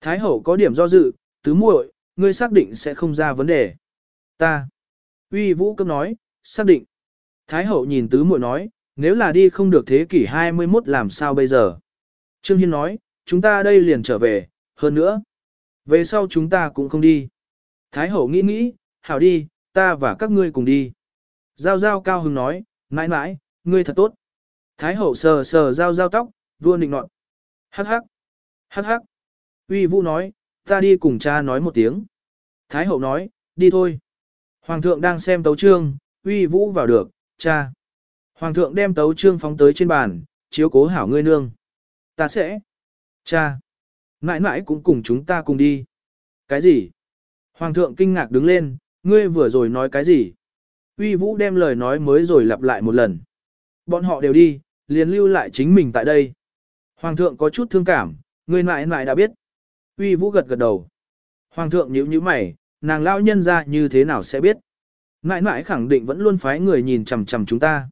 Thái Hậu có điểm do dự, tứ muội, ngươi xác định sẽ không ra vấn đề. Ta. Uy Vũ cấp nói, xác định. Thái Hậu nhìn tứ muội nói, nếu là đi không được thế kỷ 21 làm sao bây giờ? Trương Hiên nói, chúng ta đây liền trở về, hơn nữa. Về sau chúng ta cũng không đi. Thái Hậu nghĩ nghĩ, hảo đi, ta và các ngươi cùng đi. Giao giao cao hứng nói, mãi mãi, ngươi thật tốt. Thái hậu sờ sờ giao giao tóc, vua nịnh nọt. Hắc hắc. Hắc hắc. Uy vũ nói, ta đi cùng cha nói một tiếng. Thái hậu nói, đi thôi. Hoàng thượng đang xem tấu trương, uy vũ vào được, cha. Hoàng thượng đem tấu trương phóng tới trên bàn, chiếu cố hảo ngươi nương. Ta sẽ. Cha. nãi nãi cũng cùng chúng ta cùng đi. Cái gì? Hoàng thượng kinh ngạc đứng lên, ngươi vừa rồi nói cái gì? Uy vũ đem lời nói mới rồi lặp lại một lần. Bọn họ đều đi, liền lưu lại chính mình tại đây. Hoàng thượng có chút thương cảm, người nãi nãi đã biết. Uy vũ gật gật đầu. Hoàng thượng nhíu nhíu mày, nàng lão nhân ra như thế nào sẽ biết. Nãi nãi khẳng định vẫn luôn phái người nhìn chằm chằm chúng ta.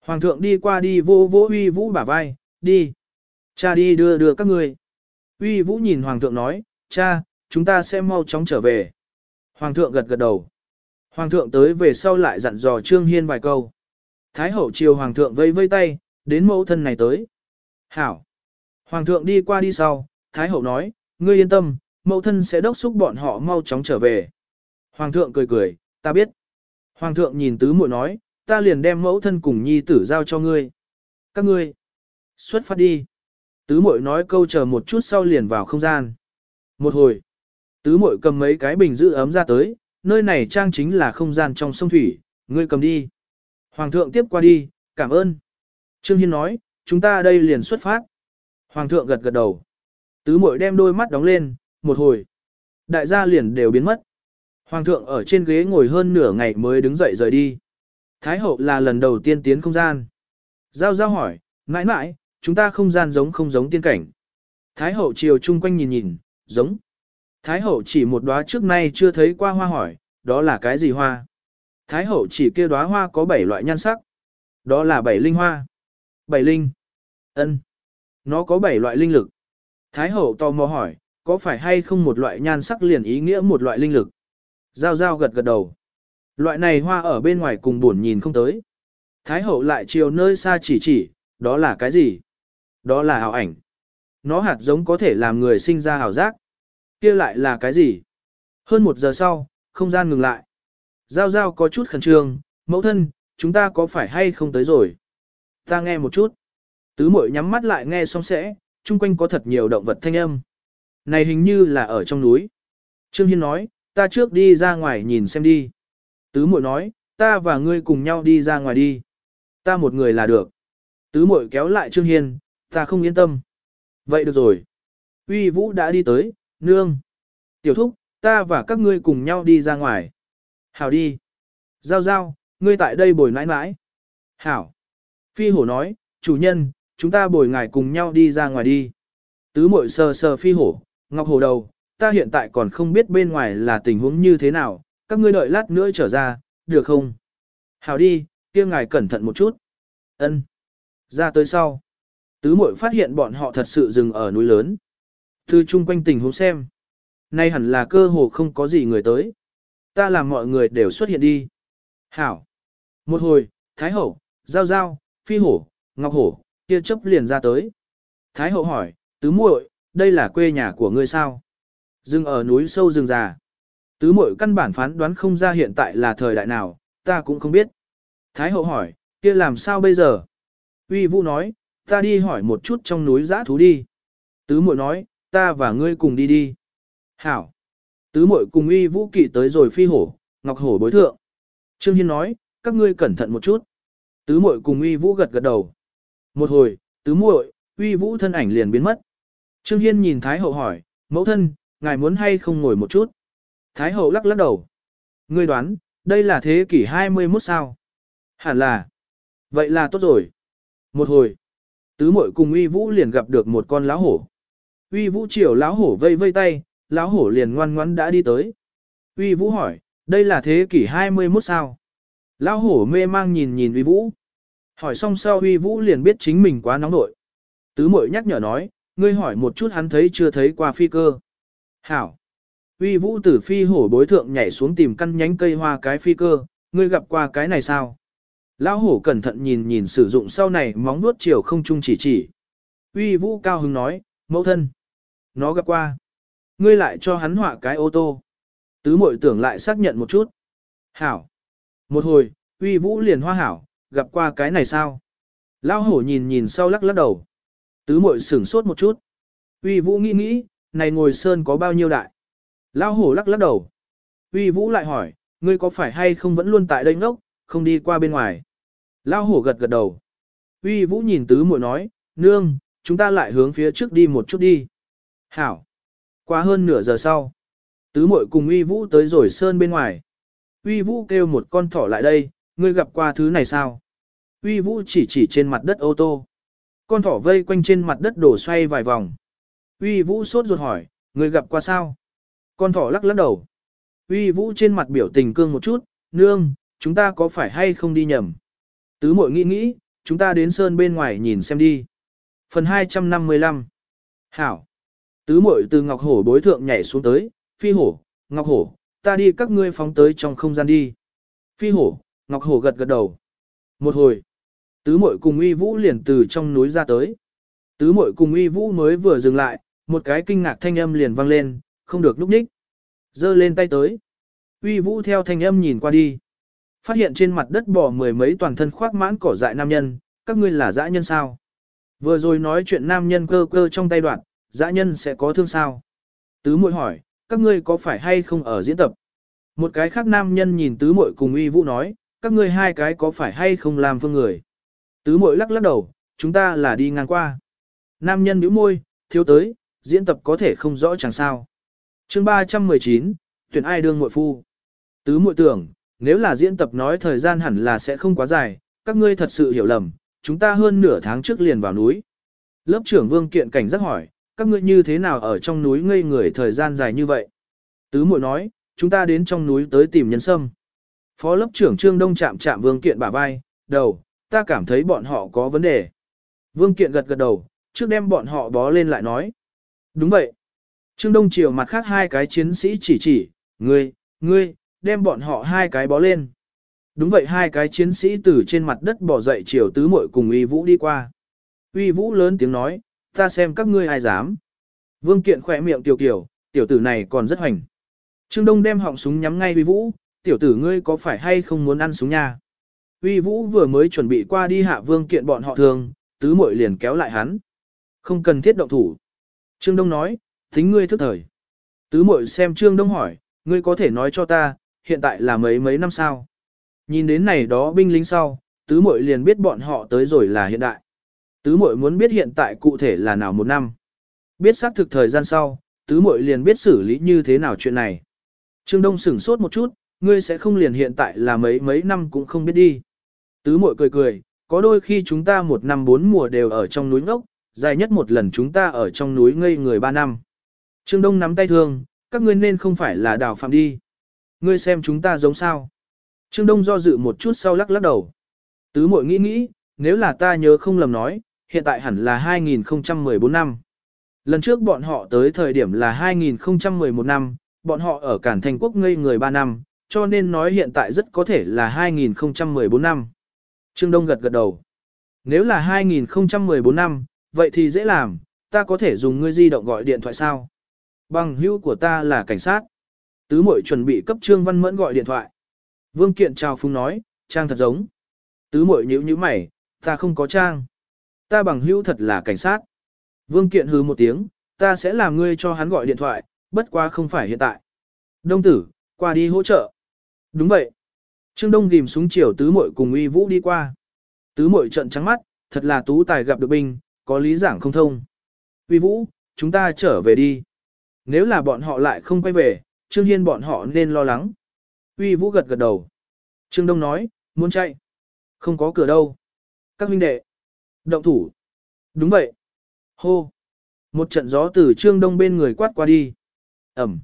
Hoàng thượng đi qua đi vô vô uy vũ bả vai, đi. Cha đi đưa đưa các người. Uy vũ nhìn hoàng thượng nói, cha, chúng ta sẽ mau chóng trở về. Hoàng thượng gật gật đầu. Hoàng thượng tới về sau lại dặn dò Trương Hiên vài câu. Thái hậu chiều hoàng thượng vây vây tay, đến mẫu thân này tới. Hảo. Hoàng thượng đi qua đi sau, Thái hậu nói, ngươi yên tâm, mẫu thân sẽ đốc xúc bọn họ mau chóng trở về. Hoàng thượng cười cười, ta biết. Hoàng thượng nhìn tứ muội nói, ta liền đem mẫu thân cùng nhi tử giao cho ngươi. Các ngươi, xuất phát đi. Tứ Mội nói câu chờ một chút sau liền vào không gian. Một hồi, tứ Mội cầm mấy cái bình giữ ấm ra tới, nơi này trang chính là không gian trong sông thủy, ngươi cầm đi. Hoàng thượng tiếp qua đi, cảm ơn. Trương Hiên nói, chúng ta đây liền xuất phát. Hoàng thượng gật gật đầu. Tứ mội đem đôi mắt đóng lên, một hồi. Đại gia liền đều biến mất. Hoàng thượng ở trên ghế ngồi hơn nửa ngày mới đứng dậy rời đi. Thái hậu là lần đầu tiên tiến không gian. Giao giao hỏi, mãi mãi, chúng ta không gian giống không giống tiên cảnh. Thái hậu chiều chung quanh nhìn nhìn, giống. Thái hậu chỉ một đóa trước nay chưa thấy qua hoa hỏi, đó là cái gì hoa? Thái hậu chỉ kia đóa hoa có bảy loại nhan sắc. Đó là bảy linh hoa. Bảy linh. ân, Nó có bảy loại linh lực. Thái hậu tò mò hỏi, có phải hay không một loại nhan sắc liền ý nghĩa một loại linh lực? Giao giao gật gật đầu. Loại này hoa ở bên ngoài cùng buồn nhìn không tới. Thái hậu lại chiều nơi xa chỉ chỉ, đó là cái gì? Đó là ảo ảnh. Nó hạt giống có thể làm người sinh ra ảo giác. kia lại là cái gì? Hơn một giờ sau, không gian ngừng lại. Giao giao có chút khẩn trương, mẫu thân, chúng ta có phải hay không tới rồi? Ta nghe một chút. Tứ mội nhắm mắt lại nghe xong sẽ, chung quanh có thật nhiều động vật thanh âm. Này hình như là ở trong núi. Trương Hiên nói, ta trước đi ra ngoài nhìn xem đi. Tứ mội nói, ta và ngươi cùng nhau đi ra ngoài đi. Ta một người là được. Tứ mội kéo lại Trương Hiên, ta không yên tâm. Vậy được rồi. Uy Vũ đã đi tới, nương. Tiểu thúc, ta và các ngươi cùng nhau đi ra ngoài. Hảo đi. Giao giao, ngươi tại đây bồi nãi nãi. Hảo. Phi hổ nói, chủ nhân, chúng ta bồi ngài cùng nhau đi ra ngoài đi. Tứ mội sờ sờ phi hổ, ngọc hổ đầu, ta hiện tại còn không biết bên ngoài là tình huống như thế nào, các ngươi đợi lát nữa trở ra, được không? Hảo đi, kia ngài cẩn thận một chút. Ân. Ra tới sau. Tứ mội phát hiện bọn họ thật sự dừng ở núi lớn. Từ chung quanh tình huống xem. Nay hẳn là cơ hồ không có gì người tới. Ta làm mọi người đều xuất hiện đi. Hảo. Một hồi, Thái Hậu, Giao Giao, Phi Hổ, Ngọc Hổ, kia chấp liền ra tới. Thái Hậu hỏi, tứ muội, đây là quê nhà của ngươi sao? Dừng ở núi sâu rừng già. Tứ muội căn bản phán đoán không ra hiện tại là thời đại nào, ta cũng không biết. Thái Hậu hỏi, kia làm sao bây giờ? Uy Vũ nói, ta đi hỏi một chút trong núi giã thú đi. Tứ muội nói, ta và ngươi cùng đi đi. Hảo. Tứ muội cùng Uy Vũ kỵ tới rồi phi hổ, Ngọc Hổ bối thượng. Trương Hiên nói, các ngươi cẩn thận một chút. Tứ muội cùng Uy Vũ gật gật đầu. Một hồi, tứ muội, Uy Vũ thân ảnh liền biến mất. Trương Hiên nhìn Thái hậu hỏi, mẫu thân, ngài muốn hay không ngồi một chút? Thái hậu lắc lắc đầu. Ngươi đoán, đây là thế kỷ 21 sao? Hẳn là. Vậy là tốt rồi. Một hồi, tứ muội cùng Uy Vũ liền gặp được một con lão hổ. Uy Vũ chiều lão hổ vây vây tay, lão hổ liền ngoan ngoãn đã đi tới. Uy Vũ hỏi, đây là thế kỷ 21 sao? Lão hổ mê mang nhìn nhìn Uy Vũ. Hỏi xong sau Uy Vũ liền biết chính mình quá nóng nội. Tứ mội nhắc nhở nói, ngươi hỏi một chút hắn thấy chưa thấy qua phi cơ. Hảo. Uy Vũ tử phi hổ bối thượng nhảy xuống tìm căn nhánh cây hoa cái phi cơ, ngươi gặp qua cái này sao? Lão hổ cẩn thận nhìn nhìn sử dụng sau này móng nuốt chiều không chung chỉ chỉ. Uy Vũ cao hứng nói, mẫu thân. Nó gặp qua. Ngươi lại cho hắn họa cái ô tô. Tứ mội tưởng lại xác nhận một chút. Hảo. Một hồi, uy vũ liền hoa hảo, gặp qua cái này sao? Lão hổ nhìn nhìn sau lắc lắc đầu. Tứ mội sửng sốt một chút. Uy vũ nghĩ nghĩ, này ngồi sơn có bao nhiêu đại? Lão hổ lắc lắc đầu. Uy vũ lại hỏi, ngươi có phải hay không vẫn luôn tại đây ngốc, không đi qua bên ngoài? Lao hổ gật gật đầu. Uy vũ nhìn tứ muội nói, nương, chúng ta lại hướng phía trước đi một chút đi. Hảo. Qua hơn nửa giờ sau, tứ muội cùng uy vũ tới rồi sơn bên ngoài. Uy vũ kêu một con thỏ lại đây, ngươi gặp qua thứ này sao? Uy vũ chỉ chỉ trên mặt đất ô tô. Con thỏ vây quanh trên mặt đất đổ xoay vài vòng. Uy vũ sốt ruột hỏi, ngươi gặp qua sao? Con thỏ lắc lắc đầu. Uy vũ trên mặt biểu tình cương một chút, nương, chúng ta có phải hay không đi nhầm? Tứ mội nghĩ nghĩ, chúng ta đến sơn bên ngoài nhìn xem đi. Phần 255 Hảo Tứ muội từ ngọc hổ bối thượng nhảy xuống tới, phi hổ, ngọc hổ, ta đi các ngươi phóng tới trong không gian đi. Phi hổ, ngọc hổ gật gật đầu. Một hồi, tứ muội cùng uy vũ liền từ trong núi ra tới. Tứ muội cùng uy vũ mới vừa dừng lại, một cái kinh ngạc thanh âm liền vang lên, không được núp ních. Giơ lên tay tới. Uy vũ theo thanh âm nhìn qua đi. Phát hiện trên mặt đất bò mười mấy toàn thân khoác mãn cỏ dại nam nhân, các ngươi là dã nhân sao? Vừa rồi nói chuyện nam nhân cơ cơ trong tay đoạn, dã nhân sẽ có thương sao? Tứ muội hỏi, các ngươi có phải hay không ở diễn tập? Một cái khác nam nhân nhìn tứ muội cùng uy vũ nói, các ngươi hai cái có phải hay không làm phương người? Tứ muội lắc lắc đầu, chúng ta là đi ngang qua. Nam nhân nhíu môi, thiếu tới, diễn tập có thể không rõ chẳng sao. chương 319, tuyển ai đương muội phu? Tứ muội tưởng, nếu là diễn tập nói thời gian hẳn là sẽ không quá dài, các ngươi thật sự hiểu lầm, chúng ta hơn nửa tháng trước liền vào núi. Lớp trưởng Vương Kiện cảnh giác hỏi, các ngươi như thế nào ở trong núi ngây người thời gian dài như vậy? Tứ muội nói, chúng ta đến trong núi tới tìm nhân sâm. Phó lớp trưởng Trương Đông chạm chạm Vương Kiện bả vai, đầu, ta cảm thấy bọn họ có vấn đề. Vương Kiện gật gật đầu, trước đem bọn họ bó lên lại nói. Đúng vậy. Trương Đông chiều mặt khác hai cái chiến sĩ chỉ chỉ, ngươi, ngươi, đem bọn họ hai cái bó lên. Đúng vậy hai cái chiến sĩ từ trên mặt đất bỏ dậy chiều tứ muội cùng uy vũ đi qua. Uy vũ lớn tiếng nói, ta xem các ngươi ai dám. Vương kiện khỏe miệng tiểu kiểu, tiểu tử này còn rất hoành. Trương Đông đem họng súng nhắm ngay uy vũ, tiểu tử ngươi có phải hay không muốn ăn súng nha? Uy vũ vừa mới chuẩn bị qua đi hạ vương kiện bọn họ thường, tứ muội liền kéo lại hắn. Không cần thiết động thủ. Trương Đông nói, tính ngươi thức thời. Tứ muội xem Trương Đông hỏi, ngươi có thể nói cho ta, hiện tại là mấy mấy năm sau. Nhìn đến này đó binh lính sau, tứ muội liền biết bọn họ tới rồi là hiện đại. Tứ muội muốn biết hiện tại cụ thể là nào một năm. Biết xác thực thời gian sau, tứ muội liền biết xử lý như thế nào chuyện này. Trương Đông sửng sốt một chút, ngươi sẽ không liền hiện tại là mấy mấy năm cũng không biết đi. Tứ muội cười cười, có đôi khi chúng ta một năm bốn mùa đều ở trong núi ngốc, dài nhất một lần chúng ta ở trong núi ngây người ba năm. Trương Đông nắm tay thương, các ngươi nên không phải là đào phạm đi. Ngươi xem chúng ta giống sao. Trương Đông do dự một chút sau lắc lắc đầu. Tứ muội nghĩ nghĩ, nếu là ta nhớ không lầm nói, hiện tại hẳn là 2014 năm. Lần trước bọn họ tới thời điểm là 2011 năm, bọn họ ở Cản Thành Quốc ngây người 3 năm, cho nên nói hiện tại rất có thể là 2014 năm. Trương Đông gật gật đầu. Nếu là 2014 năm, vậy thì dễ làm, ta có thể dùng ngươi di động gọi điện thoại sao? Bằng hữu của ta là cảnh sát. Tứ mội chuẩn bị cấp Trương Văn Mẫn gọi điện thoại. Vương Kiện chào phúng nói, trang thật giống. Tứ mội nhíu nhíu mày, ta không có trang. Ta bằng hữu thật là cảnh sát. Vương Kiện hừ một tiếng, ta sẽ làm ngươi cho hắn gọi điện thoại, bất quá không phải hiện tại. Đông tử, qua đi hỗ trợ. Đúng vậy. Trương Đông ghim súng chiều tứ muội cùng uy vũ đi qua. Tứ muội trận trắng mắt, thật là tú tài gặp được binh, có lý giảng không thông. Uy vũ, chúng ta trở về đi. Nếu là bọn họ lại không quay về, Trương Hiên bọn họ nên lo lắng. Uy vũ gật gật đầu. Trương Đông nói, muốn chạy. Không có cửa đâu. Các huynh đệ. Động thủ. Đúng vậy. Hô. Một trận gió từ Trương Đông bên người quát qua đi. Ẩm.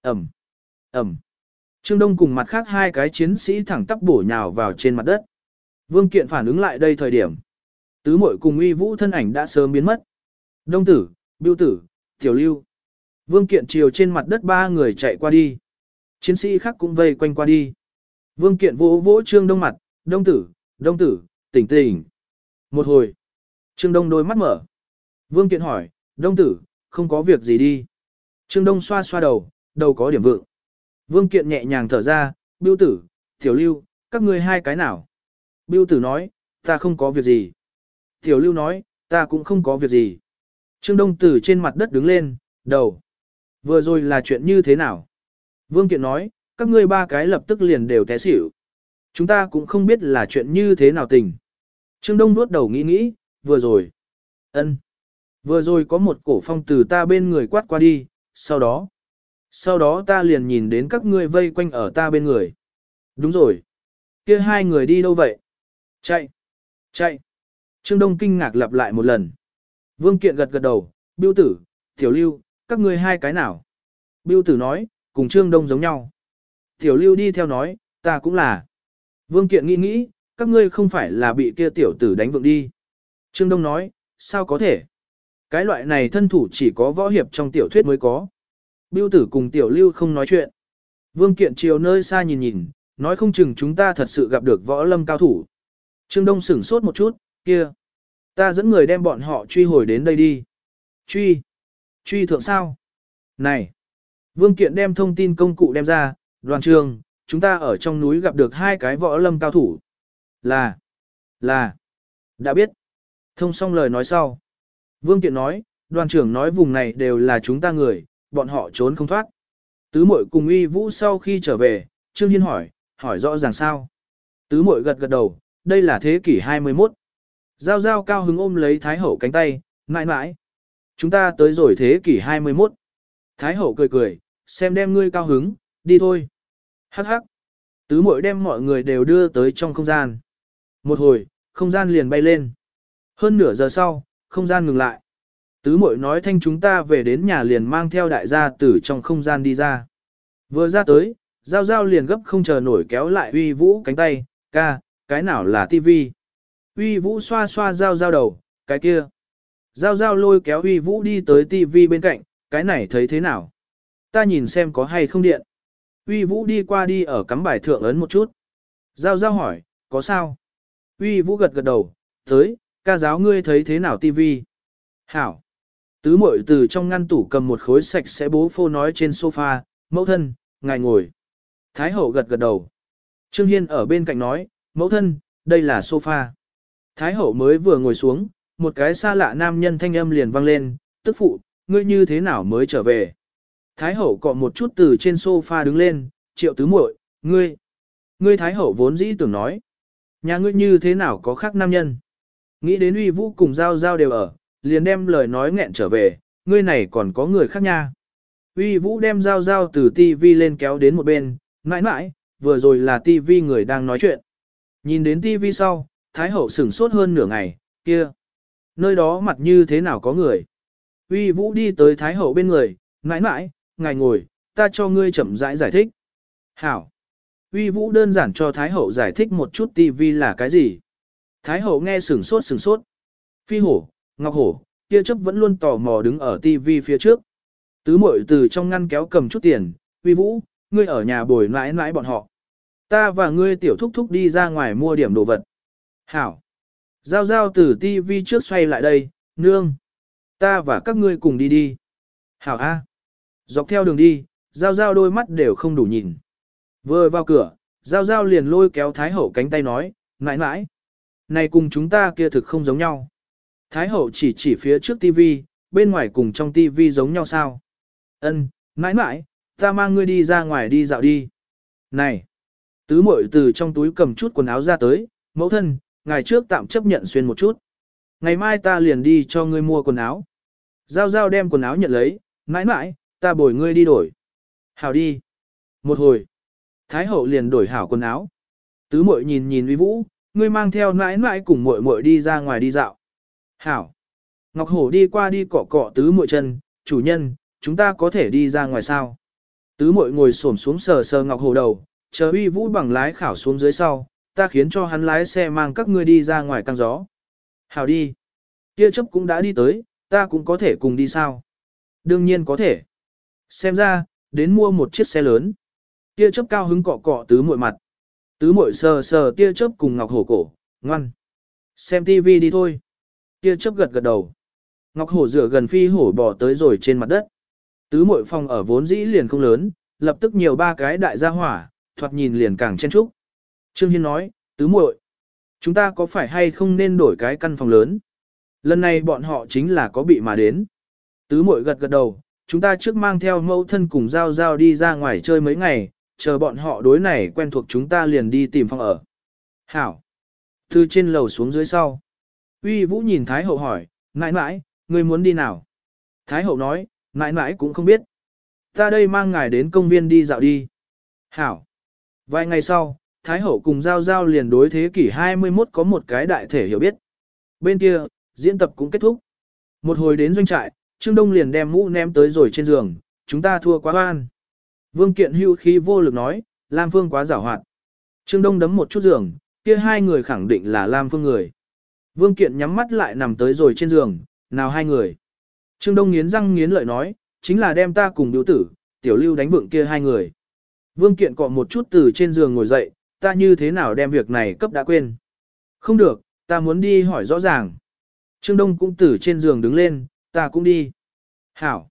Ẩm. Ẩm. Trương Đông cùng mặt khác hai cái chiến sĩ thẳng tắp bổ nhào vào trên mặt đất. Vương Kiện phản ứng lại đây thời điểm. Tứ mội cùng uy vũ thân ảnh đã sớm biến mất. Đông tử, biêu tử, tiểu lưu. Vương Kiện chiều trên mặt đất ba người chạy qua đi. Chiến sĩ khác cũng vây quanh qua đi. Vương Kiện vỗ vỗ Trương Đông mặt, Đông tử, Đông tử, tỉnh tỉnh. Một hồi. Trương Đông đôi mắt mở. Vương Kiện hỏi, Đông tử, không có việc gì đi. Trương Đông xoa xoa đầu, đầu có điểm vượng. Vương Kiện nhẹ nhàng thở ra, Biêu tử, Tiểu Lưu, các ngươi hai cái nào? Biêu tử nói, ta không có việc gì. Tiểu Lưu nói, ta cũng không có việc gì. Trương Đông Tử trên mặt đất đứng lên, đầu. Vừa rồi là chuyện như thế nào? Vương Kiện nói, các ngươi ba cái lập tức liền đều té xỉu. Chúng ta cũng không biết là chuyện như thế nào tình. Trương Đông nuốt đầu nghĩ nghĩ, vừa rồi. ân, Vừa rồi có một cổ phong từ ta bên người quát qua đi, sau đó. Sau đó ta liền nhìn đến các ngươi vây quanh ở ta bên người. Đúng rồi. kia hai người đi đâu vậy? Chạy. Chạy. Trương Đông kinh ngạc lặp lại một lần. Vương Kiện gật gật đầu, biêu tử, tiểu lưu, các ngươi hai cái nào? Biêu tử nói, cùng Trương Đông giống nhau. Tiểu lưu đi theo nói, ta cũng là. Vương Kiện nghĩ nghĩ, các ngươi không phải là bị kia tiểu tử đánh vượng đi. Trương Đông nói, sao có thể? Cái loại này thân thủ chỉ có võ hiệp trong tiểu thuyết mới có. Biêu tử cùng tiểu lưu không nói chuyện. Vương Kiện chiều nơi xa nhìn nhìn, nói không chừng chúng ta thật sự gặp được võ lâm cao thủ. Trương Đông sửng sốt một chút, kia. Ta dẫn người đem bọn họ truy hồi đến đây đi. Truy. Truy thượng sao? Này. Vương Kiện đem thông tin công cụ đem ra, đoàn trường, chúng ta ở trong núi gặp được hai cái võ lâm cao thủ. Là. Là. Đã biết. Thông xong lời nói sau. Vương Kiện nói, đoàn trưởng nói vùng này đều là chúng ta người, bọn họ trốn không thoát. Tứ mội cùng uy vũ sau khi trở về, Trương Hiên hỏi, hỏi rõ ràng sao. Tứ mội gật gật đầu, đây là thế kỷ 21. Giao giao cao hứng ôm lấy Thái Hậu cánh tay, mãi mãi. Chúng ta tới rồi thế kỷ 21. Thái Hậu cười cười, xem đem ngươi cao hứng, đi thôi. Hắc hắc. Tứ muội đem mọi người đều đưa tới trong không gian. Một hồi, không gian liền bay lên. Hơn nửa giờ sau, không gian ngừng lại. Tứ muội nói thanh chúng ta về đến nhà liền mang theo đại gia tử trong không gian đi ra. Vừa ra tới, Giao Giao liền gấp không chờ nổi kéo lại uy vũ cánh tay, ca, cái nào là tivi. Uy vũ xoa xoa Giao Giao đầu, cái kia. Giao Giao lôi kéo uy vũ đi tới tivi bên cạnh, cái này thấy thế nào? Ta nhìn xem có hay không điện. Uy vũ đi qua đi ở cắm bài thượng ấn một chút. Giao Giao hỏi, có sao? Uy vũ gật gật đầu, tới, ca giáo ngươi thấy thế nào tivi? Hảo. Tứ mội từ trong ngăn tủ cầm một khối sạch sẽ bố phô nói trên sofa, mẫu thân, ngài ngồi. Thái hậu gật gật đầu. Trương Hiên ở bên cạnh nói, mẫu thân, đây là sofa. Thái hậu mới vừa ngồi xuống, một cái xa lạ nam nhân thanh âm liền vang lên, tức phụ, ngươi như thế nào mới trở về. Thái hậu cọ một chút từ trên sofa đứng lên, triệu tứ muội, ngươi. Ngươi thái hậu vốn dĩ tưởng nói. Nhà ngươi như thế nào có khác nam nhân. Nghĩ đến uy vũ cùng giao giao đều ở, liền đem lời nói nghẹn trở về, ngươi này còn có người khác nha. Uy Vũ đem giao giao từ TV lên kéo đến một bên, mãi mãi, vừa rồi là TV người đang nói chuyện. Nhìn đến TV sau, Thái Hậu sửng sốt hơn nửa ngày, kia. Nơi đó mặt như thế nào có người. Uy Vũ đi tới Thái Hậu bên người, mãi mãi, ngài ngồi, ta cho ngươi chậm rãi giải, giải thích. Hảo. Uy Vũ đơn giản cho Thái Hậu giải thích một chút TV là cái gì. Thái Hậu nghe sửng sốt sửng sốt. Phi hổ, Ngọc Hổ, kia chấp vẫn luôn tò mò đứng ở tivi phía trước. Tứ muội từ trong ngăn kéo cầm chút tiền, uy vũ, ngươi ở nhà bồi mãi mãi bọn họ. Ta và ngươi tiểu thúc thúc đi ra ngoài mua điểm đồ vật. Hảo. Giao giao từ tivi trước xoay lại đây, nương. Ta và các ngươi cùng đi đi. Hảo A. Dọc theo đường đi, giao giao đôi mắt đều không đủ nhìn. Vừa vào cửa, giao giao liền lôi kéo Thái Hậu cánh tay nói, mãi mãi. Này cùng chúng ta kia thực không giống nhau. Thái Hậu chỉ chỉ phía trước tivi, bên ngoài cùng trong tivi giống nhau sao? Ân, mãi mãi, ta mang ngươi đi ra ngoài đi dạo đi. Này, tứ muội từ trong túi cầm chút quần áo ra tới, mẫu thân, ngày trước tạm chấp nhận xuyên một chút. Ngày mai ta liền đi cho ngươi mua quần áo. Giao giao đem quần áo nhận lấy, mãi mãi, ta bồi ngươi đi đổi. Hảo đi. Một hồi, Thái hậu liền đổi hảo quần áo. Tứ muội nhìn nhìn uy vũ, ngươi mang theo mãi mãi cùng muội muội đi ra ngoài đi dạo. Hảo. Ngọc Hổ đi qua đi cọ cọ tứ muội chân, chủ nhân, chúng ta có thể đi ra ngoài sao? Tứ muội ngồi xổm xuống sờ sờ Ngọc Hổ đầu, chờ uy vũ bằng lái khảo xuống dưới sau, ta khiến cho hắn lái xe mang các ngươi đi ra ngoài căng gió. Hảo đi. Kia chấp cũng đã đi tới, ta cũng có thể cùng đi sao? Đương nhiên có thể. Xem ra, đến mua một chiếc xe lớn. Tia chớp cao hứng cọ cọ tứ muội mặt. Tứ muội sờ sờ tia chớp cùng Ngọc Hổ cổ, ngoan. Xem tivi đi thôi. Tia chớp gật gật đầu. Ngọc Hổ rửa gần phi hổ bò tới rồi trên mặt đất. Tứ muội phòng ở vốn dĩ liền không lớn, lập tức nhiều ba cái đại gia hỏa, thoạt nhìn liền càng chen trúc. Trương Hiên nói, tứ muội, chúng ta có phải hay không nên đổi cái căn phòng lớn? Lần này bọn họ chính là có bị mà đến. Tứ muội gật gật đầu, chúng ta trước mang theo mẫu thân cùng giao giao đi ra ngoài chơi mấy ngày, chờ bọn họ đối này quen thuộc chúng ta liền đi tìm phòng ở. Hảo. Từ trên lầu xuống dưới sau. Uy Vũ nhìn Thái Hậu hỏi, nãi nãi, ngươi muốn đi nào? Thái Hậu nói, nãi nãi cũng không biết. Ta đây mang ngài đến công viên đi dạo đi. Hảo. Vài ngày sau, Thái Hậu cùng Giao Giao liền đối thế kỷ 21 có một cái đại thể hiểu biết. Bên kia, diễn tập cũng kết thúc. Một hồi đến doanh trại, Trương Đông liền đem mũ ném tới rồi trên giường, chúng ta thua quá oan. Vương Kiện hưu khí vô lực nói, Lam Phương quá giảo hoạt. Trương Đông đấm một chút giường, kia hai người khẳng định là Lam Phương người. Vương Kiện nhắm mắt lại nằm tới rồi trên giường, nào hai người. Trương Đông nghiến răng nghiến lợi nói, chính là đem ta cùng biểu tử, tiểu lưu đánh vượng kia hai người. Vương Kiện cọ một chút từ trên giường ngồi dậy, ta như thế nào đem việc này cấp đã quên. Không được, ta muốn đi hỏi rõ ràng. Trương Đông cũng từ trên giường đứng lên, ta cũng đi. Hảo.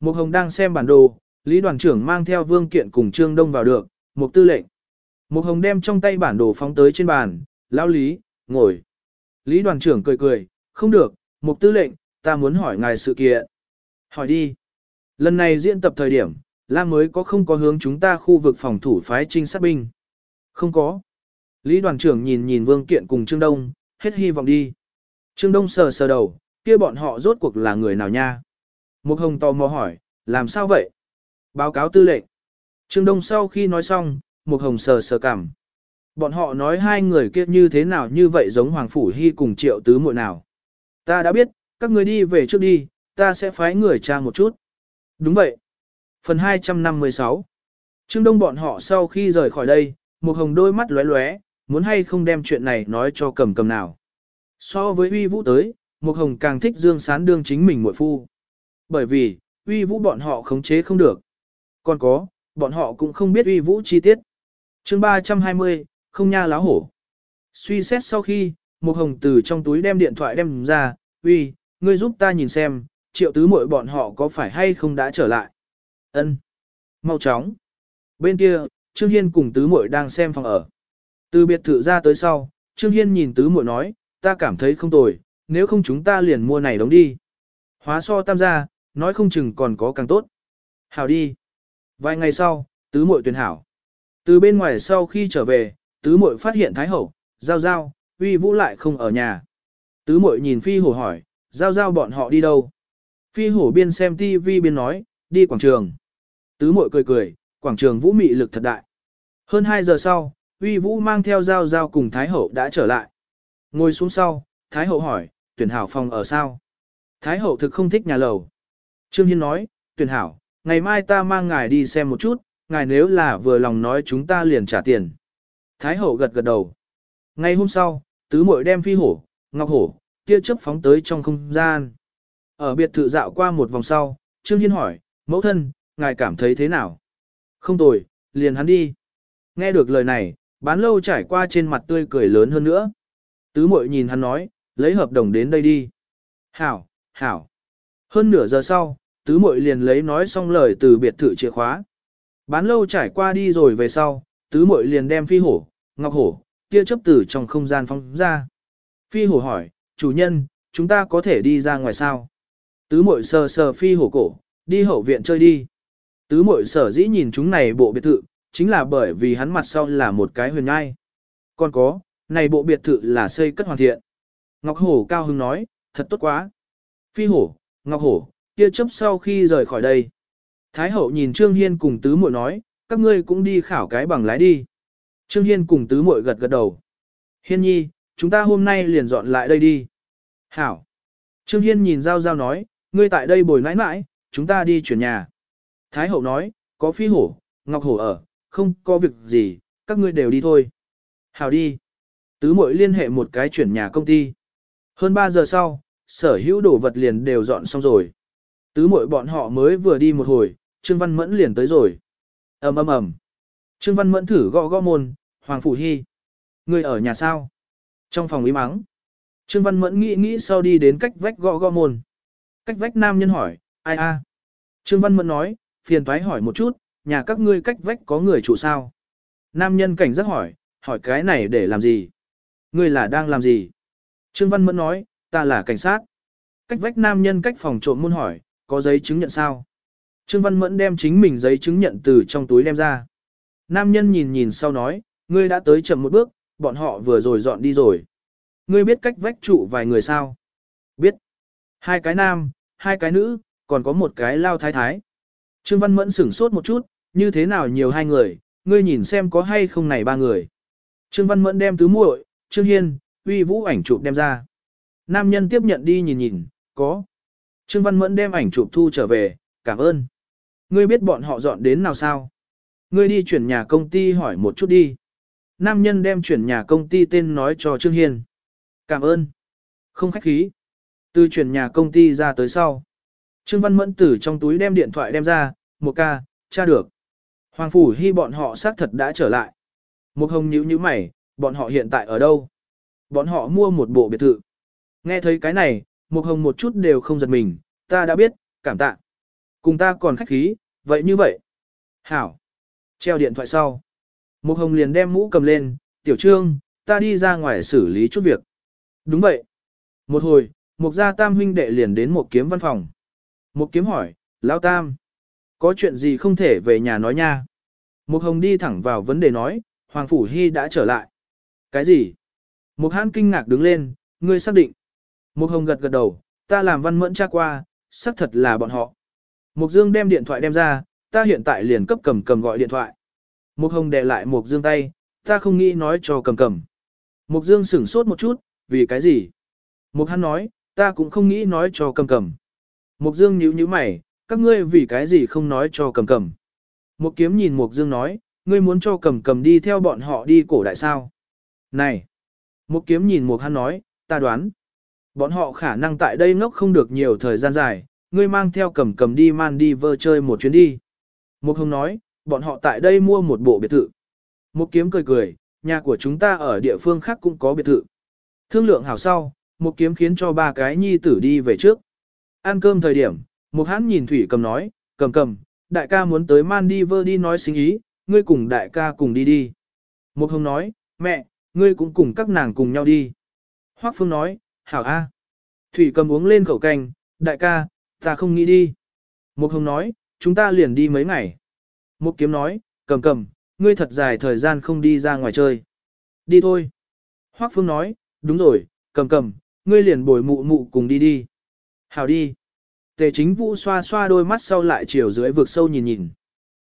Mục Hồng đang xem bản đồ, Lý đoàn trưởng mang theo Vương Kiện cùng Trương Đông vào được, Mục tư lệnh. Mục Hồng đem trong tay bản đồ phóng tới trên bàn, lão Lý, ngồi. Lý đoàn trưởng cười cười, không được, Mục tư lệnh, ta muốn hỏi ngài sự kiện. Hỏi đi. Lần này diễn tập thời điểm, Lam mới có không có hướng chúng ta khu vực phòng thủ phái trinh sát binh. Không có. Lý đoàn trưởng nhìn nhìn Vương Kiện cùng Trương Đông, hết hy vọng đi. Trương Đông sờ sờ đầu, kia bọn họ rốt cuộc là người nào nha? Mục Hồng tò mò hỏi, làm sao vậy? Báo cáo tư lệnh. Trương Đông sau khi nói xong, Mục Hồng sờ sờ cảm. Bọn họ nói hai người kia như thế nào như vậy giống Hoàng Phủ Hy cùng triệu tứ muội nào. Ta đã biết, các người đi về trước đi, ta sẽ phái người tra một chút. Đúng vậy. Phần 256 Trương Đông bọn họ sau khi rời khỏi đây, một Hồng đôi mắt lóe lóe, muốn hay không đem chuyện này nói cho cầm cầm nào. So với uy vũ tới, một Hồng càng thích Dương Sán đương chính mình muội phu. Bởi vì, uy vũ bọn họ khống chế không được. Còn có, bọn họ cũng không biết uy vũ chi tiết. chương 320, không nha láo hổ. Suy xét sau khi, một Hồng từ trong túi đem điện thoại đem ra, uy, ngươi giúp ta nhìn xem, triệu tứ muội bọn họ có phải hay không đã trở lại. Ân, Mau chóng. Bên kia, Trương Hiên cùng tứ muội đang xem phòng ở. Từ biệt thự ra tới sau, Trương Hiên nhìn tứ muội nói, ta cảm thấy không tồi, nếu không chúng ta liền mua này đóng đi. Hóa so tam gia, nói không chừng còn có càng tốt. Hảo đi. Vài ngày sau, tứ muội tuyển hảo. Từ bên ngoài sau khi trở về, tứ muội phát hiện Thái Hậu, Giao Giao, uy vũ lại không ở nhà. Tứ muội nhìn Phi Hổ hỏi, Giao Giao bọn họ đi đâu? Phi Hổ biên xem TV biên nói, đi quảng trường. Tứ muội cười cười, quảng trường vũ mị lực thật đại. Hơn 2 giờ sau, uy vũ mang theo Giao Giao cùng Thái Hậu đã trở lại. Ngồi xuống sau, Thái Hậu hỏi, tuyển hảo phòng ở sao? Thái Hậu thực không thích nhà lầu. Trương Hiên nói, tuyển hảo, ngày mai ta mang ngài đi xem một chút, ngài nếu là vừa lòng nói chúng ta liền trả tiền. Thái Hậu gật gật đầu. Ngày hôm sau, tứ muội đem phi hổ, ngọc hổ, tia chớp phóng tới trong không gian. Ở biệt thự dạo qua một vòng sau, Trương Hiên hỏi, mẫu thân, ngài cảm thấy thế nào? Không tồi, liền hắn đi. Nghe được lời này, bán lâu trải qua trên mặt tươi cười lớn hơn nữa. Tứ mội nhìn hắn nói, lấy hợp đồng đến đây đi. Hảo, hảo. Hơn nửa giờ sau, tứ mội liền lấy nói xong lời từ biệt thự chìa khóa. Bán lâu trải qua đi rồi về sau, tứ mội liền đem phi hổ, ngọc hổ, kia chấp tử trong không gian phóng ra. Phi hổ hỏi, chủ nhân, chúng ta có thể đi ra ngoài sao? Tứ mội sờ sờ phi hổ cổ, đi hậu viện chơi đi. Tứ mội sở dĩ nhìn chúng này bộ biệt thự, chính là bởi vì hắn mặt sau là một cái huyền ngai. Còn có, này bộ biệt thự là xây cất hoàn thiện. Ngọc Hổ cao hứng nói, thật tốt quá. Phi Hổ, Ngọc Hổ, kia chấp sau khi rời khỏi đây. Thái hậu nhìn Trương Hiên cùng tứ muội nói, các ngươi cũng đi khảo cái bằng lái đi. Trương Hiên cùng tứ muội gật gật đầu. Hiên nhi, chúng ta hôm nay liền dọn lại đây đi. Hảo. Trương Hiên nhìn Giao Giao nói, ngươi tại đây bồi nãi nãi, chúng ta đi chuyển nhà. Thái hậu nói, có phi hổ, ngọc hổ ở, không có việc gì, các ngươi đều đi thôi. Hảo đi. Tứ muội liên hệ một cái chuyển nhà công ty. Hơn 3 giờ sau, sở hữu đồ vật liền đều dọn xong rồi. Tứ muội bọn họ mới vừa đi một hồi, Trương Văn Mẫn liền tới rồi. ầm ầm ầm. Trương Văn Mẫn thử gõ gõ môn, Hoàng Phủ Hy. Người ở nhà sao? Trong phòng ý mắng. Trương Văn Mẫn nghĩ nghĩ sau đi đến cách vách gõ gõ môn. Cách vách nam nhân hỏi, ai a? Trương Văn Mẫn nói, phiền toái hỏi một chút, nhà các ngươi cách vách có người chủ sao? Nam nhân cảnh giác hỏi, hỏi cái này để làm gì? Ngươi là đang làm gì? Trương Văn Mẫn nói, ta là cảnh sát. Cách vách nam nhân cách phòng trộm môn hỏi, có giấy chứng nhận sao? Trương Văn Mẫn đem chính mình giấy chứng nhận từ trong túi đem ra. Nam nhân nhìn nhìn sau nói, ngươi đã tới chậm một bước, bọn họ vừa rồi dọn đi rồi. Ngươi biết cách vách trụ vài người sao? Biết. Hai cái nam, hai cái nữ, còn có một cái lao thái thái. Trương Văn Mẫn sửng sốt một chút, như thế nào nhiều hai người, ngươi nhìn xem có hay không này ba người. Trương Văn Mẫn đem tứ muội, Trương Hiên, uy vũ ảnh chụp đem ra. Nam nhân tiếp nhận đi nhìn nhìn, có. Trương Văn Mẫn đem ảnh chụp thu trở về, cảm ơn. Ngươi biết bọn họ dọn đến nào sao? Ngươi đi chuyển nhà công ty hỏi một chút đi. Nam nhân đem chuyển nhà công ty tên nói cho Trương Hiên. Cảm ơn. Không khách khí. Từ chuyển nhà công ty ra tới sau. Trương Văn Mẫn từ trong túi đem điện thoại đem ra, một ca, tra được. Hoàng Phủ Hy bọn họ xác thật đã trở lại. Một hồng nhíu nhíu mày, bọn họ hiện tại ở đâu? Bọn họ mua một bộ biệt thự. Nghe thấy cái này, một hồng một chút đều không giật mình, ta đã biết, cảm tạ. Cùng ta còn khách khí, vậy như vậy. Hảo. Treo điện thoại sau. Một hồng liền đem mũ cầm lên, tiểu trương, ta đi ra ngoài xử lý chút việc. Đúng vậy. Một hồi, một gia tam huynh đệ liền đến một kiếm văn phòng. Một kiếm hỏi, lão tam. Có chuyện gì không thể về nhà nói nha. Một hồng đi thẳng vào vấn đề nói, Hoàng Phủ Hy đã trở lại. Cái gì? Một hãn kinh ngạc đứng lên, ngươi xác định. Một hồng gật gật đầu, ta làm văn mẫn tra qua, xác thật là bọn họ. Mục Dương đem điện thoại đem ra, ta hiện tại liền cấp cầm cầm gọi điện thoại. Mục Hồng đè lại Mục Dương tay, ta không nghĩ nói cho cầm cầm. Mục Dương sửng sốt một chút, vì cái gì? Mục hán nói, ta cũng không nghĩ nói cho cầm cầm. Mục Dương nhíu nhíu mày, các ngươi vì cái gì không nói cho cầm cầm. Mục Kiếm nhìn Mục Dương nói, ngươi muốn cho cầm cầm đi theo bọn họ đi cổ đại sao? Này! Mục Kiếm nhìn Mục Hắn nói, ta đoán. Bọn họ khả năng tại đây ngốc không được nhiều thời gian dài, ngươi mang theo cầm cầm đi man đi vơ chơi một chuyến đi. Mục Hồng nói, bọn họ tại đây mua một bộ biệt thự. Mục Kiếm cười cười, nhà của chúng ta ở địa phương khác cũng có biệt thự. Thương lượng hảo sau, Mục Kiếm khiến cho ba cái nhi tử đi về trước. Ăn cơm thời điểm, Mục Hán nhìn Thủy cầm nói, cầm cầm, đại ca muốn tới man đi vơ đi nói sinh ý, ngươi cùng đại ca cùng đi đi. Mục Hồng nói, mẹ, ngươi cũng cùng các nàng cùng nhau đi. Hoác Phương nói, hảo a. Thủy cầm uống lên khẩu canh, đại ca, Ta không nghĩ đi. Mục Hồng nói, chúng ta liền đi mấy ngày. Mục Kiếm nói, cầm cầm, ngươi thật dài thời gian không đi ra ngoài chơi. Đi thôi. Hoác Phương nói, đúng rồi, cầm cầm, ngươi liền bồi mụ mụ cùng đi đi. Hào đi. Tề chính vũ xoa xoa đôi mắt sau lại chiều dưới vực sâu nhìn nhìn.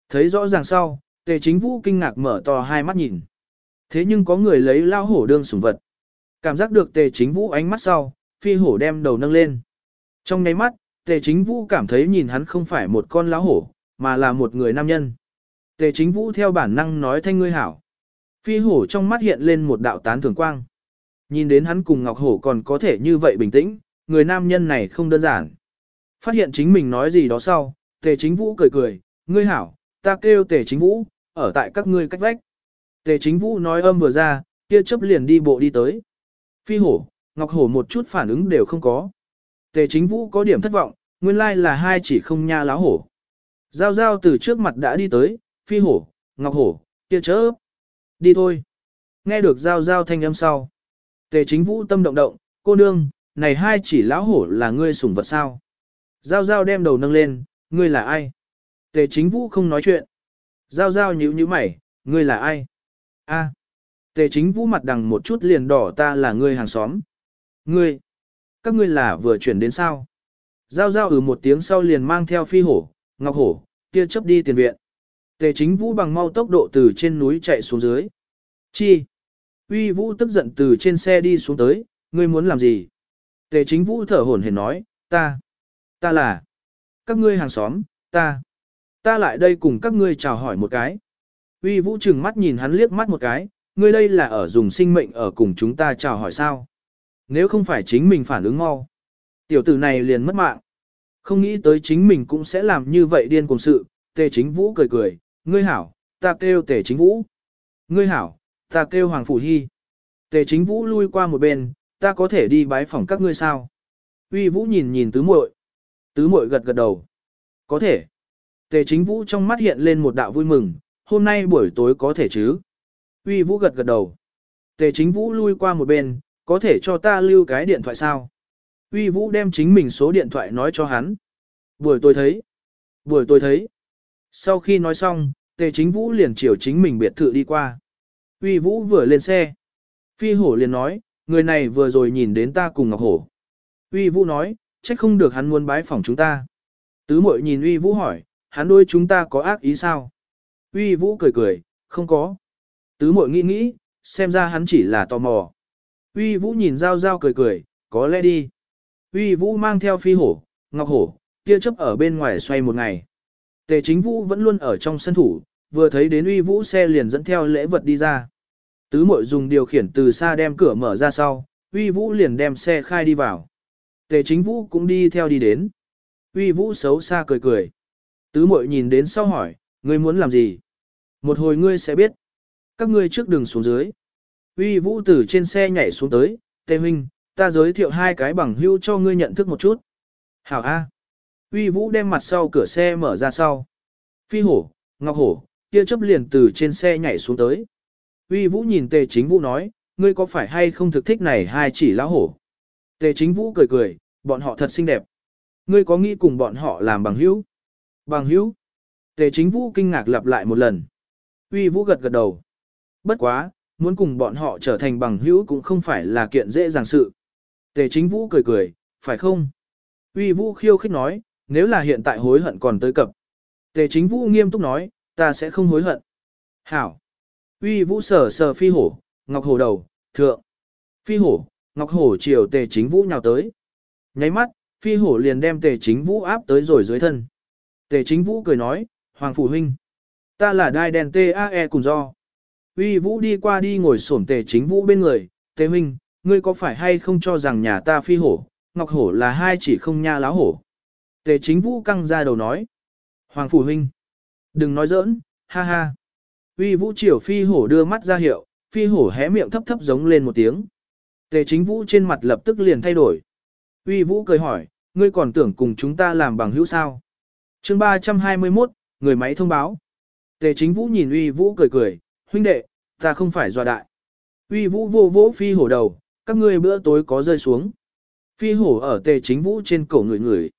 Thấy rõ ràng sau, tề chính vũ kinh ngạc mở to hai mắt nhìn. Thế nhưng có người lấy lao hổ đương sủng vật. Cảm giác được tề chính vũ ánh mắt sau, phi hổ đem đầu nâng lên. Trong nháy mắt, Tề chính vũ cảm thấy nhìn hắn không phải một con lão hổ, mà là một người nam nhân. Tề chính vũ theo bản năng nói thanh ngươi hảo. Phi hổ trong mắt hiện lên một đạo tán thường quang. Nhìn đến hắn cùng Ngọc Hổ còn có thể như vậy bình tĩnh, người nam nhân này không đơn giản. Phát hiện chính mình nói gì đó sau, tề chính vũ cười cười, ngươi hảo, ta kêu tề chính vũ, ở tại các ngươi cách vách. Tề chính vũ nói âm vừa ra, kia chấp liền đi bộ đi tới. Phi hổ, ngọc hổ một chút phản ứng đều không có. Tề chính vũ có điểm thất vọng, nguyên lai là hai chỉ không nha láo hổ. Giao giao từ trước mặt đã đi tới, phi hổ, ngọc hổ, kia chớ. Đi thôi. Nghe được giao giao thanh âm sau. Tề chính vũ tâm động động, cô nương, này hai chỉ lão hổ là ngươi sủng vật sao. Giao giao đem đầu nâng lên, ngươi là ai? Tề chính vũ không nói chuyện. Giao giao nhíu nhíu mày, ngươi là ai? A. Tề chính vũ mặt đằng một chút liền đỏ ta là ngươi hàng xóm. Ngươi. Các ngươi là vừa chuyển đến sao? Giao giao ừ một tiếng sau liền mang theo phi hổ, ngọc hổ, kia chấp đi tiền viện. Tề chính vũ bằng mau tốc độ từ trên núi chạy xuống dưới. Chi? Uy vũ tức giận từ trên xe đi xuống tới, ngươi muốn làm gì? Tề chính vũ thở hổn hển nói, ta, ta là, các ngươi hàng xóm, ta, ta lại đây cùng các ngươi chào hỏi một cái. Uy vũ trừng mắt nhìn hắn liếc mắt một cái, ngươi đây là ở dùng sinh mệnh ở cùng chúng ta chào hỏi sao? Nếu không phải chính mình phản ứng mau, tiểu tử này liền mất mạng. Không nghĩ tới chính mình cũng sẽ làm như vậy điên cùng sự, tề chính vũ cười cười, ngươi hảo, ta kêu tề chính vũ. Ngươi hảo, ta kêu hoàng phủ hy. Tề chính vũ lui qua một bên, ta có thể đi bái phỏng các ngươi sao? Uy vũ nhìn nhìn tứ muội, Tứ muội gật gật đầu. Có thể. Tề chính vũ trong mắt hiện lên một đạo vui mừng, hôm nay buổi tối có thể chứ? Uy vũ gật gật đầu. Tề chính vũ lui qua một bên, có thể cho ta lưu cái điện thoại sao? Uy vũ đem chính mình số điện thoại nói cho hắn. Buổi tối thấy. Buổi tối thấy. Sau khi nói xong, tề chính vũ liền chiều chính mình biệt thự đi qua. Uy vũ vừa lên xe. Phi hổ liền nói, người này vừa rồi nhìn đến ta cùng Ngọc Hổ. Uy vũ nói, trách không được hắn muốn bái phỏng chúng ta. Tứ mội nhìn uy vũ hỏi, hắn đôi chúng ta có ác ý sao? Uy vũ cười cười, không có. Tứ mội nghĩ nghĩ, xem ra hắn chỉ là tò mò. Uy vũ nhìn Giao Giao cười cười, có lẽ đi. Uy vũ mang theo phi hổ, ngọc hổ, kia chấp ở bên ngoài xoay một ngày. Tề chính vũ vẫn luôn ở trong sân thủ, vừa thấy đến uy vũ xe liền dẫn theo lễ vật đi ra. Tứ muội dùng điều khiển từ xa đem cửa mở ra sau, uy vũ liền đem xe khai đi vào. Tề chính vũ cũng đi theo đi đến. Uy vũ xấu xa cười cười. Tứ muội nhìn đến sau hỏi, ngươi muốn làm gì? Một hồi ngươi sẽ biết. Các ngươi trước đường xuống dưới. Uy vũ từ trên xe nhảy xuống tới, Tề huynh, ta giới thiệu hai cái bằng hữu cho ngươi nhận thức một chút. Hảo A. Uy vũ đem mặt sau cửa xe mở ra sau. Phi hổ, ngọc hổ, kia chấp liền từ trên xe nhảy xuống tới. Uy vũ nhìn tề chính vũ nói, ngươi có phải hay không thực thích này hai chỉ lão hổ? Tề chính vũ cười cười, bọn họ thật xinh đẹp. Ngươi có nghĩ cùng bọn họ làm bằng hữu? Bằng hữu? Tề chính vũ kinh ngạc lặp lại một lần. Uy vũ gật gật đầu. Bất quá, muốn cùng bọn họ trở thành bằng hữu cũng không phải là kiện dễ dàng sự. Tề chính vũ cười cười, phải không? Uy vũ khiêu khích nói, nếu là hiện tại hối hận còn tới cập. Tề chính vũ nghiêm túc nói, ta sẽ không hối hận. Hảo. Uy vũ sở sở phi hổ, ngọc hổ đầu, thượng. Phi hổ, ngọc hổ chiều tề chính vũ nhào tới. Nháy mắt, phi hổ liền đem tề chính vũ áp tới rồi dưới thân. Tề chính vũ cười nói, Hoàng Phủ Huynh. Ta là đai đèn TAE cùng do. Uy vũ đi qua đi ngồi xổm tề chính vũ bên người, tề huynh, ngươi có phải hay không cho rằng nhà ta phi hổ, ngọc hổ là hai chỉ không nha láo hổ. Tề chính vũ căng ra đầu nói. Hoàng Phủ Huynh. Đừng nói giỡn, ha ha. Uy vũ triều phi hổ đưa mắt ra hiệu, phi hổ hé miệng thấp thấp giống lên một tiếng. Tề chính vũ trên mặt lập tức liền thay đổi. Uy vũ cười hỏi, ngươi còn tưởng cùng chúng ta làm bằng hữu sao? chương 321, người máy thông báo. Tề chính vũ nhìn uy vũ cười cười, huynh đệ, ta không phải dọa đại. Uy vũ vô vỗ phi hổ đầu, các ngươi bữa tối có rơi xuống. Phi hổ ở tề chính vũ trên cổ người người.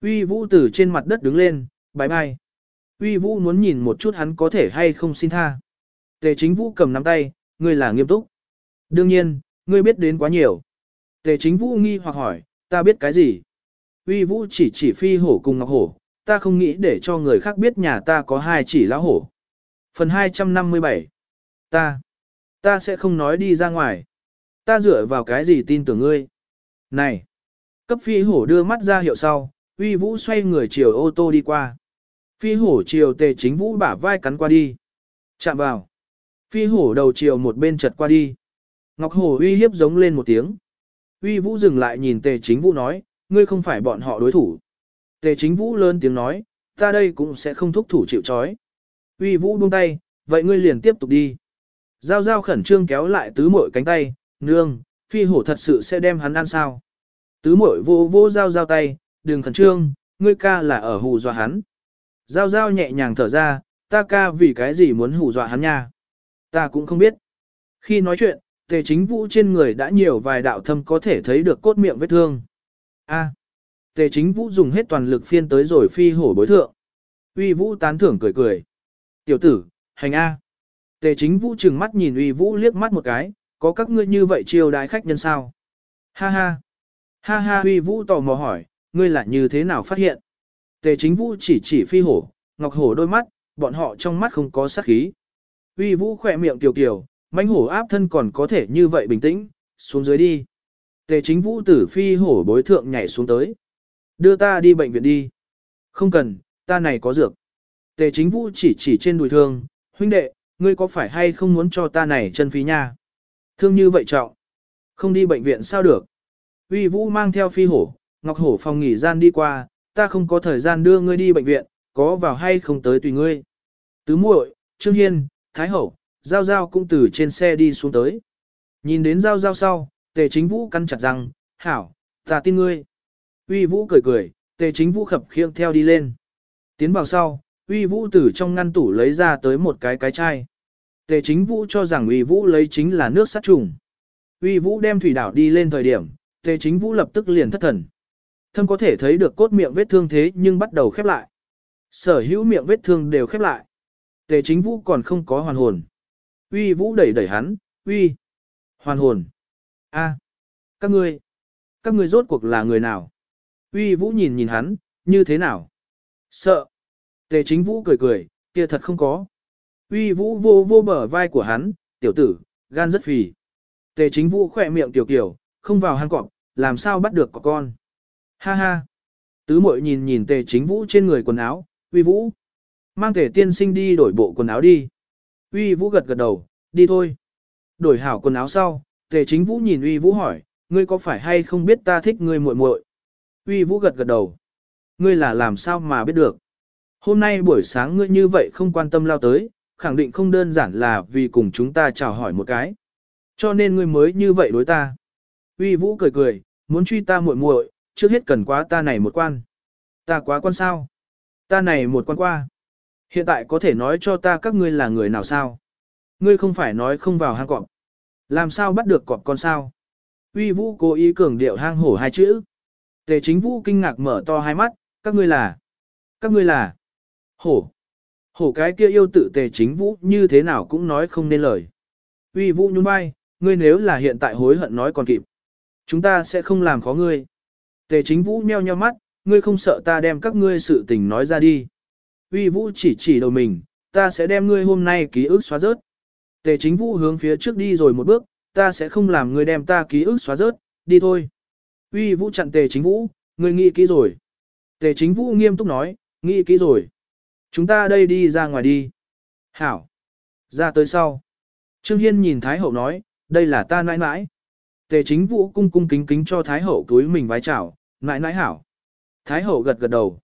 Uy vũ từ trên mặt đất đứng lên, bái bai. Uy vũ muốn nhìn một chút hắn có thể hay không xin tha. Tề chính vũ cầm nắm tay, ngươi là nghiêm túc. Đương nhiên, ngươi biết đến quá nhiều. Tề chính vũ nghi hoặc hỏi, ta biết cái gì? Uy vũ chỉ chỉ phi hổ cùng ngọc hổ, ta không nghĩ để cho người khác biết nhà ta có hai chỉ lão hổ. Phần 257 Ta, ta sẽ không nói đi ra ngoài. Ta dựa vào cái gì tin tưởng ngươi? Này! Cấp phi hổ đưa mắt ra hiệu sau, uy vũ xoay người chiều ô tô đi qua. Phi hổ chiều tề chính vũ bả vai cắn qua đi. Chạm vào. Phi hổ đầu chiều một bên chật qua đi. Ngọc hổ uy hiếp giống lên một tiếng. Uy vũ dừng lại nhìn tề chính vũ nói, ngươi không phải bọn họ đối thủ. Tề chính vũ lớn tiếng nói, ta đây cũng sẽ không thúc thủ chịu trói. Uy vũ buông tay, vậy ngươi liền tiếp tục đi. Giao giao khẩn trương kéo lại tứ mội cánh tay, nương, phi hổ thật sự sẽ đem hắn ăn sao. Tứ mội vô vô giao giao tay, đừng khẩn trương, ngươi ca là ở hù dọa hắn. Giao giao nhẹ nhàng thở ra, ta ca vì cái gì muốn hù dọa hắn nha. Ta cũng không biết. Khi nói chuyện, tề chính vũ trên người đã nhiều vài đạo thâm có thể thấy được cốt miệng vết thương. A. tề chính vũ dùng hết toàn lực phiên tới rồi phi hổ bối thượng. Uy vũ tán thưởng cười cười. Tiểu tử, hành A. Tề chính vũ trừng mắt nhìn uy vũ liếc mắt một cái, có các ngươi như vậy chiêu đái khách nhân sao? Ha ha. Ha ha uy vũ tò mò hỏi, ngươi là như thế nào phát hiện? Tề chính vũ chỉ chỉ phi hổ, ngọc hổ đôi mắt, bọn họ trong mắt không có sát khí. Uy vũ khỏe miệng tiểu kiều, mãnh hổ áp thân còn có thể như vậy bình tĩnh, xuống dưới đi. Tề chính vũ tử phi hổ bối thượng nhảy xuống tới. Đưa ta đi bệnh viện đi. Không cần, ta này có dược. Tề chính vũ chỉ chỉ trên đùi thương, huynh đệ, ngươi có phải hay không muốn cho ta này chân phí nha? Thương như vậy trọng. Không đi bệnh viện sao được? Uy vũ mang theo phi hổ, ngọc hổ phòng nghỉ gian đi qua, ta không có thời gian đưa ngươi đi bệnh viện, có vào hay không tới tùy ngươi. Tứ muội, Trương Hiên, Thái Hậu, Giao Giao cũng từ trên xe đi xuống tới. Nhìn đến Giao Giao sau, tề chính vũ căn chặt rằng, hảo, ta tin ngươi. Uy vũ cười cười, tề chính vũ khập khiêng theo đi lên. Tiến vào sau, uy vũ từ trong ngăn tủ lấy ra tới một cái cái chai. Tề chính vũ cho rằng uy vũ lấy chính là nước sát trùng. Uy vũ đem thủy đảo đi lên thời điểm, tề chính vũ lập tức liền thất thần. Thâm có thể thấy được cốt miệng vết thương thế nhưng bắt đầu khép lại. Sở hữu miệng vết thương đều khép lại. Tề chính vũ còn không có hoàn hồn. Uy vũ đẩy đẩy hắn, uy. Hoàn hồn. a các ngươi. Các ngươi rốt cuộc là người nào? Uy vũ nhìn nhìn hắn, như thế nào? Sợ. Tề chính vũ cười cười, kia thật không có. Uy vũ vô vô bờ vai của hắn, tiểu tử, gan rất phì. Tề chính vũ khỏe miệng tiểu kiểu, không vào hang cọp, làm sao bắt được có con. Ha ha. Tứ muội nhìn nhìn tề chính vũ trên người quần áo, uy vũ. Mang tề tiên sinh đi đổi bộ quần áo đi. Uy vũ gật gật đầu, đi thôi. Đổi hảo quần áo sau, tề chính vũ nhìn uy vũ hỏi, ngươi có phải hay không biết ta thích ngươi muội muội? Uy vũ gật gật đầu. Ngươi là làm sao mà biết được? Hôm nay buổi sáng ngươi như vậy không quan tâm lao tới, khẳng định không đơn giản là vì cùng chúng ta chào hỏi một cái. Cho nên ngươi mới như vậy đối ta. Uy Vũ cười cười, muốn truy ta muội muội, trước hết cần quá ta này một quan. Ta quá quan sao? Ta này một quan qua. Hiện tại có thể nói cho ta các ngươi là người nào sao? Ngươi không phải nói không vào hang cọp. Làm sao bắt được cọp con sao? Uy Vũ cố ý cường điệu hang hổ hai chữ. Tề chính Vũ kinh ngạc mở to hai mắt, các ngươi là? Các ngươi là? Hổ. Hổ cái kia yêu tự tề chính Vũ như thế nào cũng nói không nên lời. Uy Vũ nhún vai, ngươi nếu là hiện tại hối hận nói còn kịp. Chúng ta sẽ không làm khó ngươi. Tề chính vũ nheo nheo mắt, ngươi không sợ ta đem các ngươi sự tình nói ra đi. Uy vũ chỉ chỉ đầu mình, ta sẽ đem ngươi hôm nay ký ức xóa rớt. Tề chính vũ hướng phía trước đi rồi một bước, ta sẽ không làm ngươi đem ta ký ức xóa rớt, đi thôi. Uy vũ chặn tề chính vũ, ngươi nghĩ kỹ rồi. Tề chính vũ nghiêm túc nói, nghĩ kỹ rồi. Chúng ta đây đi ra ngoài đi. Hảo. Ra tới sau. Trương Hiên nhìn Thái Hậu nói, đây là ta nãi nãi. Tề chính vũ cung cung kính kính cho Thái Hậu túi mình vái chào, nãi nãi hảo. Thái Hậu gật gật đầu.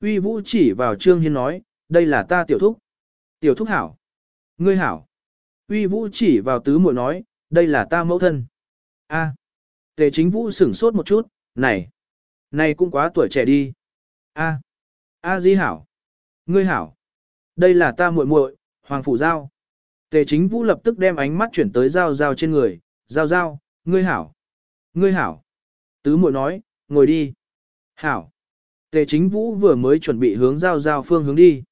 Uy vũ chỉ vào Trương Hiên nói, đây là ta tiểu thúc. Tiểu thúc hảo. Ngươi hảo. Uy vũ chỉ vào tứ muội nói, đây là ta mẫu thân. A. Tề chính vũ sửng sốt một chút, này. Này cũng quá tuổi trẻ đi. A. A di hảo. Ngươi hảo. Đây là ta muội muội, Hoàng Phủ Giao. Tề chính vũ lập tức đem ánh mắt chuyển tới Giao Giao trên người. Giao Giao, ngươi hảo. Ngươi hảo. Tứ muội nói, ngồi đi. Hảo. Tề chính vũ vừa mới chuẩn bị hướng Giao Giao phương hướng đi.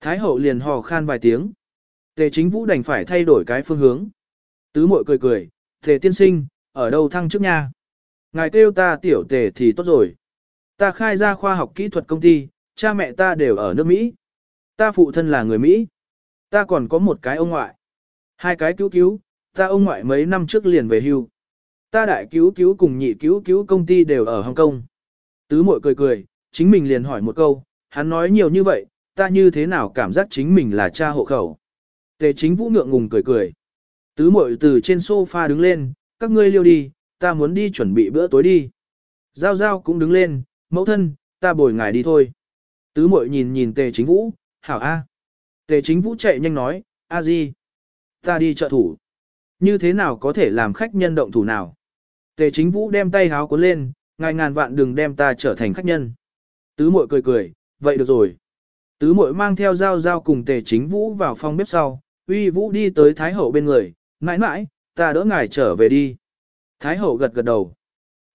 Thái hậu liền hò khan vài tiếng. Tề chính vũ đành phải thay đổi cái phương hướng. Tứ muội cười cười, tề tiên sinh, ở đâu thăng trước nha. Ngài kêu ta tiểu tề thì tốt rồi. Ta khai ra khoa học kỹ thuật công ty, cha mẹ ta đều ở nước Mỹ. Ta phụ thân là người Mỹ. Ta còn có một cái ông ngoại. Hai cái cứu cứu, ta ông ngoại mấy năm trước liền về hưu. Ta đại cứu cứu cùng nhị cứu cứu công ty đều ở Hồng Kông. Tứ mội cười cười, chính mình liền hỏi một câu, hắn nói nhiều như vậy, ta như thế nào cảm giác chính mình là cha hộ khẩu. Tề chính vũ ngượng ngùng cười cười. Tứ mội từ trên sofa đứng lên, các ngươi liêu đi, ta muốn đi chuẩn bị bữa tối đi. Giao giao cũng đứng lên, mẫu thân, ta bồi ngài đi thôi. Tứ mội nhìn nhìn tề chính vũ, hảo a. Tề chính vũ chạy nhanh nói, a di, ta đi trợ thủ. Như thế nào có thể làm khách nhân động thủ nào? Tề chính vũ đem tay háo cuốn lên, ngài ngàn vạn đừng đem ta trở thành khách nhân. Tứ muội cười cười, vậy được rồi. Tứ muội mang theo dao dao cùng tề chính vũ vào phòng bếp sau, uy vũ đi tới thái hậu bên người, mãi mãi, ta đỡ ngài trở về đi. Thái hậu gật gật đầu.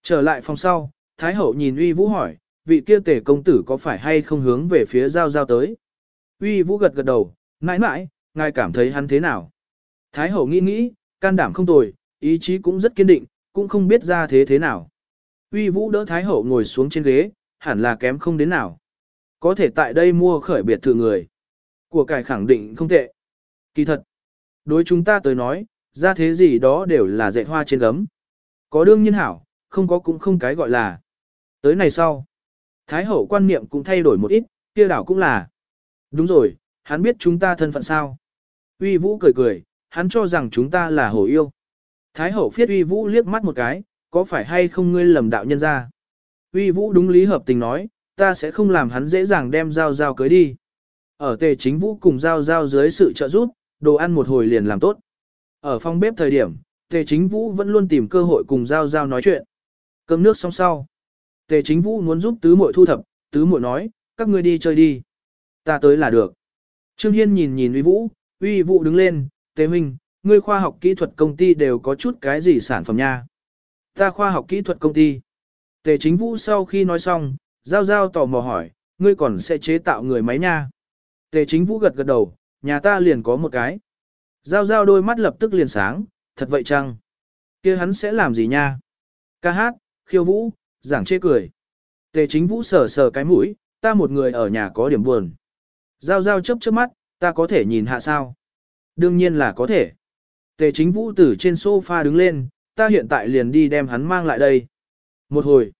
Trở lại phòng sau, thái hậu nhìn uy vũ hỏi, vị kia tề công tử có phải hay không hướng về phía giao giao tới. Uy vũ gật gật đầu, mãi mãi, ngài cảm thấy hắn thế nào. Thái hậu nghĩ nghĩ, can đảm không tồi, ý chí cũng rất kiên định, cũng không biết ra thế thế nào. Uy vũ đỡ Thái hậu ngồi xuống trên ghế, hẳn là kém không đến nào. Có thể tại đây mua khởi biệt thự người. Của cải khẳng định không tệ. Kỳ thật. Đối chúng ta tới nói, ra thế gì đó đều là dạy hoa trên gấm. Có đương nhiên hảo, không có cũng không cái gọi là. Tới này sau. Thái hậu quan niệm cũng thay đổi một ít, kia đảo cũng là. Đúng rồi, hắn biết chúng ta thân phận sao. Uy vũ cười cười, hắn cho rằng chúng ta là hổ yêu. Thái hậu phiết uy vũ liếc mắt một cái, có phải hay không ngươi lầm đạo nhân ra. Uy vũ đúng lý hợp tình nói, ta sẽ không làm hắn dễ dàng đem giao giao cưới đi. Ở tề chính vũ cùng giao giao dưới sự trợ giúp, đồ ăn một hồi liền làm tốt. Ở phòng bếp thời điểm, tề chính vũ vẫn luôn tìm cơ hội cùng giao giao nói chuyện. Cơm nước xong sau. Tề chính vũ muốn giúp tứ muội thu thập, tứ muội nói, các ngươi đi chơi đi. Ta tới là được. Trương Hiên nhìn nhìn uy vũ, uy vũ đứng lên, tề huynh, ngươi khoa học kỹ thuật công ty đều có chút cái gì sản phẩm nha. Ta khoa học kỹ thuật công ty. Tề chính vũ sau khi nói xong, Giao Giao tò mò hỏi, ngươi còn sẽ chế tạo người máy nha. Tề chính vũ gật gật đầu, nhà ta liền có một cái. Giao Giao đôi mắt lập tức liền sáng, thật vậy chăng? kia hắn sẽ làm gì nha? Ca hát, khiêu vũ, giảng chê cười. Tề chính vũ sờ sờ cái mũi, ta một người ở nhà có điểm buồn. Giao Giao chớp chớp mắt, ta có thể nhìn hạ sao? Đương nhiên là có thể. Tề chính vũ từ trên sofa đứng lên, ta hiện tại liền đi đem hắn mang lại đây. Một hồi,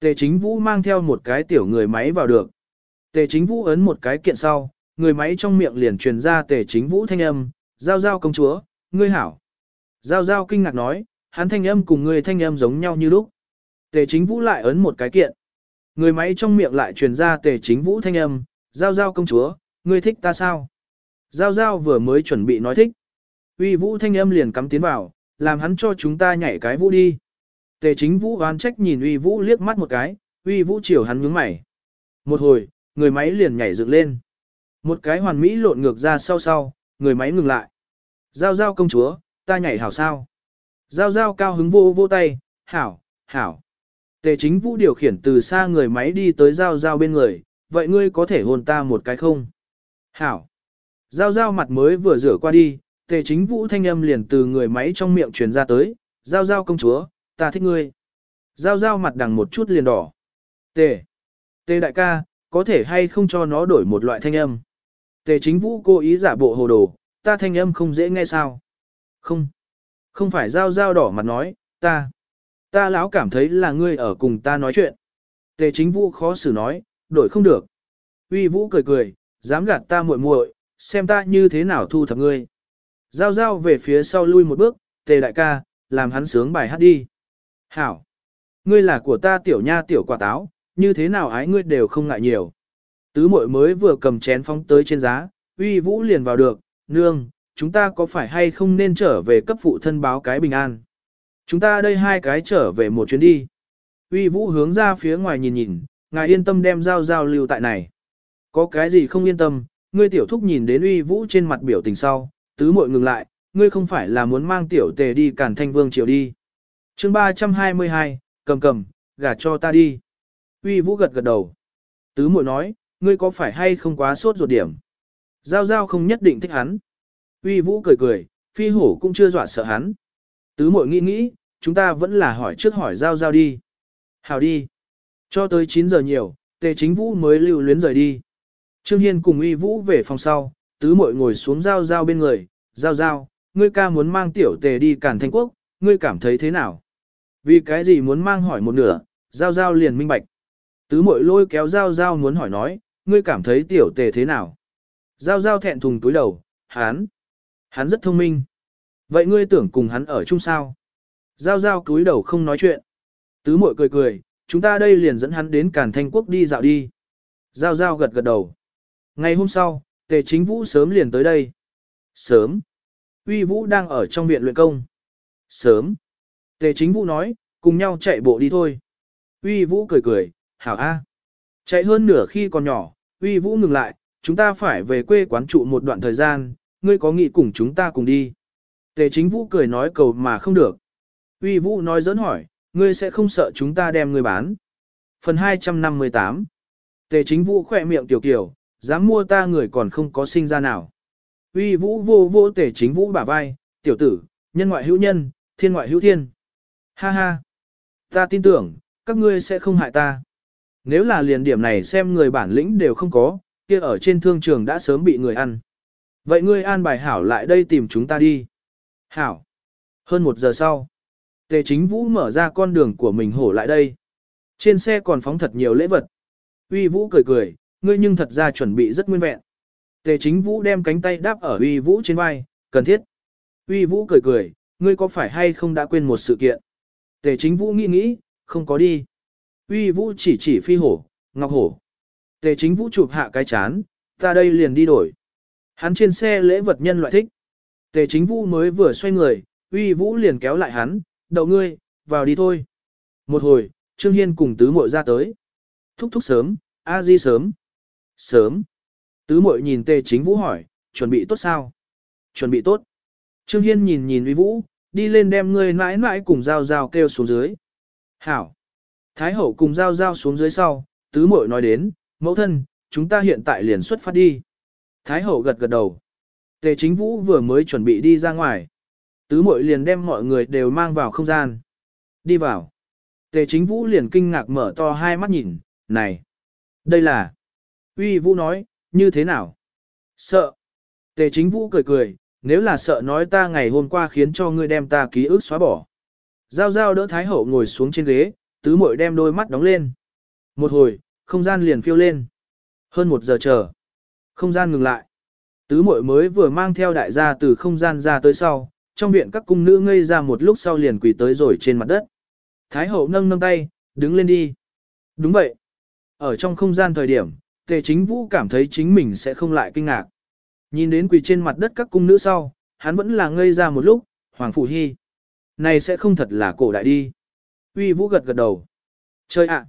tề chính vũ mang theo một cái tiểu người máy vào được. Tề chính vũ ấn một cái kiện sau, người máy trong miệng liền truyền ra tề chính vũ thanh âm, giao giao công chúa, ngươi hảo. Giao giao kinh ngạc nói, hắn thanh âm cùng người thanh âm giống nhau như lúc. Tề chính vũ lại ấn một cái kiện. Người máy trong miệng lại truyền ra tề chính vũ thanh âm, giao giao công chúa, ngươi thích ta sao? Giao giao vừa mới chuẩn bị nói thích. Uy vũ thanh âm liền cắm tiến vào, làm hắn cho chúng ta nhảy cái vũ đi. Tề chính vũ oán trách nhìn uy vũ liếc mắt một cái, uy vũ chiều hắn nhướng mày. Một hồi, người máy liền nhảy dựng lên. Một cái hoàn mỹ lộn ngược ra sau sau, người máy ngừng lại. Giao giao công chúa, ta nhảy hảo sao. Giao giao cao hứng vô vô tay, hảo, hảo. Tề chính vũ điều khiển từ xa người máy đi tới giao giao bên người, vậy ngươi có thể hôn ta một cái không? Hảo. Giao giao mặt mới vừa rửa qua đi, tề chính vũ thanh âm liền từ người máy trong miệng truyền ra tới, giao giao công chúa, ta thích ngươi. Giao giao mặt đằng một chút liền đỏ. Tề, tề đại ca, có thể hay không cho nó đổi một loại thanh âm. Tề chính vũ cố ý giả bộ hồ đồ, ta thanh âm không dễ nghe sao. Không, không phải giao giao đỏ mặt nói, ta, ta lão cảm thấy là ngươi ở cùng ta nói chuyện. Tề chính vũ khó xử nói, đổi không được. Uy vũ cười cười, dám gạt ta muội muội, xem ta như thế nào thu thập ngươi. Giao giao về phía sau lui một bước, tề đại ca, làm hắn sướng bài hát đi. Hảo! Ngươi là của ta tiểu nha tiểu quả táo, như thế nào ái ngươi đều không ngại nhiều. Tứ muội mới vừa cầm chén phóng tới trên giá, uy vũ liền vào được, nương, chúng ta có phải hay không nên trở về cấp phụ thân báo cái bình an. Chúng ta đây hai cái trở về một chuyến đi. Uy vũ hướng ra phía ngoài nhìn nhìn, ngài yên tâm đem giao giao lưu tại này. Có cái gì không yên tâm, ngươi tiểu thúc nhìn đến uy vũ trên mặt biểu tình sau, tứ muội ngừng lại, ngươi không phải là muốn mang tiểu tề đi cản thanh vương triều đi. chương 322, cầm cầm, gả cho ta đi. Uy vũ gật gật đầu. Tứ muội nói, ngươi có phải hay không quá sốt ruột điểm. Giao giao không nhất định thích hắn. Uy vũ cười cười, phi hổ cũng chưa dọa sợ hắn. Tứ muội nghĩ nghĩ, chúng ta vẫn là hỏi trước hỏi giao giao đi. Hào đi. Cho tới 9 giờ nhiều, tề chính vũ mới lưu luyến rời đi. Trương Hiên cùng uy vũ về phòng sau, tứ muội ngồi xuống giao giao bên người, giao giao, ngươi ca muốn mang tiểu tề đi cản thanh quốc, ngươi cảm thấy thế nào? Vì cái gì muốn mang hỏi một nửa, giao giao liền minh bạch. Tứ muội lôi kéo giao giao muốn hỏi nói, ngươi cảm thấy tiểu tề thế nào? Giao giao thẹn thùng túi đầu, hắn, hắn rất thông minh. Vậy ngươi tưởng cùng hắn ở chung sao? Giao giao túi đầu không nói chuyện. Tứ muội cười cười, chúng ta đây liền dẫn hắn đến Càn Thanh Quốc đi dạo đi. Giao giao gật gật đầu. Ngày hôm sau, tề chính vũ sớm liền tới đây. Sớm. Uy vũ đang ở trong viện luyện công. Sớm. Tề chính vũ nói, cùng nhau chạy bộ đi thôi. Uy vũ cười cười, hảo a. Chạy hơn nửa khi còn nhỏ, Uy vũ ngừng lại, chúng ta phải về quê quán trụ một đoạn thời gian, ngươi có nghĩ cùng chúng ta cùng đi. Tề chính vũ cười nói cầu mà không được. Uy vũ nói dẫn hỏi, ngươi sẽ không sợ chúng ta đem ngươi bán. Phần 258 Tề chính vũ khỏe miệng tiểu kiểu, dám mua ta người còn không có sinh ra nào. Uy vũ vô vô tề chính vũ bả vai, tiểu tử, nhân ngoại hữu nhân, thiên ngoại hữu thiên. Ha ha, ta tin tưởng, các ngươi sẽ không hại ta. Nếu là liền điểm này xem người bản lĩnh đều không có, kia ở trên thương trường đã sớm bị người ăn. Vậy ngươi an bài hảo lại đây tìm chúng ta đi. Hảo. Hơn một giờ sau, tề chính vũ mở ra con đường của mình hổ lại đây. Trên xe còn phóng thật nhiều lễ vật. Uy vũ cười cười, ngươi nhưng thật ra chuẩn bị rất nguyên vẹn. Tề chính vũ đem cánh tay đáp ở uy vũ trên vai, cần thiết. Uy vũ cười cười, ngươi có phải hay không đã quên một sự kiện? Tề chính vũ nghĩ nghĩ, không có đi. Uy vũ chỉ chỉ phi hổ, ngọc hổ. Tề chính vũ chụp hạ cái chán, ta đây liền đi đổi. Hắn trên xe lễ vật nhân loại thích. Tề chính vũ mới vừa xoay người, uy vũ liền kéo lại hắn, đậu ngươi, vào đi thôi. Một hồi, Trương Hiên cùng tứ muội ra tới. Thúc thúc sớm, a di sớm. Sớm. Tứ muội nhìn tề chính vũ hỏi, chuẩn bị tốt sao? Chuẩn bị tốt. Trương Hiên nhìn nhìn uy vũ, đi lên đem ngươi mãi mãi cùng giao giao kêu xuống dưới. Hảo. Thái hậu cùng giao giao xuống dưới sau, tứ muội nói đến, mẫu thân, chúng ta hiện tại liền xuất phát đi. Thái hậu gật gật đầu. Tề chính vũ vừa mới chuẩn bị đi ra ngoài. Tứ muội liền đem mọi người đều mang vào không gian. Đi vào. Tề chính vũ liền kinh ngạc mở to hai mắt nhìn, này. Đây là. Uy vũ nói, như thế nào? Sợ. Tề chính vũ cười cười, nếu là sợ nói ta ngày hôm qua khiến cho ngươi đem ta ký ức xóa bỏ. Giao giao đỡ Thái Hậu ngồi xuống trên ghế, tứ muội đem đôi mắt đóng lên. Một hồi, không gian liền phiêu lên. Hơn một giờ chờ. Không gian ngừng lại. Tứ muội mới vừa mang theo đại gia từ không gian ra tới sau, trong viện các cung nữ ngây ra một lúc sau liền quỳ tới rồi trên mặt đất. Thái hậu nâng nâng tay, đứng lên đi. Đúng vậy. Ở trong không gian thời điểm, tề chính vũ cảm thấy chính mình sẽ không lại kinh ngạc. Nhìn đến quỳ trên mặt đất các cung nữ sau, hắn vẫn là ngây ra một lúc, Hoàng Phủ Hy. Này sẽ không thật là cổ đại đi. Uy vũ gật gật đầu. Chơi ạ.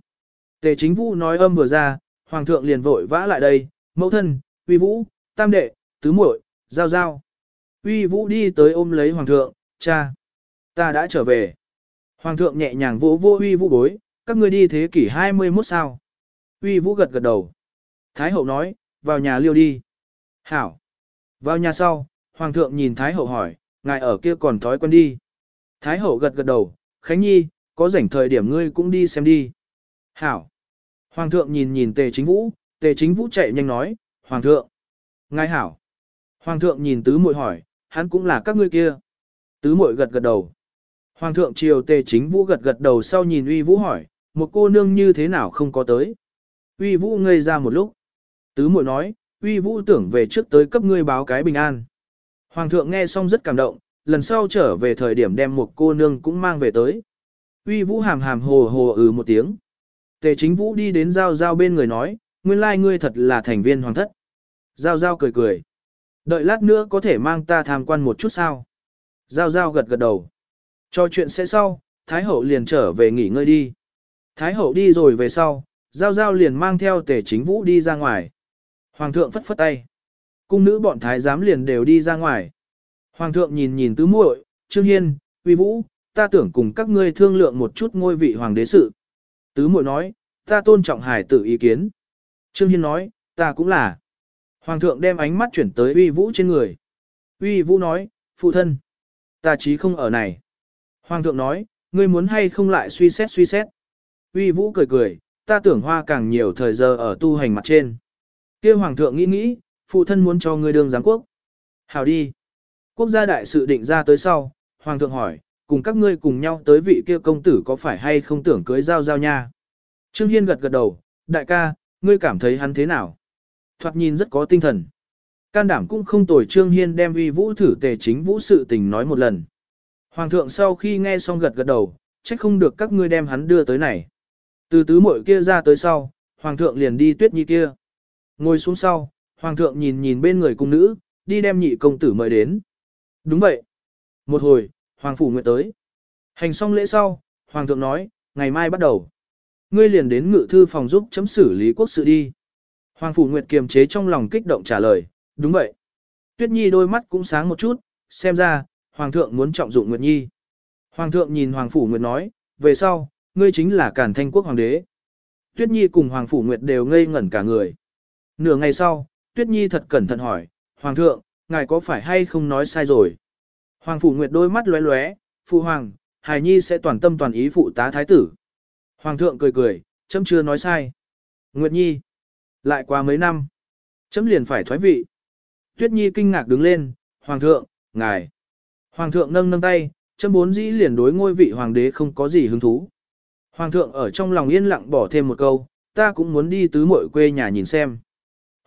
Tề chính vũ nói âm vừa ra, Hoàng thượng liền vội vã lại đây, mẫu thân, uy vũ, tam đệ, tứ muội, giao giao. Uy vũ đi tới ôm lấy Hoàng thượng, cha. Ta đã trở về. Hoàng thượng nhẹ nhàng vỗ vô uy vũ bối, các ngươi đi thế kỷ 21 sao. Uy vũ gật gật đầu. Thái hậu nói, vào nhà liêu đi. Hảo. Vào nhà sau, Hoàng thượng nhìn Thái hậu hỏi, ngài ở kia còn thói quen đi. Thái hậu gật gật đầu, Khánh Nhi, có rảnh thời điểm ngươi cũng đi xem đi. Hảo. Hoàng thượng nhìn nhìn tề chính vũ, tề chính vũ chạy nhanh nói, Hoàng thượng. Ngài hảo. Hoàng thượng nhìn tứ muội hỏi, hắn cũng là các ngươi kia. Tứ muội gật gật đầu. Hoàng thượng triều tề chính vũ gật gật đầu sau nhìn uy vũ hỏi, một cô nương như thế nào không có tới. Uy vũ ngây ra một lúc. Tứ muội nói, uy vũ tưởng về trước tới cấp ngươi báo cái bình an. Hoàng thượng nghe xong rất cảm động, lần sau trở về thời điểm đem một cô nương cũng mang về tới. Uy vũ hàm hàm hồ hồ ừ một tiếng. Tề chính vũ đi đến giao giao bên người nói, nguyên lai ngươi thật là thành viên hoàng thất. Giao giao cười cười. Đợi lát nữa có thể mang ta tham quan một chút sao. Giao giao gật gật đầu. Cho chuyện sẽ sau, Thái hậu liền trở về nghỉ ngơi đi. Thái hậu đi rồi về sau, Giao Giao liền mang theo tề chính vũ đi ra ngoài. Hoàng thượng phất phất tay. Cung nữ bọn thái giám liền đều đi ra ngoài. Hoàng thượng nhìn nhìn tứ muội, Trương Hiên, Uy Vũ, ta tưởng cùng các ngươi thương lượng một chút ngôi vị hoàng đế sự. Tứ muội nói, ta tôn trọng hải tử ý kiến. Trương Hiên nói, ta cũng là. Hoàng thượng đem ánh mắt chuyển tới Uy Vũ trên người. Uy Vũ nói, phụ thân, ta chí không ở này. Hoàng thượng nói, ngươi muốn hay không lại suy xét suy xét. Uy Vũ cười cười, ta tưởng hoa càng nhiều thời giờ ở tu hành mặt trên kia Hoàng thượng nghĩ nghĩ, phụ thân muốn cho ngươi đương giám quốc. hảo đi. Quốc gia đại sự định ra tới sau, Hoàng thượng hỏi, cùng các ngươi cùng nhau tới vị kia công tử có phải hay không tưởng cưới giao giao nha. Trương Hiên gật gật đầu, đại ca, ngươi cảm thấy hắn thế nào? Thoạt nhìn rất có tinh thần. Can đảm cũng không tồi Trương Hiên đem uy vũ thử tề chính vũ sự tình nói một lần. Hoàng thượng sau khi nghe xong gật gật đầu, trách không được các ngươi đem hắn đưa tới này. Từ tứ muội kia ra tới sau, hoàng thượng liền đi tuyết nhi kia. Ngồi xuống sau, hoàng thượng nhìn nhìn bên người cung nữ, đi đem nhị công tử mời đến. Đúng vậy. Một hồi, hoàng phủ nguyện tới. Hành xong lễ sau, hoàng thượng nói, ngày mai bắt đầu. Ngươi liền đến ngự thư phòng giúp chấm xử lý quốc sự đi. Hoàng phủ nguyệt kiềm chế trong lòng kích động trả lời, đúng vậy. Tuyết nhi đôi mắt cũng sáng một chút, xem ra, hoàng thượng muốn trọng dụng nguyệt nhi. Hoàng thượng nhìn hoàng phủ nguyệt nói, về sau, ngươi chính là cản thanh quốc hoàng đế. Tuyết nhi cùng hoàng phủ nguyệt đều ngây ngẩn cả người. Nửa ngày sau, Tuyết nhi thật cẩn thận hỏi, hoàng thượng, ngài có phải hay không nói sai rồi? Hoàng phủ nguyệt đôi mắt lóe lóe, phụ hoàng, hài nhi sẽ toàn tâm toàn ý phụ tá thái tử. Hoàng thượng cười cười, chấm chưa nói sai. Nguyệt nhi, lại qua mấy năm, chấm liền phải thoái vị. Tuyết nhi kinh ngạc đứng lên, hoàng thượng, ngài. Hoàng thượng nâng nâng tay, chấm bốn dĩ liền đối ngôi vị hoàng đế không có gì hứng thú. Hoàng thượng ở trong lòng yên lặng bỏ thêm một câu, ta cũng muốn đi tứ mội quê nhà nhìn xem.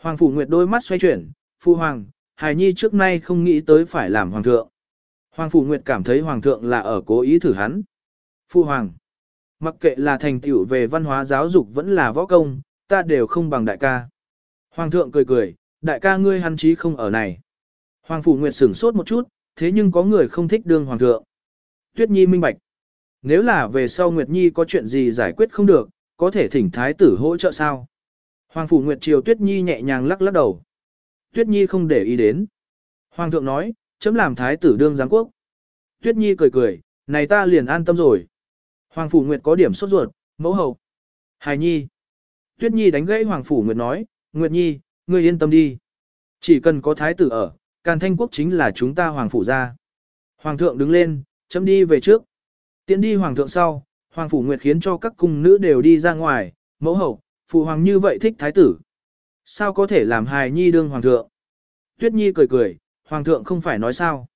Hoàng phủ nguyệt đôi mắt xoay chuyển, phu hoàng, hài nhi trước nay không nghĩ tới phải làm hoàng thượng. Hoàng phủ nguyệt cảm thấy hoàng thượng là ở cố ý thử hắn. Phu hoàng, mặc kệ là thành tựu về văn hóa giáo dục vẫn là võ công, ta đều không bằng đại ca. Hoàng thượng cười cười, đại ca ngươi hắn chí không ở này. Hoàng phủ nguyệt sửng sốt một chút, thế nhưng có người không thích đương hoàng thượng. Tuyết nhi minh bạch. Nếu là về sau Nguyệt Nhi có chuyện gì giải quyết không được, có thể thỉnh thái tử hỗ trợ sao? Hoàng phủ Nguyệt Triều Tuyết Nhi nhẹ nhàng lắc lắc đầu. Tuyết Nhi không để ý đến. Hoàng thượng nói, chấm làm thái tử đương giáng quốc. Tuyết Nhi cười cười, này ta liền an tâm rồi. Hoàng phủ Nguyệt có điểm sốt ruột, mẫu hậu. Hài Nhi. Tuyết Nhi đánh gãy Hoàng phủ Nguyệt nói, Nguyệt Nhi, ngươi yên tâm đi. Chỉ cần có thái tử ở, Càn Thanh quốc chính là chúng ta Hoàng phủ ra. Hoàng thượng đứng lên, chấm đi về trước. Tiến đi hoàng thượng sau, hoàng phủ nguyệt khiến cho các cung nữ đều đi ra ngoài, mẫu hậu, phụ hoàng như vậy thích thái tử. Sao có thể làm hài nhi đương hoàng thượng? Tuyết nhi cười cười, hoàng thượng không phải nói sao.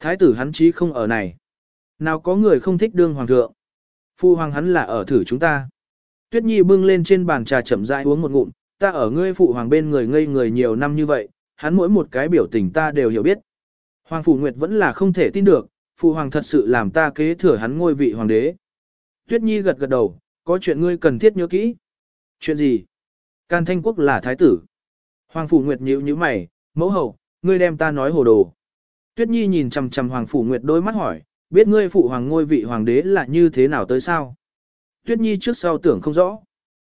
Thái tử hắn chí không ở này. Nào có người không thích đương hoàng thượng? Phụ hoàng hắn là ở thử chúng ta. Tuyết nhi bưng lên trên bàn trà chậm rãi uống một ngụm, ta ở ngươi phụ hoàng bên người ngây người nhiều năm như vậy, hắn mỗi một cái biểu tình ta đều hiểu biết. Hoàng phủ nguyệt vẫn là không thể tin được, phụ hoàng thật sự làm ta kế thừa hắn ngôi vị hoàng đế. Tuyết Nhi gật gật đầu, có chuyện ngươi cần thiết nhớ kỹ. Chuyện gì? Can Thanh Quốc là thái tử. Hoàng Phủ Nguyệt nhíu như mày, mẫu hậu, ngươi đem ta nói hồ đồ. Tuyết Nhi nhìn chằm chằm Hoàng Phủ Nguyệt đôi mắt hỏi, biết ngươi phụ hoàng ngôi vị hoàng đế là như thế nào tới sao? Tuyết Nhi trước sau tưởng không rõ.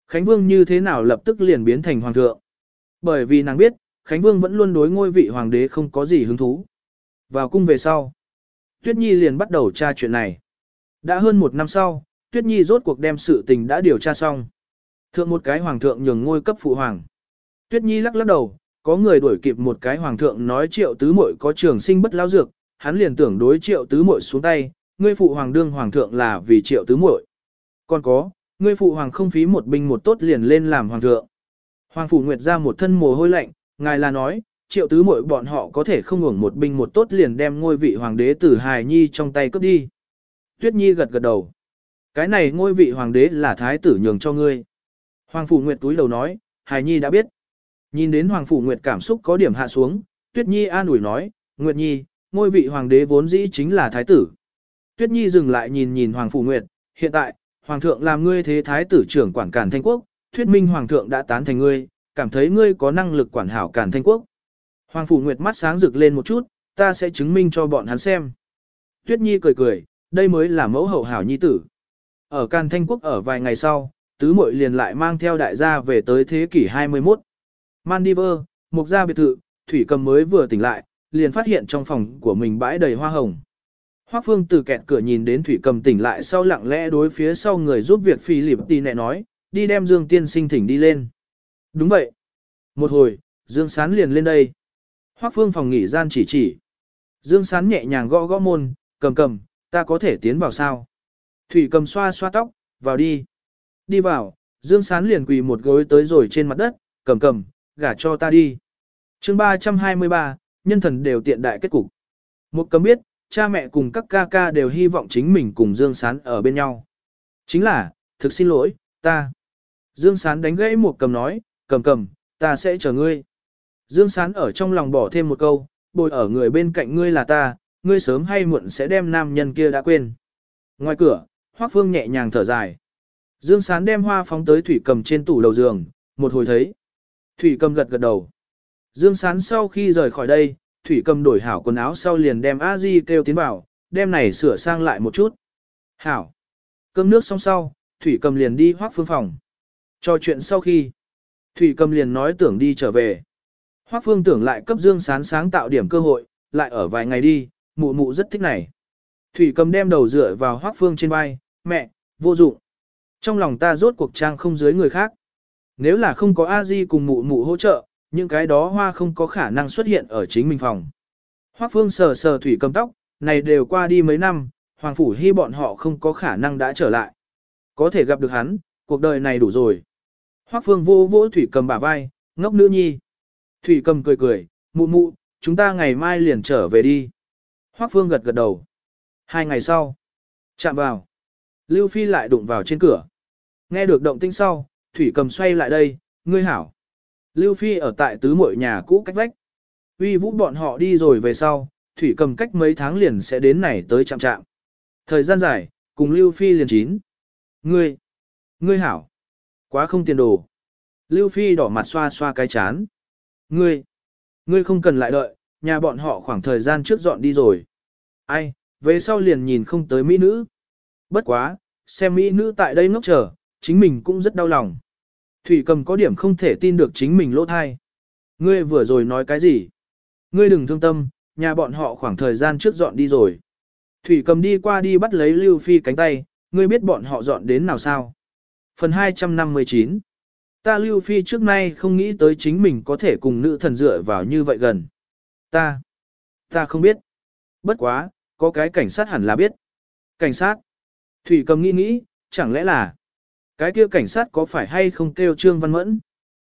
Khánh Vương như thế nào lập tức liền biến thành hoàng thượng? Bởi vì nàng biết, Khánh Vương vẫn luôn đối ngôi vị hoàng đế không có gì hứng thú. Vào cung về sau, Tuyết Nhi liền bắt đầu tra chuyện này. Đã hơn một năm sau, Tuyết Nhi rốt cuộc đem sự tình đã điều tra xong. Thượng một cái hoàng thượng nhường ngôi cấp phụ hoàng. Tuyết Nhi lắc lắc đầu, có người đuổi kịp một cái hoàng thượng nói triệu tứ muội có trường sinh bất lao dược, hắn liền tưởng đối triệu tứ muội xuống tay, ngươi phụ hoàng đương hoàng thượng là vì triệu tứ muội. Còn có, ngươi phụ hoàng không phí một binh một tốt liền lên làm hoàng thượng. Hoàng phủ nguyệt ra một thân mồ hôi lạnh, ngài là nói, triệu tứ muội bọn họ có thể không hưởng một binh một tốt liền đem ngôi vị hoàng đế tử hài nhi trong tay cướp đi. Tuyết nhi gật gật đầu. Cái này ngôi vị hoàng đế là thái tử nhường cho ngươi. Hoàng phủ nguyệt túi đầu nói, Hải nhi đã biết. Nhìn đến hoàng phủ nguyệt cảm xúc có điểm hạ xuống, tuyết nhi an ủi nói, nguyệt nhi, ngôi vị hoàng đế vốn dĩ chính là thái tử. Tuyết nhi dừng lại nhìn nhìn hoàng phủ nguyệt, hiện tại, hoàng thượng làm ngươi thế thái tử trưởng quản cản thanh quốc, thuyết minh hoàng thượng đã tán thành ngươi, cảm thấy ngươi có năng lực quản hảo cản thanh quốc. Hoàng Phủ Nguyệt mắt sáng rực lên một chút, ta sẽ chứng minh cho bọn hắn xem. Tuyết Nhi cười cười, đây mới là mẫu hậu hảo nhi tử. Ở Càn Thanh Quốc ở vài ngày sau, tứ muội liền lại mang theo đại gia về tới thế kỷ 21. Maldives, một gia biệt thự, Thủy Cầm mới vừa tỉnh lại, liền phát hiện trong phòng của mình bãi đầy hoa hồng. Hoắc Phương từ kẹt cửa nhìn đến Thủy Cầm tỉnh lại sau lặng lẽ đối phía sau người giúp việc phi lịp tì nẹ nói, đi đem Dương Tiên Sinh thỉnh đi lên. Đúng vậy. Một hồi, Dương Sán liền lên đây. Hoác phương phòng nghỉ gian chỉ chỉ. Dương sán nhẹ nhàng gõ gõ môn, cầm cầm, ta có thể tiến vào sao? Thủy cầm xoa xoa tóc, vào đi. Đi vào, Dương sán liền quỳ một gối tới rồi trên mặt đất, cầm cầm, gả cho ta đi. chương 323, nhân thần đều tiện đại kết cục. Một cầm biết, cha mẹ cùng các ca ca đều hy vọng chính mình cùng Dương sán ở bên nhau. Chính là, thực xin lỗi, ta. Dương sán đánh gãy một cầm nói, cầm cầm, ta sẽ chờ ngươi. Dương Sán ở trong lòng bỏ thêm một câu, bồi ở người bên cạnh ngươi là ta, ngươi sớm hay muộn sẽ đem nam nhân kia đã quên. Ngoài cửa, Hoác Phương nhẹ nhàng thở dài. Dương Sán đem hoa phóng tới Thủy Cầm trên tủ đầu giường, một hồi thấy. Thủy Cầm gật gật đầu. Dương Sán sau khi rời khỏi đây, Thủy Cầm đổi hảo quần áo sau liền đem A Di kêu tiến vào, đem này sửa sang lại một chút. Hảo. Cơm nước xong sau, Thủy Cầm liền đi hoác phương phòng. Cho chuyện sau khi, Thủy Cầm liền nói tưởng đi trở về. Hoác phương tưởng lại cấp Dương Sán sáng tạo điểm cơ hội, lại ở vài ngày đi, mụ mụ rất thích này. Thủy Cầm đem đầu dựa vào Hoác phương trên vai, mẹ, vô dụng. Trong lòng ta rốt cuộc trang không dưới người khác. Nếu là không có a di cùng mụ mụ hỗ trợ, những cái đó hoa không có khả năng xuất hiện ở chính mình phòng. Hoác phương sờ sờ thủy cầm tóc, này đều qua đi mấy năm, Hoàng Phủ Hy bọn họ không có khả năng đã trở lại. Có thể gặp được hắn, cuộc đời này đủ rồi. Hoác phương vô vỗ thủy cầm bả vai, ngốc nữ nhi. Thủy cầm cười cười, mụ mụ, chúng ta ngày mai liền trở về đi. Hoác phương gật gật đầu. Hai ngày sau, chạm vào. Lưu Phi lại đụng vào trên cửa. Nghe được động tĩnh sau, Thủy cầm xoay lại đây, ngươi hảo. Lưu Phi ở tại tứ mội nhà cũ cách vách. Uy vũ bọn họ đi rồi về sau, Thủy cầm cách mấy tháng liền sẽ đến này tới chạm chạm. Thời gian dài, cùng Lưu Phi liền chín. Ngươi, ngươi hảo. Quá không tiền đồ. Lưu Phi đỏ mặt xoa xoa cái chán. Ngươi, ngươi không cần lại đợi, nhà bọn họ khoảng thời gian trước dọn đi rồi. Ai, về sau liền nhìn không tới mỹ nữ. Bất quá, xem mỹ nữ tại đây ngốc chờ, chính mình cũng rất đau lòng. Thủy cầm có điểm không thể tin được chính mình lỗ thai. Ngươi vừa rồi nói cái gì? Ngươi đừng thương tâm, nhà bọn họ khoảng thời gian trước dọn đi rồi. Thủy cầm đi qua đi bắt lấy Lưu Phi cánh tay, ngươi biết bọn họ dọn đến nào sao? Phần 259 Ta Lưu Phi trước nay không nghĩ tới chính mình có thể cùng nữ thần dựa vào như vậy gần. Ta, ta không biết. Bất quá, có cái cảnh sát hẳn là biết. Cảnh sát. Thủy cầm nghĩ nghĩ, chẳng lẽ là cái kia cảnh sát có phải hay không kêu Trương Văn Mẫn?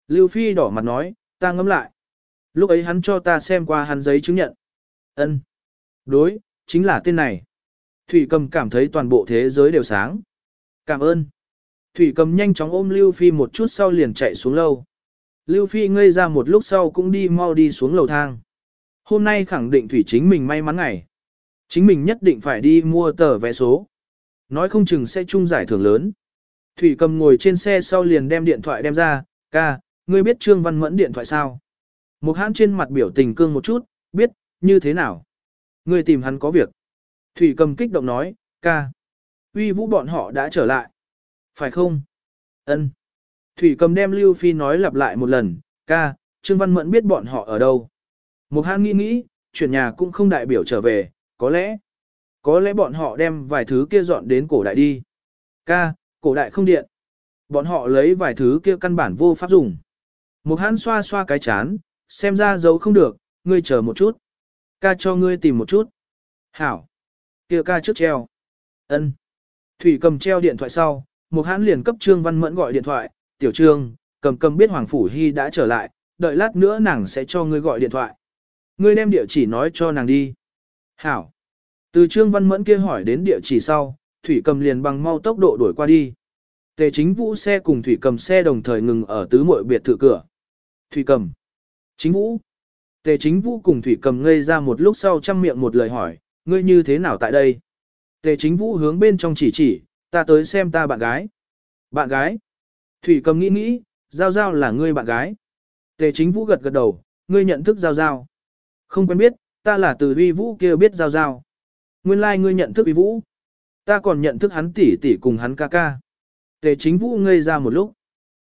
Lưu Phi đỏ mặt nói, ta ngẫm lại. Lúc ấy hắn cho ta xem qua hắn giấy chứng nhận. Ân, Đối, chính là tên này. Thủy cầm cảm thấy toàn bộ thế giới đều sáng. Cảm ơn. Thủy cầm nhanh chóng ôm Lưu Phi một chút sau liền chạy xuống lâu. Lưu Phi ngây ra một lúc sau cũng đi mau đi xuống lầu thang. Hôm nay khẳng định Thủy chính mình may mắn ngày. Chính mình nhất định phải đi mua tờ vé số. Nói không chừng sẽ chung giải thưởng lớn. Thủy cầm ngồi trên xe sau liền đem điện thoại đem ra, ca, ngươi biết Trương Văn Mẫn điện thoại sao? Một hãn trên mặt biểu tình cương một chút, biết, như thế nào? Ngươi tìm hắn có việc. Thủy cầm kích động nói, ca, uy vũ bọn họ đã trở lại. Phải không? Ân. Thủy cầm đem Lưu Phi nói lặp lại một lần, ca, Trương Văn Mẫn biết bọn họ ở đâu. Một hãn nghĩ nghĩ, chuyển nhà cũng không đại biểu trở về, có lẽ, có lẽ bọn họ đem vài thứ kia dọn đến cổ đại đi. Ca, cổ đại không điện. Bọn họ lấy vài thứ kia căn bản vô pháp dùng. Một hãn xoa xoa cái chán, xem ra dấu không được, ngươi chờ một chút. Ca cho ngươi tìm một chút. Hảo. kia ca trước treo. ân Thủy cầm treo điện thoại sau, một hãn liền cấp Trương Văn Mẫn gọi điện thoại, tiểu trương, cầm cầm biết Hoàng Phủ Hy đã trở lại, đợi lát nữa nàng sẽ cho ngươi gọi điện thoại. Ngươi đem địa chỉ nói cho nàng đi. Hảo. Từ Trương Văn Mẫn kia hỏi đến địa chỉ sau, Thủy Cầm liền bằng mau tốc độ đuổi qua đi. Tề chính vũ xe cùng Thủy Cầm xe đồng thời ngừng ở tứ muội biệt thự cửa. Thủy Cầm. Chính vũ. Tề chính vũ cùng Thủy Cầm ngây ra một lúc sau chăm miệng một lời hỏi, ngươi như thế nào tại đây? Tề chính vũ hướng bên trong chỉ chỉ, ta tới xem ta bạn gái. Bạn gái? Thủy Cầm nghĩ nghĩ, Giao Giao là ngươi bạn gái. Tề chính vũ gật gật đầu, ngươi nhận thức Giao Giao. Không quen biết, ta là từ uy vũ kia biết Giao Giao. Nguyên lai like ngươi nhận thức uy vũ. Ta còn nhận thức hắn tỷ tỷ cùng hắn ca ca. Tề chính vũ ngây ra một lúc.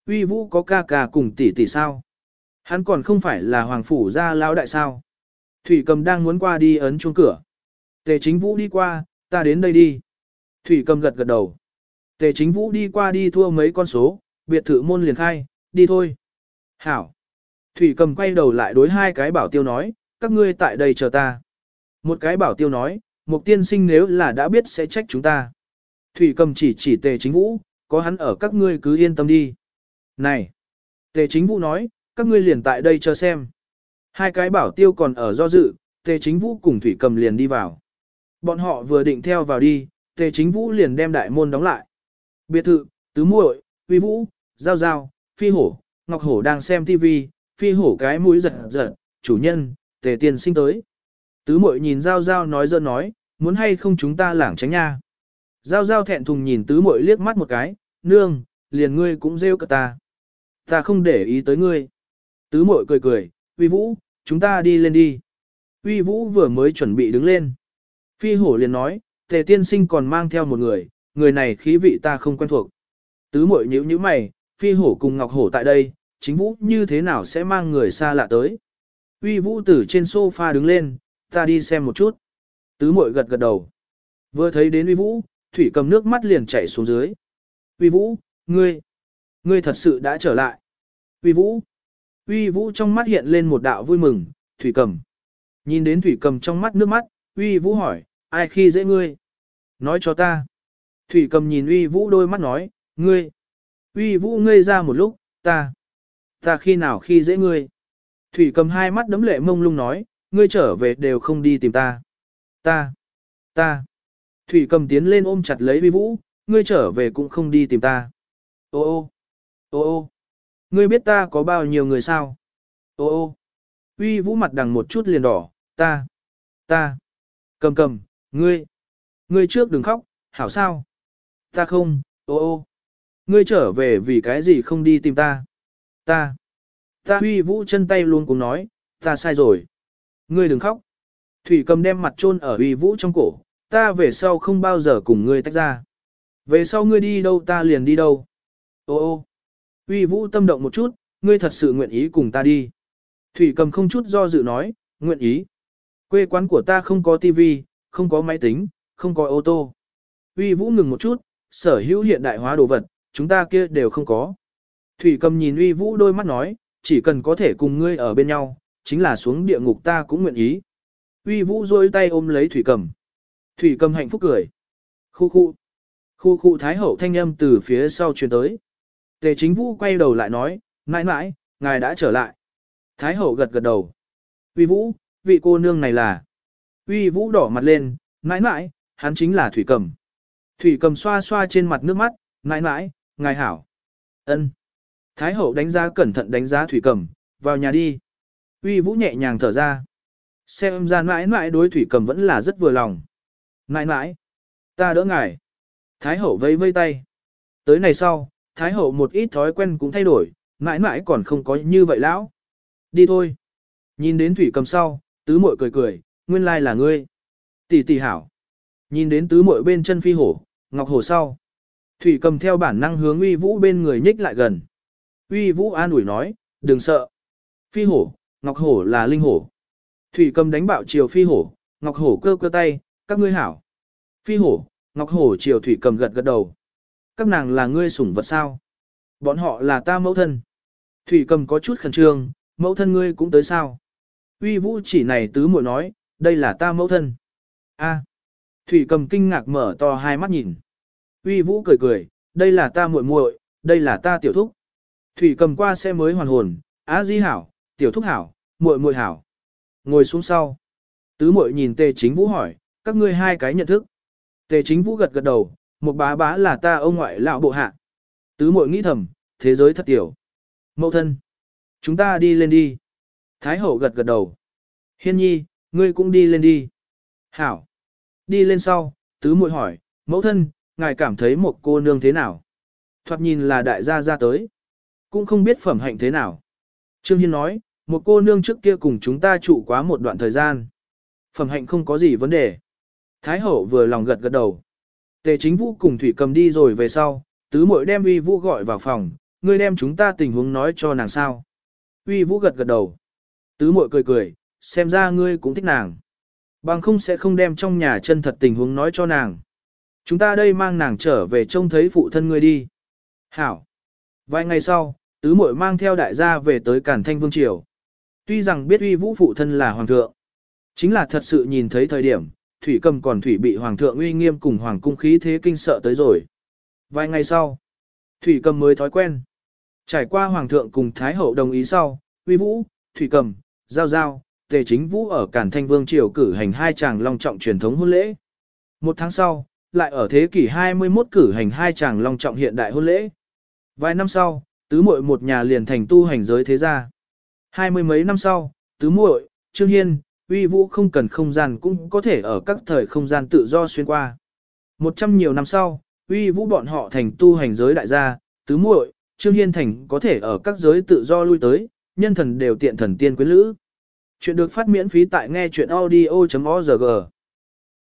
Uy vũ có ca ca cùng tỷ tỷ sao? Hắn còn không phải là hoàng phủ gia lão đại sao? Thủy cầm đang muốn qua đi ấn chuông cửa. Tề chính vũ đi qua, ta đến đây đi. Thủy cầm gật gật đầu. Tề chính vũ đi qua đi thua mấy con số, biệt thự môn liền khai, đi thôi. Hảo. Thủy cầm quay đầu lại đối hai cái bảo tiêu nói, các ngươi tại đây chờ ta. Một cái bảo tiêu nói, Mục tiên sinh nếu là đã biết sẽ trách chúng ta. Thủy cầm chỉ chỉ tề chính vũ, có hắn ở các ngươi cứ yên tâm đi. Này! Tề chính vũ nói, các ngươi liền tại đây chờ xem. Hai cái bảo tiêu còn ở do dự, tề chính vũ cùng thủy cầm liền đi vào. Bọn họ vừa định theo vào đi, tề chính vũ liền đem đại môn đóng lại. Biệt thự, tứ muội, uy vũ, giao giao, phi hổ, ngọc hổ đang xem tivi, phi hổ cái mũi giật giật, chủ nhân, tề tiên sinh tới. Tứ mội nhìn Giao Giao nói dơ nói, muốn hay không chúng ta lảng tránh nha. Giao Giao thẹn thùng nhìn tứ mội liếc mắt một cái, nương, liền ngươi cũng rêu cả ta. Ta không để ý tới ngươi. Tứ muội cười cười, uy vũ, chúng ta đi lên đi. Uy vũ vừa mới chuẩn bị đứng lên. Phi hổ liền nói, tề tiên sinh còn mang theo một người, người này khí vị ta không quen thuộc. Tứ muội nhíu nhíu mày, phi hổ cùng ngọc hổ tại đây, chính vũ như thế nào sẽ mang người xa lạ tới. Uy vũ từ trên sofa đứng lên, ta đi xem một chút. Tứ muội gật gật đầu. Vừa thấy đến uy vũ, thủy cầm nước mắt liền chảy xuống dưới. Uy vũ, ngươi, ngươi thật sự đã trở lại. Uy vũ, uy vũ trong mắt hiện lên một đạo vui mừng, thủy cầm. Nhìn đến thủy cầm trong mắt nước mắt, uy vũ hỏi, ai khi dễ ngươi? Nói cho ta. Thủy cầm nhìn uy vũ đôi mắt nói, ngươi. Uy vũ ngây ra một lúc, ta. Ta khi nào khi dễ ngươi? Thủy cầm hai mắt đấm lệ mông lung nói, ngươi trở về đều không đi tìm ta. Ta. Ta. Thủy cầm tiến lên ôm chặt lấy vi vũ, ngươi trở về cũng không đi tìm ta. Ô ô. Ô ô. Ngươi biết ta có bao nhiêu người sao? Ô ô. Uy vũ mặt đằng một chút liền đỏ, ta. Ta. Cầm cầm, ngươi. Ngươi trước đừng khóc, hảo sao? Ta không, ô ô. Ngươi trở về vì cái gì không đi tìm ta? Ta. Ta huy vũ chân tay luôn cũng nói, ta sai rồi. Ngươi đừng khóc. Thủy cầm đem mặt chôn ở uy vũ trong cổ, ta về sau không bao giờ cùng ngươi tách ra. Về sau ngươi đi đâu ta liền đi đâu. Ô ô. Uy vũ tâm động một chút, ngươi thật sự nguyện ý cùng ta đi. Thủy cầm không chút do dự nói, nguyện ý. Quê quán của ta không có tivi, không có máy tính, không có ô tô. Uy vũ ngừng một chút, sở hữu hiện đại hóa đồ vật, chúng ta kia đều không có. Thủy cầm nhìn uy vũ đôi mắt nói, chỉ cần có thể cùng ngươi ở bên nhau, chính là xuống địa ngục ta cũng nguyện ý. Uy vũ rôi tay ôm lấy thủy cầm. Thủy cầm hạnh phúc cười. Khu khu. Khu khu thái hậu thanh âm từ phía sau truyền tới. Tề chính vũ quay đầu lại nói, mãi mãi, ngài đã trở lại. Thái hậu gật gật đầu. Uy vũ, vị cô nương này là. Uy vũ đỏ mặt lên, mãi mãi, hắn chính là thủy cầm. Thủy cầm xoa xoa trên mặt nước mắt, mãi mãi, ngài hảo. ân. Thái hậu đánh giá cẩn thận đánh giá thủy cầm, vào nhà đi. Uy vũ nhẹ nhàng thở ra. Xem ra mãi mãi đối thủy cầm vẫn là rất vừa lòng. Mãi mãi, ta đỡ ngài. Thái hậu vây vây tay. Tới này sau, Thái hậu một ít thói quen cũng thay đổi, mãi mãi còn không có như vậy lão. Đi thôi. Nhìn đến thủy cầm sau, tứ muội cười cười, nguyên lai là ngươi. Tỷ tỷ hảo. Nhìn đến tứ muội bên chân phi hổ, ngọc hổ sau. Thủy cầm theo bản năng hướng uy vũ bên người nhích lại gần. Uy vũ an ủi nói, đừng sợ. Phi hổ, ngọc hổ là linh hổ. Thủy cầm đánh bạo chiều phi hổ, ngọc hổ cơ cơ tay, các ngươi hảo. Phi hổ, ngọc hổ chiều thủy cầm gật gật đầu. Các nàng là ngươi sủng vật sao? Bọn họ là ta mẫu thân. Thủy cầm có chút khẩn trương, mẫu thân ngươi cũng tới sao? Uy vũ chỉ này tứ muội nói, đây là ta mẫu thân. A. Thủy cầm kinh ngạc mở to hai mắt nhìn. Uy vũ cười cười, đây là ta muội muội, đây là ta tiểu thúc. Thủy cầm qua xe mới hoàn hồn, á di hảo, tiểu thúc hảo, muội muội hảo. Ngồi xuống sau. Tứ muội nhìn tề chính vũ hỏi, các ngươi hai cái nhận thức. Tề chính vũ gật gật đầu, một bá bá là ta ông ngoại lão bộ hạ. Tứ muội nghĩ thầm, thế giới thật tiểu. Mẫu thân. Chúng ta đi lên đi. Thái hậu gật gật đầu. Hiên nhi, ngươi cũng đi lên đi. Hảo. Đi lên sau, tứ muội hỏi, mẫu thân, ngài cảm thấy một cô nương thế nào? Thoạt nhìn là đại gia ra tới. Cũng không biết phẩm hạnh thế nào. Trương Hiên nói, một cô nương trước kia cùng chúng ta trụ quá một đoạn thời gian. Phẩm hạnh không có gì vấn đề. Thái hậu vừa lòng gật gật đầu. Tề chính vũ cùng thủy cầm đi rồi về sau, tứ muội đem uy vũ gọi vào phòng, ngươi đem chúng ta tình huống nói cho nàng sao. Uy vũ gật gật đầu. Tứ muội cười cười, xem ra ngươi cũng thích nàng. Bằng không sẽ không đem trong nhà chân thật tình huống nói cho nàng. Chúng ta đây mang nàng trở về trông thấy phụ thân ngươi đi. Hảo. Vài ngày sau, tứ muội mang theo đại gia về tới Cản Thanh Vương Triều. Tuy rằng biết uy vũ phụ thân là hoàng thượng, chính là thật sự nhìn thấy thời điểm, thủy cầm còn thủy bị hoàng thượng uy nghiêm cùng hoàng cung khí thế kinh sợ tới rồi. Vài ngày sau, thủy cầm mới thói quen. Trải qua hoàng thượng cùng thái hậu đồng ý sau, uy vũ, thủy cầm, giao giao, tề chính vũ ở Cản Thanh Vương Triều cử hành hai chàng long trọng truyền thống hôn lễ. Một tháng sau, lại ở thế kỷ 21 cử hành hai chàng long trọng hiện đại hôn lễ. Vài năm sau, tứ muội một nhà liền thành tu hành giới thế gia. Hai mươi mấy năm sau, tứ muội, Trương Hiên, uy vũ không cần không gian cũng có thể ở các thời không gian tự do xuyên qua. Một trăm nhiều năm sau, uy vũ bọn họ thành tu hành giới đại gia, tứ muội, Trương Hiên thành có thể ở các giới tự do lui tới, nhân thần đều tiện thần tiên quyến lữ. Chuyện được phát miễn phí tại nghe chuyện audio.org.